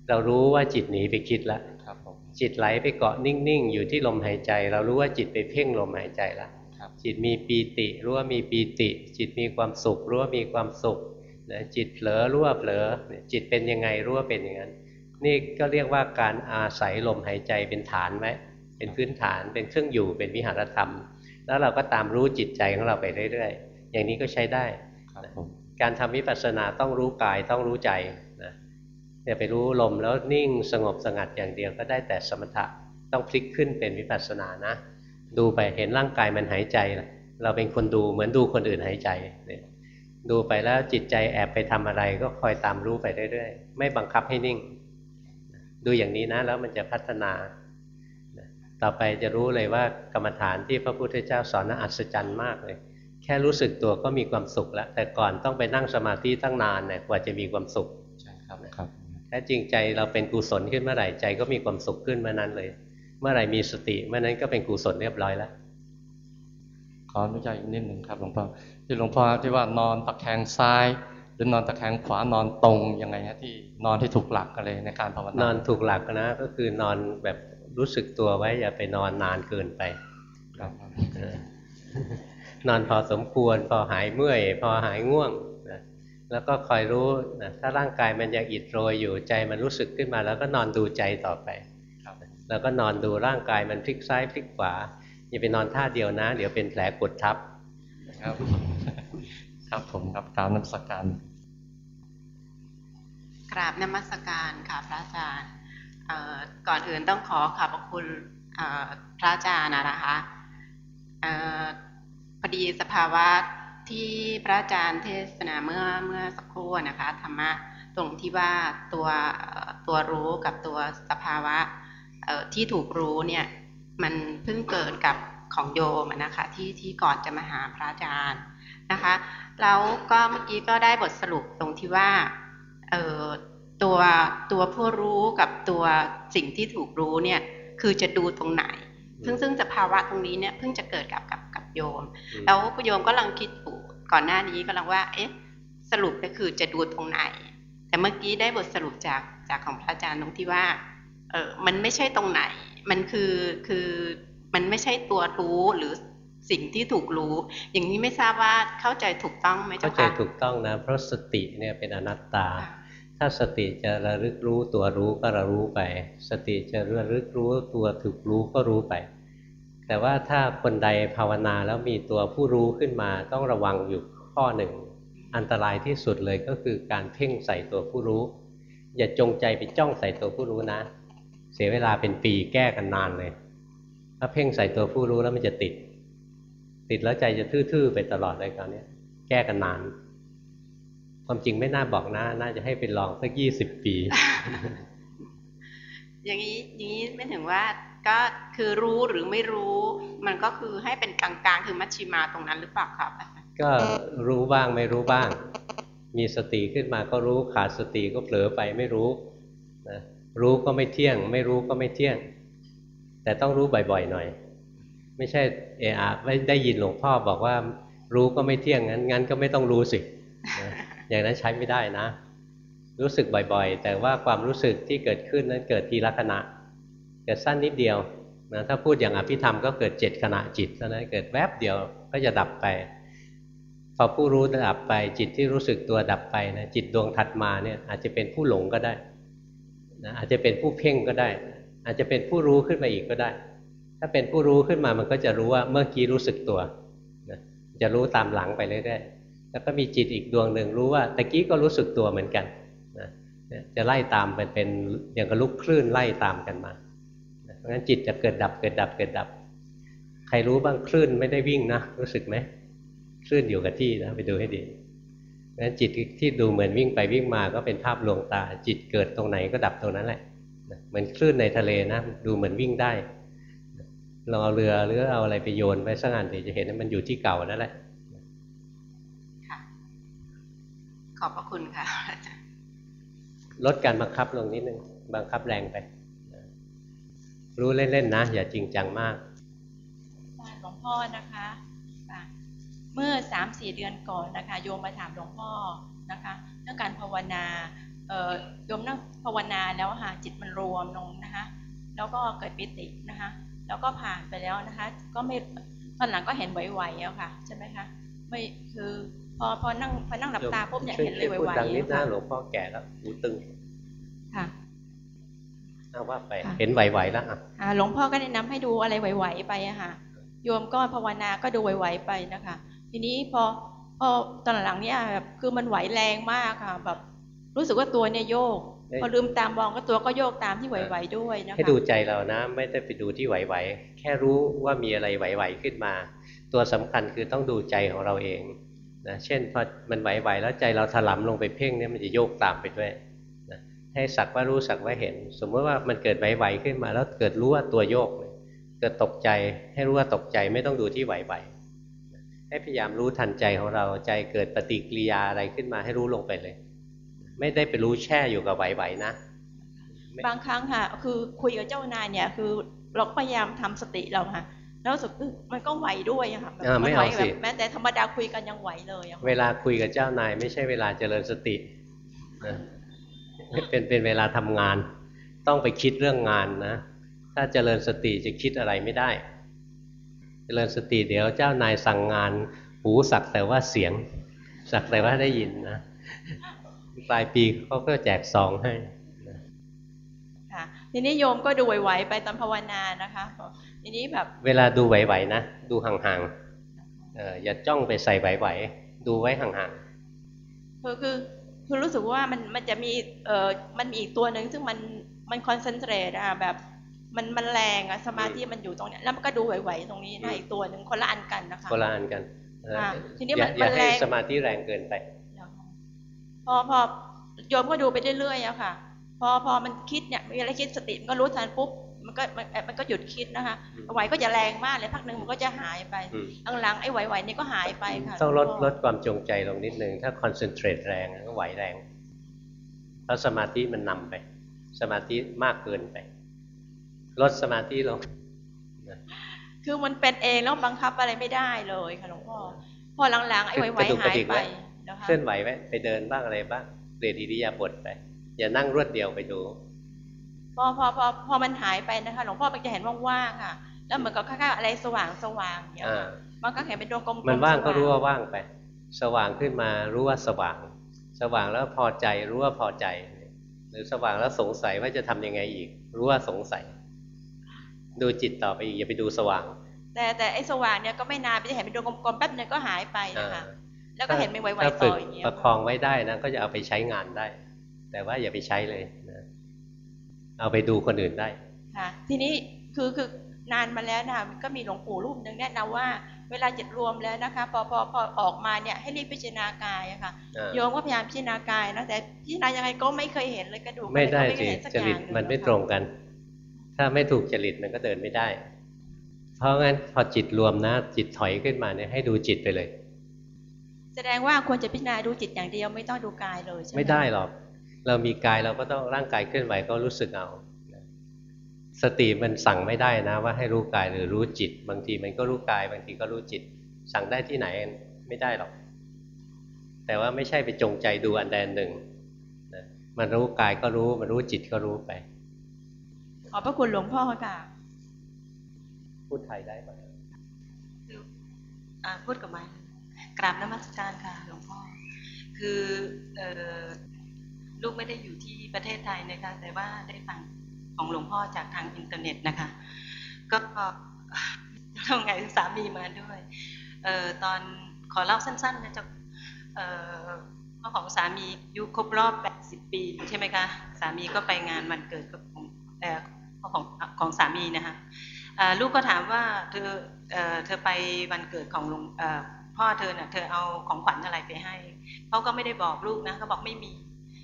เรารู้ว่าจิตหนีไปคิดแล้วครับผมจิตไหลไปเกาะนิ่งๆ อยู่ที่ลมหายใจ เรารู้ว่าจิตไปเพ่งลมหายใจแล้วครับ จิตมีปีติรู้ว่ามีปีติ จิตมีความสุขรู้ว่ามีความสุขนะจิตเผลอรู้ว่าเผลอเนี่ยจิตเป็นยังไงรู้ว่าเป็นอย่างนั้น นี่ก็เรียกว่าการอาศัยลมหายใจเป็นฐานไหมเป็นพื้นฐานเป็นเครื่องอยู่เป็นวิหารธรรม แล้วเราก็ตามรู้จิตใจของเราไปเรื่อยๆ อย่างนี้ก็ใช้ได้ครับผมการทำวิปัสสนาต้องรู้กายต้องรู้ใจนะอย่าไปรู้ลมแล้วนิ่งสงบสงัดอย่างเดียวก็ได้แต่สมถะต้องพลิกขึ้นเป็นวิปัสสนานะ ดูไปเห็นร่างกายมันหายใจ เราเป็นคนดูเหมือนดูคนอื่นหายใจเนี่ยดูไปแล้วจิตใจแอบไปทำอะไรก็คอยตามรู้ไปเรื่อยๆ ไม่บังคับให้นิ่ง ดูอย่างนี้นะ แล้วมันจะพัฒนา ต่อไปจะรู้เลยว่ากรรมฐานที่พระพุทธเจ้าสอนน่าอัศจรรย์มากเลย แค่รู้สึกตัวก็มีความสุขแล้ว แต่ก่อนต้องไปนั่งสมาธิตั้งนานเนี่ยกว่าจะมีความสุขใช่ครับครับแท้จริงใจเราเป็นกุศลขึ้นเมื่อไหร่ใจก็มีความสุขขึ้นเมื่อนั้นเลย เมื่อไหร่มีสติเมื่อนั้นก็เป็นกุศลเรียบร้อยแล้วขออนุญาตอีกนิดหนึ่งครับหลวงพ่อที่หลวงพ่อที่ว่านอนตะแคงซ้าย หรือนอนตะแคงขวานอนตรงยังไงฮะที่นอนที่ถูกหลักกันเลยในการภาวนานอนถูกหลักนะ ก็คือนอนแบบรู้สึกตัวไว้ อย่าไปนอนนานเกินไปครับเออนอนพอสมควร พอหายเมื่อย พอหายง่วงนะแล้วก็คอยรู้นะถ้าร่างกายมันยังอิดโรยอยู่ใจมันรู้สึกขึ้นมา แล้วก็นอนดูใจต่อไปครับ แล้วก็นอนดูร่างกายมันพลิกซ้ายพลิกขวาอย่าไปนอนท่าเดียวนะ เดี๋ยวเป็นแผลกดทับครับครับผมครับกรารนมัสการกราบนมัสการค่ะพระอาจารย์เอ่อก่อนอื่นต้องขอขอบพระคุณเอ่อพระอาจารย์นะคะเอ่อพอดีสภาวะที่พระอาจารย์เทศนาเมื่อเมื่อสักครู่นะคะธรรมะตรงที่ว่าตัวเอ่อตัวรู้กับตัวสภาวะเอ่อ ที่ถูกรู้เนี่ยมันเพิ่งเกิดกับของโยมอะนะคะที่ที่ก่อนจะมาหาพระอาจารย์นะคะแล้วก็เมื่อกี้ก็ได้บทสรุปตรงที่ว่าเอ่อตัวตัวผู้รู้กับตัวสิ่งที่ถูกรู้เนี่ยคือจะดูตรงไหน ซึ่งซึ่งสภาวะตรงนี้เนี่ยเพิ่งจะเกิดกับกับกับโยมอืมแล้วโยมก็กำลังคิดอยู่ก่อนหน้านี้กำลังว่าเอ๊ะสรุปก็คือจะดูตรงไหน แต่เมื่อกี้ได้บทสรุปจากจากของพระอาจารย์ตรงที่ว่า เออมันไม่ใช่ตรงไหน มันคือคือมันไม่ใช่ตัวรู้หรือสิ่งที่ถูกรู้ อย่างนี้ไม่ทราบว่าเข้าใจถูกต้องไหมเข้าเจ้าใจคะถูกต้องนะเพราะสติเนี่ยเป็นอนัตตา ถ้าสติจะระลึกรู้ตัวรู้ก็ระรู้ไป สติจะระลึกรู้ตัวถูกรู้ก็รู้ไป แต่ว่าถ้าคนใดภาวนาแล้วมีตัวผู้รู้ขึ้นมาต้องระวังอยู่ข้อหนึ่ง อันตรายที่สุดเลยก็คือการเพ่งใส่ตัวผู้รู้ อย่าจงใจไปจ้องใส่ตัวผู้รู้นะ เสียเวลาเป็นปีแก้กันนานเลย ถ้าเพ่งใส่ตัวผู้รู้แล้วมันจะติด ติดแล้วใจจะทื่อๆไปตลอดเลยตอนนี้แก้กันนาน ความจริงไม่น่าบอกนะน่าจะให้เป็นลองสักยี่สิบปี อย่างนี้อย่างนี้ไม่ถึงว่าก็คือรู้หรือไม่รู้ มันก็คือให้เป็นกลางๆ คือมัชชิมาตรงนั้นหรือเปล่าครับ ก็รู้บ้างไม่รู้บ้าง มีสติขึ้นมาก็รู้ขาดสติก็เผลอไปไม่รู้นะ รู้ก็ไม่เที่ยง ไม่รู้ก็ไม่เที่ยง แต่ต้องรู้บ่อยๆหน่อย ไม่ใช่เออะไม่ได้ยินหลวงพ่อบอกว่า รู้ก็ไม่เที่ยงงั้นงั้นก็ไม่ต้องรู้สิ อย่างนั้นใช้ไม่ได้นะ รู้สึกบ่อยๆ แต่ว่าความรู้สึกที่เกิดขึ้นนั้นเกิดทีละขณะ เกิดสั้นนิดเดียวนะถ้าพูดอย่างอภิธรรมก็เกิดเจ็ดขณะจิตเท่านั้นเกิดแวบเดียวก็จะดับไปพอผู้รู้ดับไปจิตที่รู้สึกตัวดับไปนะจิตดวงถัดมาเนี่ยอาจจะเป็นผู้หลงก็ได้ นะอาจจะเป็นผู้เพ่งก็ได้ อาจจะเป็นผู้รู้ขึ้นมาอีกก็ได้ ถ้าเป็นผู้รู้ขึ้นมามันก็จะรู้ว่าเมื่อกี้รู้สึกตัวนะจะรู้ตามหลังไปเรื่อยๆแล้วก็มีจิตอีกดวงหนึ่งรู้ว่าตะกี้ก็รู้สึกตัวเหมือนกันนะจะไล่ตามเป็นเป็นอย่างกับลูกคลื่นไล่ตามกันมาเพราะฉะนั้นจิตจะเกิดดับเกิดดับเกิดดับ ใครรู้บ้างคลื่นไม่ได้วิ่งนะรู้สึกไหมคลื่นอยู่กับที่นะไปดูให้ดี เพราะฉะนั้นจิตที่ดูเหมือนวิ่งไปวิ่งมาก็เป็นภาพลวงตา จิตเกิดตรงไหนก็ดับตรงนั้นแหละเหมือนคลื่นในทะเลนะ ดูเหมือนวิ่งได้ลองเอาเรือหรือเอาอะไรไปโยนไปสักอันจะเห็นว่ามันอยู่ที่เก่านั่นแหละค่ะขอบพระคุณค่ะอาจารย์ลดการบังคับลงนิดนึงบังคับแรงไป รู้เล่นๆนะ อย่าจริงจังมากหลวงพ่อนะคะค่ะ เมื่อสามสี่เดือนก่อนนะคะโยมมาถามหลวงพ่อนะคะเรื่องการภาวนาเอ่อโยมนั่งภาวนาแล้วค่ะจิตมันรวมลงนะคะแล้วก็เกิดปิตินะคะแล้วก็ผ่านไปแล้วนะคะก็ไม่ตอนหลังก็เห็นไหวๆแล้วค่ะใช่ไหมคะไม่คือพอพอนั่งพอนั่งหลับตาปุ๊บเนี่ยเห็นเลยไหวพูดๆดังนิดนะค่ะหลวงพ่อแก่แล้วหูตึงค่ะเอาว่าไปค่ะเห็นไหวๆแล้วอะอ่าหลวงพ่อก็แนะนำให้ดูอะไรไหวๆไปอะค่ะโยมก็ภาวนาก็ดูไหวๆไปนะคะ ทีนี้พอพอตอนหลังเนี่ยแบบคือมันไหวแรงมากค่ะแบบรู้สึกว่าตัวเนี่ยโยก พอลืมตามมองก็ตัวก็โยกตามที่ไหวๆด้วยนะคะให้ดูใจเรานะ ไม่ได้ไปดูที่ไหวๆแค่รู้ว่ามีอะไรไหวๆขึ้นมา ตัวสำคัญคือต้องดูใจของเราเองนะเช่นพอมันไหวๆแล้วใจเราถลำลงไปเพ่งเนี่ยมันจะโยกตามไปด้วยนะให้สักว่ารู้สักว่าเห็น สมมติว่ามันเกิดไหวๆขึ้นมา แล้วเกิดรู้ว่าตัวโยกเนี่ยเกิดตกใจให้รู้ว่าตกใจไม่ต้องดูที่ไหวๆ ให้พยายามรู้ทันใจของเราใจเกิดปฏิกิริยาอะไรขึ้นมาให้รู้ลงไปเลย ไม่ได้ไปรู้แช่อยู่กับไหวๆนะ บางครั้งค่ะ คือคุยกับเจ้านายเนี่ย คือเราก็พยายามทำสติเราค่ะแล้วรู้สึกเอ้ยมันก็ไหวด้วยอะค่ะแบบอ่าไม่นไหวเอาแบสิบแม้แต่ธรรมดาคุยกันยังไหวเลยอะค่ะเวลาคุยกับเจ้านาย ไม่ใช่เวลาเจริญสตินะเป็นเป็นเวลาทำงาน ต้องไปคิดเรื่องงานนะ ถ้าเจริญสติจะคิดอะไรไม่ได้ เจริญสติเดี๋ยวเจ้านายสั่งงาน หูสักแต่ว่าเสียง สักแต่ว่าได้ยินนะปลายปีเขาก็แจกซองให้ค่ะทีนี้โยมก็ดูไหวๆไปตามภาวนานะคะทีนี้แบบ เวลาดูไหวๆนะดูห่างๆเอออย่าจ้องไปใส่ไหวๆดูไว้ห่างคือคือคือรู้สึกว่ามันมันจะมีเอ่อมันมีอีกตัวหนึ่งซึ่งมันมันคอนเซนเทรตอะแบบ มันมันแรงอะสมาธิมันอยู่ตรงเนี้ยแล้วมันก็ดูไหวๆตรงนี้นะอีกตัวหนึ่งคนละอันกันนะคะๆคนละอันกันเออค่ะทีนี้อย่ามันอย่ามันให้แรงสมาธิแรงเกินไปพอพอโยมก็ดูไปเรื่อยๆอะค่ะ พอพอมันคิดเนี่ยมีอะไรคิดสติมันก็รู้ทันปุ๊บมันก็มันมันก็หยุดคิดนะคะไหวก็จะแรงมากเลยพักหนึ่งมันก็จะหายไปอืมหลังๆไอ้ไหวๆนี่ก็หายไปค่ะต้องลดหวงพ่ลดความจงใจลงนิดนึงถ้าคอนเซนเทรตแรงก็ไหวแรงเพราะสมาธิมันนำไป สมาธิมากเกินไป ลดสมาธิลงคือมันเป็นเองแล้วบังคับอะไรไม่ได้เลยค่ะหลวงพ่อพอหลังๆไอ้ไหวกระดุกๆกระหายดิกไปไว้นะคะเคลื่อนไหวไว้ไปเดินบ้างอะไรบ้างเปลี่ยนอิริยาบถไป อย่านั่งรวดเดียวไปดู พอพอพอพอมันหายไปนะคะหลวงพ่อมันจะเห็นว่างๆค่ะ แล้วเหมือนกับค่าๆอะไรสว่างสว่างๆอย่างเงี้ยอ่าค่ะมันก็เห็นเป็นดวงกลมๆมันว่างก็สรู้ว่าว่างไป สว่างขึ้นมารู้ว่าสว่าง สว่างแล้วพอใจรู้ว่าพอใจ หรือสว่างแล้วสงสัยว่าจะทำยังไงอีก รู้ว่าสงสัย ดูจิตต่อไปอีกอย่าไปดูสว่างพแต่แต่ไอ้สว่างเนี่ยก็ไม่นานไปจะเห็นเป็นดวงกลมๆแป๊บนึงก็หายไปนะคะแล้วก็เห็นไม่ไวถ้าๆฝึต่กออย่างเงี้ยประคองไว้ได้นะก็จะเอาไปใช้งานได้ แต่ว่าอย่าไปใช้เลยนะเอาไปดูคนอื่นได้ค่ะทีนี้คือคือนานมาแล้วนะคะก็มีหลวงปู่รูปหนึ่งแนะนำว่า เวลาจิตรวมแล้วนะคะพอพอพอออกมาเนี่ยให้รีบพิจารณากายอะค่ะอ่าโยมก็พยายามพิจารณากายนะแต่พิจารณายังไงก็ไม่เคยเห็นเลยกระดูกไม่ได้อะรก็สิเห็นสักจอย่าริตงหงมันไม่อะตรงกัน ถ้าไม่ถูกจริตมันก็เดินไม่ได้ เพราะงั้นพอจิตรวมนะ จิตถอยขึ้นมาเนี่ยให้ดูจิตไปเลย แสดงว่าควรจะพิจารณาดูจิตอย่างเดียวไม่ต้องดูกายเลยใช่ไหมไม่ได้หรอก เรามีกายเราก็ต้องร่างกายเคลื่อนไหวก็รู้สึกเอาสติมันสั่งไม่ได้นะ ว่าให้รู้กายหรือรู้จิต บางทีมันก็รู้กาย บางทีก็รู้จิต สั่งได้ที่ไหนไม่ได้หรอก แต่ว่าไม่ใช่ไปจงใจดูอันใดอันหนึ่งนะมันรู้กายก็รู้ มันรู้จิตก็รู้ไป ขอบพระคุณหลวงพ่อค่ะพูดไทยได้ปะอ่าพูดกับไม้กราบนมัสการค่ะหลวงพ่อ คือเอ่อลูกไม่ได้อยู่ที่ประเทศไทยนะคะ แต่ว่าได้ฟังของหลวงพ่อจากทางอินเทอร์เน็ตนะคะ ก็ทำไงสามีมาด้วยเอ่อตอนขอเล่าสั้นๆนะจ๊ะเอ่อพ่อของสามีอายุครบรอบ 80 ปี ใช่ไหมคะ สามีก็ไปงานวันเกิดของเอ่อ ของของสามีนะคะลูกก็ถามว่าเธอเธอไปวันเกิดของหลวงพ่อเธอเน่ะเธอเอาของขวัญอะไรไปให้เขาก็ไม่ได้บอกลูกนะเขาบอกไม่มี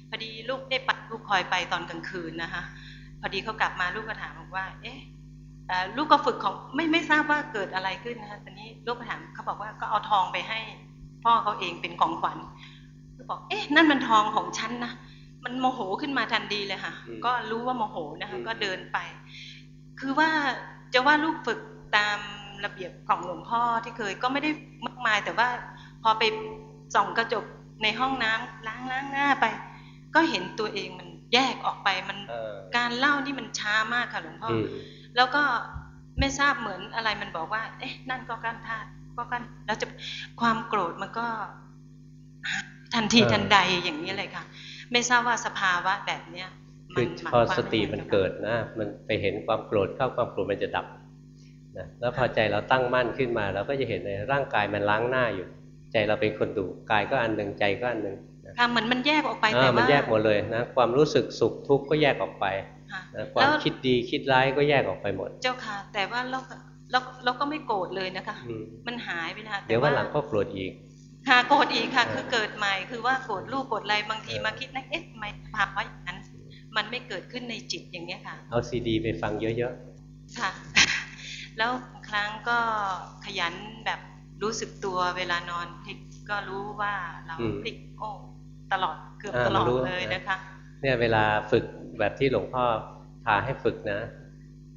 พอดีลูกได้ปัดลูกคอยไปตอนกลางคืนนะคะพอดีเขากลับมาลูกก็ถามบอกว่า เอ๊ะลูกก็ฝึกของไม่ไม่ทราบว่าเกิดอะไรขึ้นนะคะตอนนี้ลูกก็ถามเขาบอกว่าก็เอาทองไปให้ พ่อเขาเองเป็นของขวัญก็บอกเอ๊ะนั่นมันทองของฉันนะ มันโมโหขึ้นมาทันทีเลยค่ะ ก็รู้ว่าโมโหนะคะก็เดินไป คือว่าจะว่าลูกฝึกตามระเบียบของหลวงพ่อที่เคยก็ไม่ได้มากมาย แต่ว่าพอไปส่องกระจกในห้องน้ำล้างล้างหน้าไป ก็เห็นตัวเองมันแยกออกไปมันเออการเล่านี่มันช้ามากค่ะหลวงพ่ออมแล้วก็ไม่ทราบเหมือนอะไรมันบอกว่า เอ๊ะ นั่นก็การธาตุก็การแล้วจะความโกรธมันก็ทันทีทันใดอย่างนี้เลยค่ะ ไม่ทราบว่าสภาวะแบบเนี้ยคือหมายพอความสติว่ายังไงมันเกิดนะ มันไปเห็นความโกรธเข้าความโกรธมันจะดับนะแล้วพอใจเราตั้งมั่นขึ้นมา เราก็จะเห็นในร่างกายมันล้างหน้าอยู่ ใจเราเป็นคนดูกายก็อันหนึ่งใจก็อันหนึ่งนะค่ะเหมือนมันแยกออกไปอ่าแต่มันว่าแยกหมดเลยนะความรู้สึกสุขทุกข์ก็แยกออกไปค่ะนะความแล้วคิดดีคิดร้ายก็แยกออกไปหมด เจ้าค่ะ แต่ว่าเราเราเราก็ไม่โกรธเลยนะคะอืมมันหายไปนะคะแต่เดี๋ยววันหลังก็โกรธอีก ค่ะโกรธอีกค่ะเออคือเกิดใหม่คือว่าโกรธลูกโกรธอะไรบางทีมาคิดนะเอ๊ะทำไมภาวะอย่างนั้น มันไม่เกิดขึ้นในจิตอย่างเนี้ยค่ะ เอาซีดีไปฟังเยอะค่ะ แล้วบางครั้งก็ขยันแบบรู้สึกตัวเวลานอนพลิกก็รู้ว่าเราอืมพลิกโอ้ตลอดเกือบอ่าตลอดรู้เลยนะนะคะๆเนี่ยเวลาฝึกแบบที่หลวงพ่อพาให้ฝึกนะ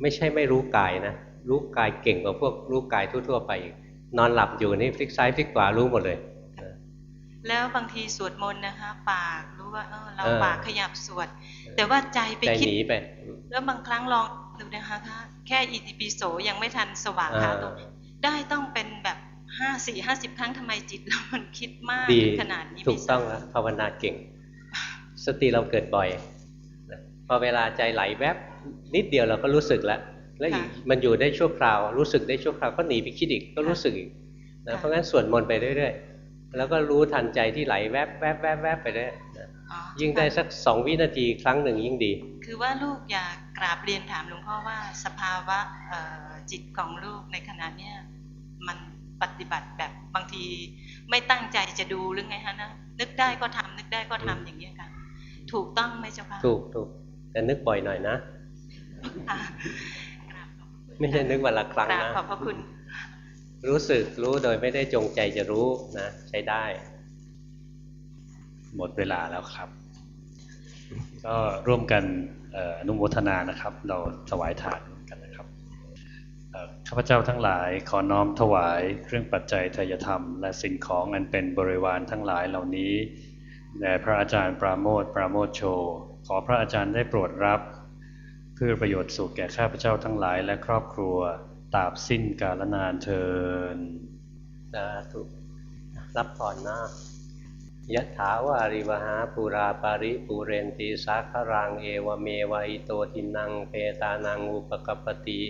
ไม่ใช่ไม่รู้กายนะรู้กายเก่งกว่าพวกรู้กายทั่ว ๆ ไปอีกนอนหลับอยู่นี่พลิกซ้ายพลิกขวารู้หมดเลย แล้วบางทีสวดมนต์นะคะ ปากรู้ว่าเออเราเออปากขยับสวด แต่ว่าใจไปใจคิดหนีไปแล้วบางครั้งลองดูนะคะถ้าแค่อิติปิโสยังไม่ทันสว่างอ่าค่ะตัวได้ต้องเป็นแบบห้าสี่ห้าสิบครั้งทำไมจิตเรามันคิดมากดีถึงขนาดนี้ถูกต้องแล้วภาวนาเก่ง สติเราเกิดบ่อยนะพอเวลาใจไหลแวบนิดเดียวเราก็รู้สึกแล้วแล้วอีกมันอยู่ได้ชั่วคราว รู้สึกได้ชั่วคราวก็หนีไปคิดอีกก็รู้สึกอีกนะเพราะงั้นสวดมนต์ไปเรื่อยๆ แล้วก็รู้ทันใจที่ไหลแวบแวบแวบแวบไปเรื่อยนะยิ่งได้สักสองวินาทีครั้งหนึ่งยิ่งดี คือว่าลูกอยากกราบเรียนถามหลวงพ่อว่าสภาวะเอ่อจิตของลูกในขณะเนี้ยมันปฏิบัติแบบบางทีไม่ตั้งใจจะดูหรือไงฮะนะนึกได้ก็ทำนึกได้ก็ทำอย่างเงี้ยค่ะถูกต้องไหมเจ้าค่ะถูกถูกแต่นึกบ่อยหน่อยนะค่ะไม่ใช่นึกวันละครั้งกราบนะขอบพระคุณ รู้สึกรู้โดยไม่ได้จงใจจะรู้นะใช้ได้ หมดเวลาแล้วครับ ก็ร่วมกันอ่ออนุโมทนานะครับ เราถวายทานกันนะครับข้าพเจ้าทั้งหลายขอน้อมถวายเครื่องปัจจัยทายธรรม และสิ่งของอันเป็นบริวารทั้งหลายเหล่านี้แด่พระอาจารย์ปราโมทปราโมทโช ขอพระอาจารย์ได้โปรดรับ เพื่อประโยชน์สุขแก่ข้าพเจ้าทั้งหลายและครอบครัว ตราบสิ้นกาลนานเทินสาธุรับพรนะยะถาวาริวหาปุราปาริปุเรนตีสาครังเอวเมวะอิโตทินังเปตานังอุปกปติ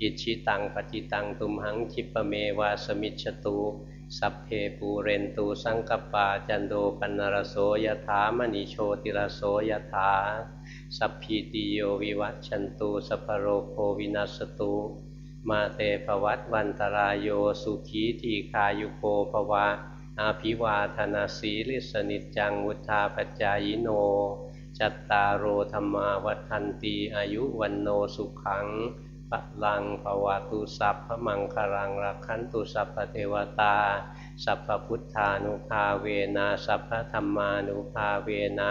อิชิตังปฏิตังตุมหังคิปเมวาสมิจฉตุสัพเพปูเรนตูสังกปาจันโดปันนรโสยถามณีโชติรโสยถาสัพพีติโยวิวัชชันตุสัพโรโควินัสตุ มาเตภวัตวันตรายโยสุขีทีคายุโกภวา อาภิวาธนาสีลิสนิจจังวุธาปจายโน จัตตารโอธรรมาวัฏันตีอายุวันโนสุขังพลังภวาตุสัพพมังคารังรักขันตุสัพพเทวตา สัพพพุทธานุภาเวนะสัพพธรรมานุภาเวนะ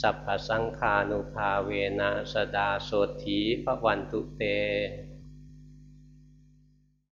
สัพพสังฆานุภาเวนะสดาโสถีพระวันตุเต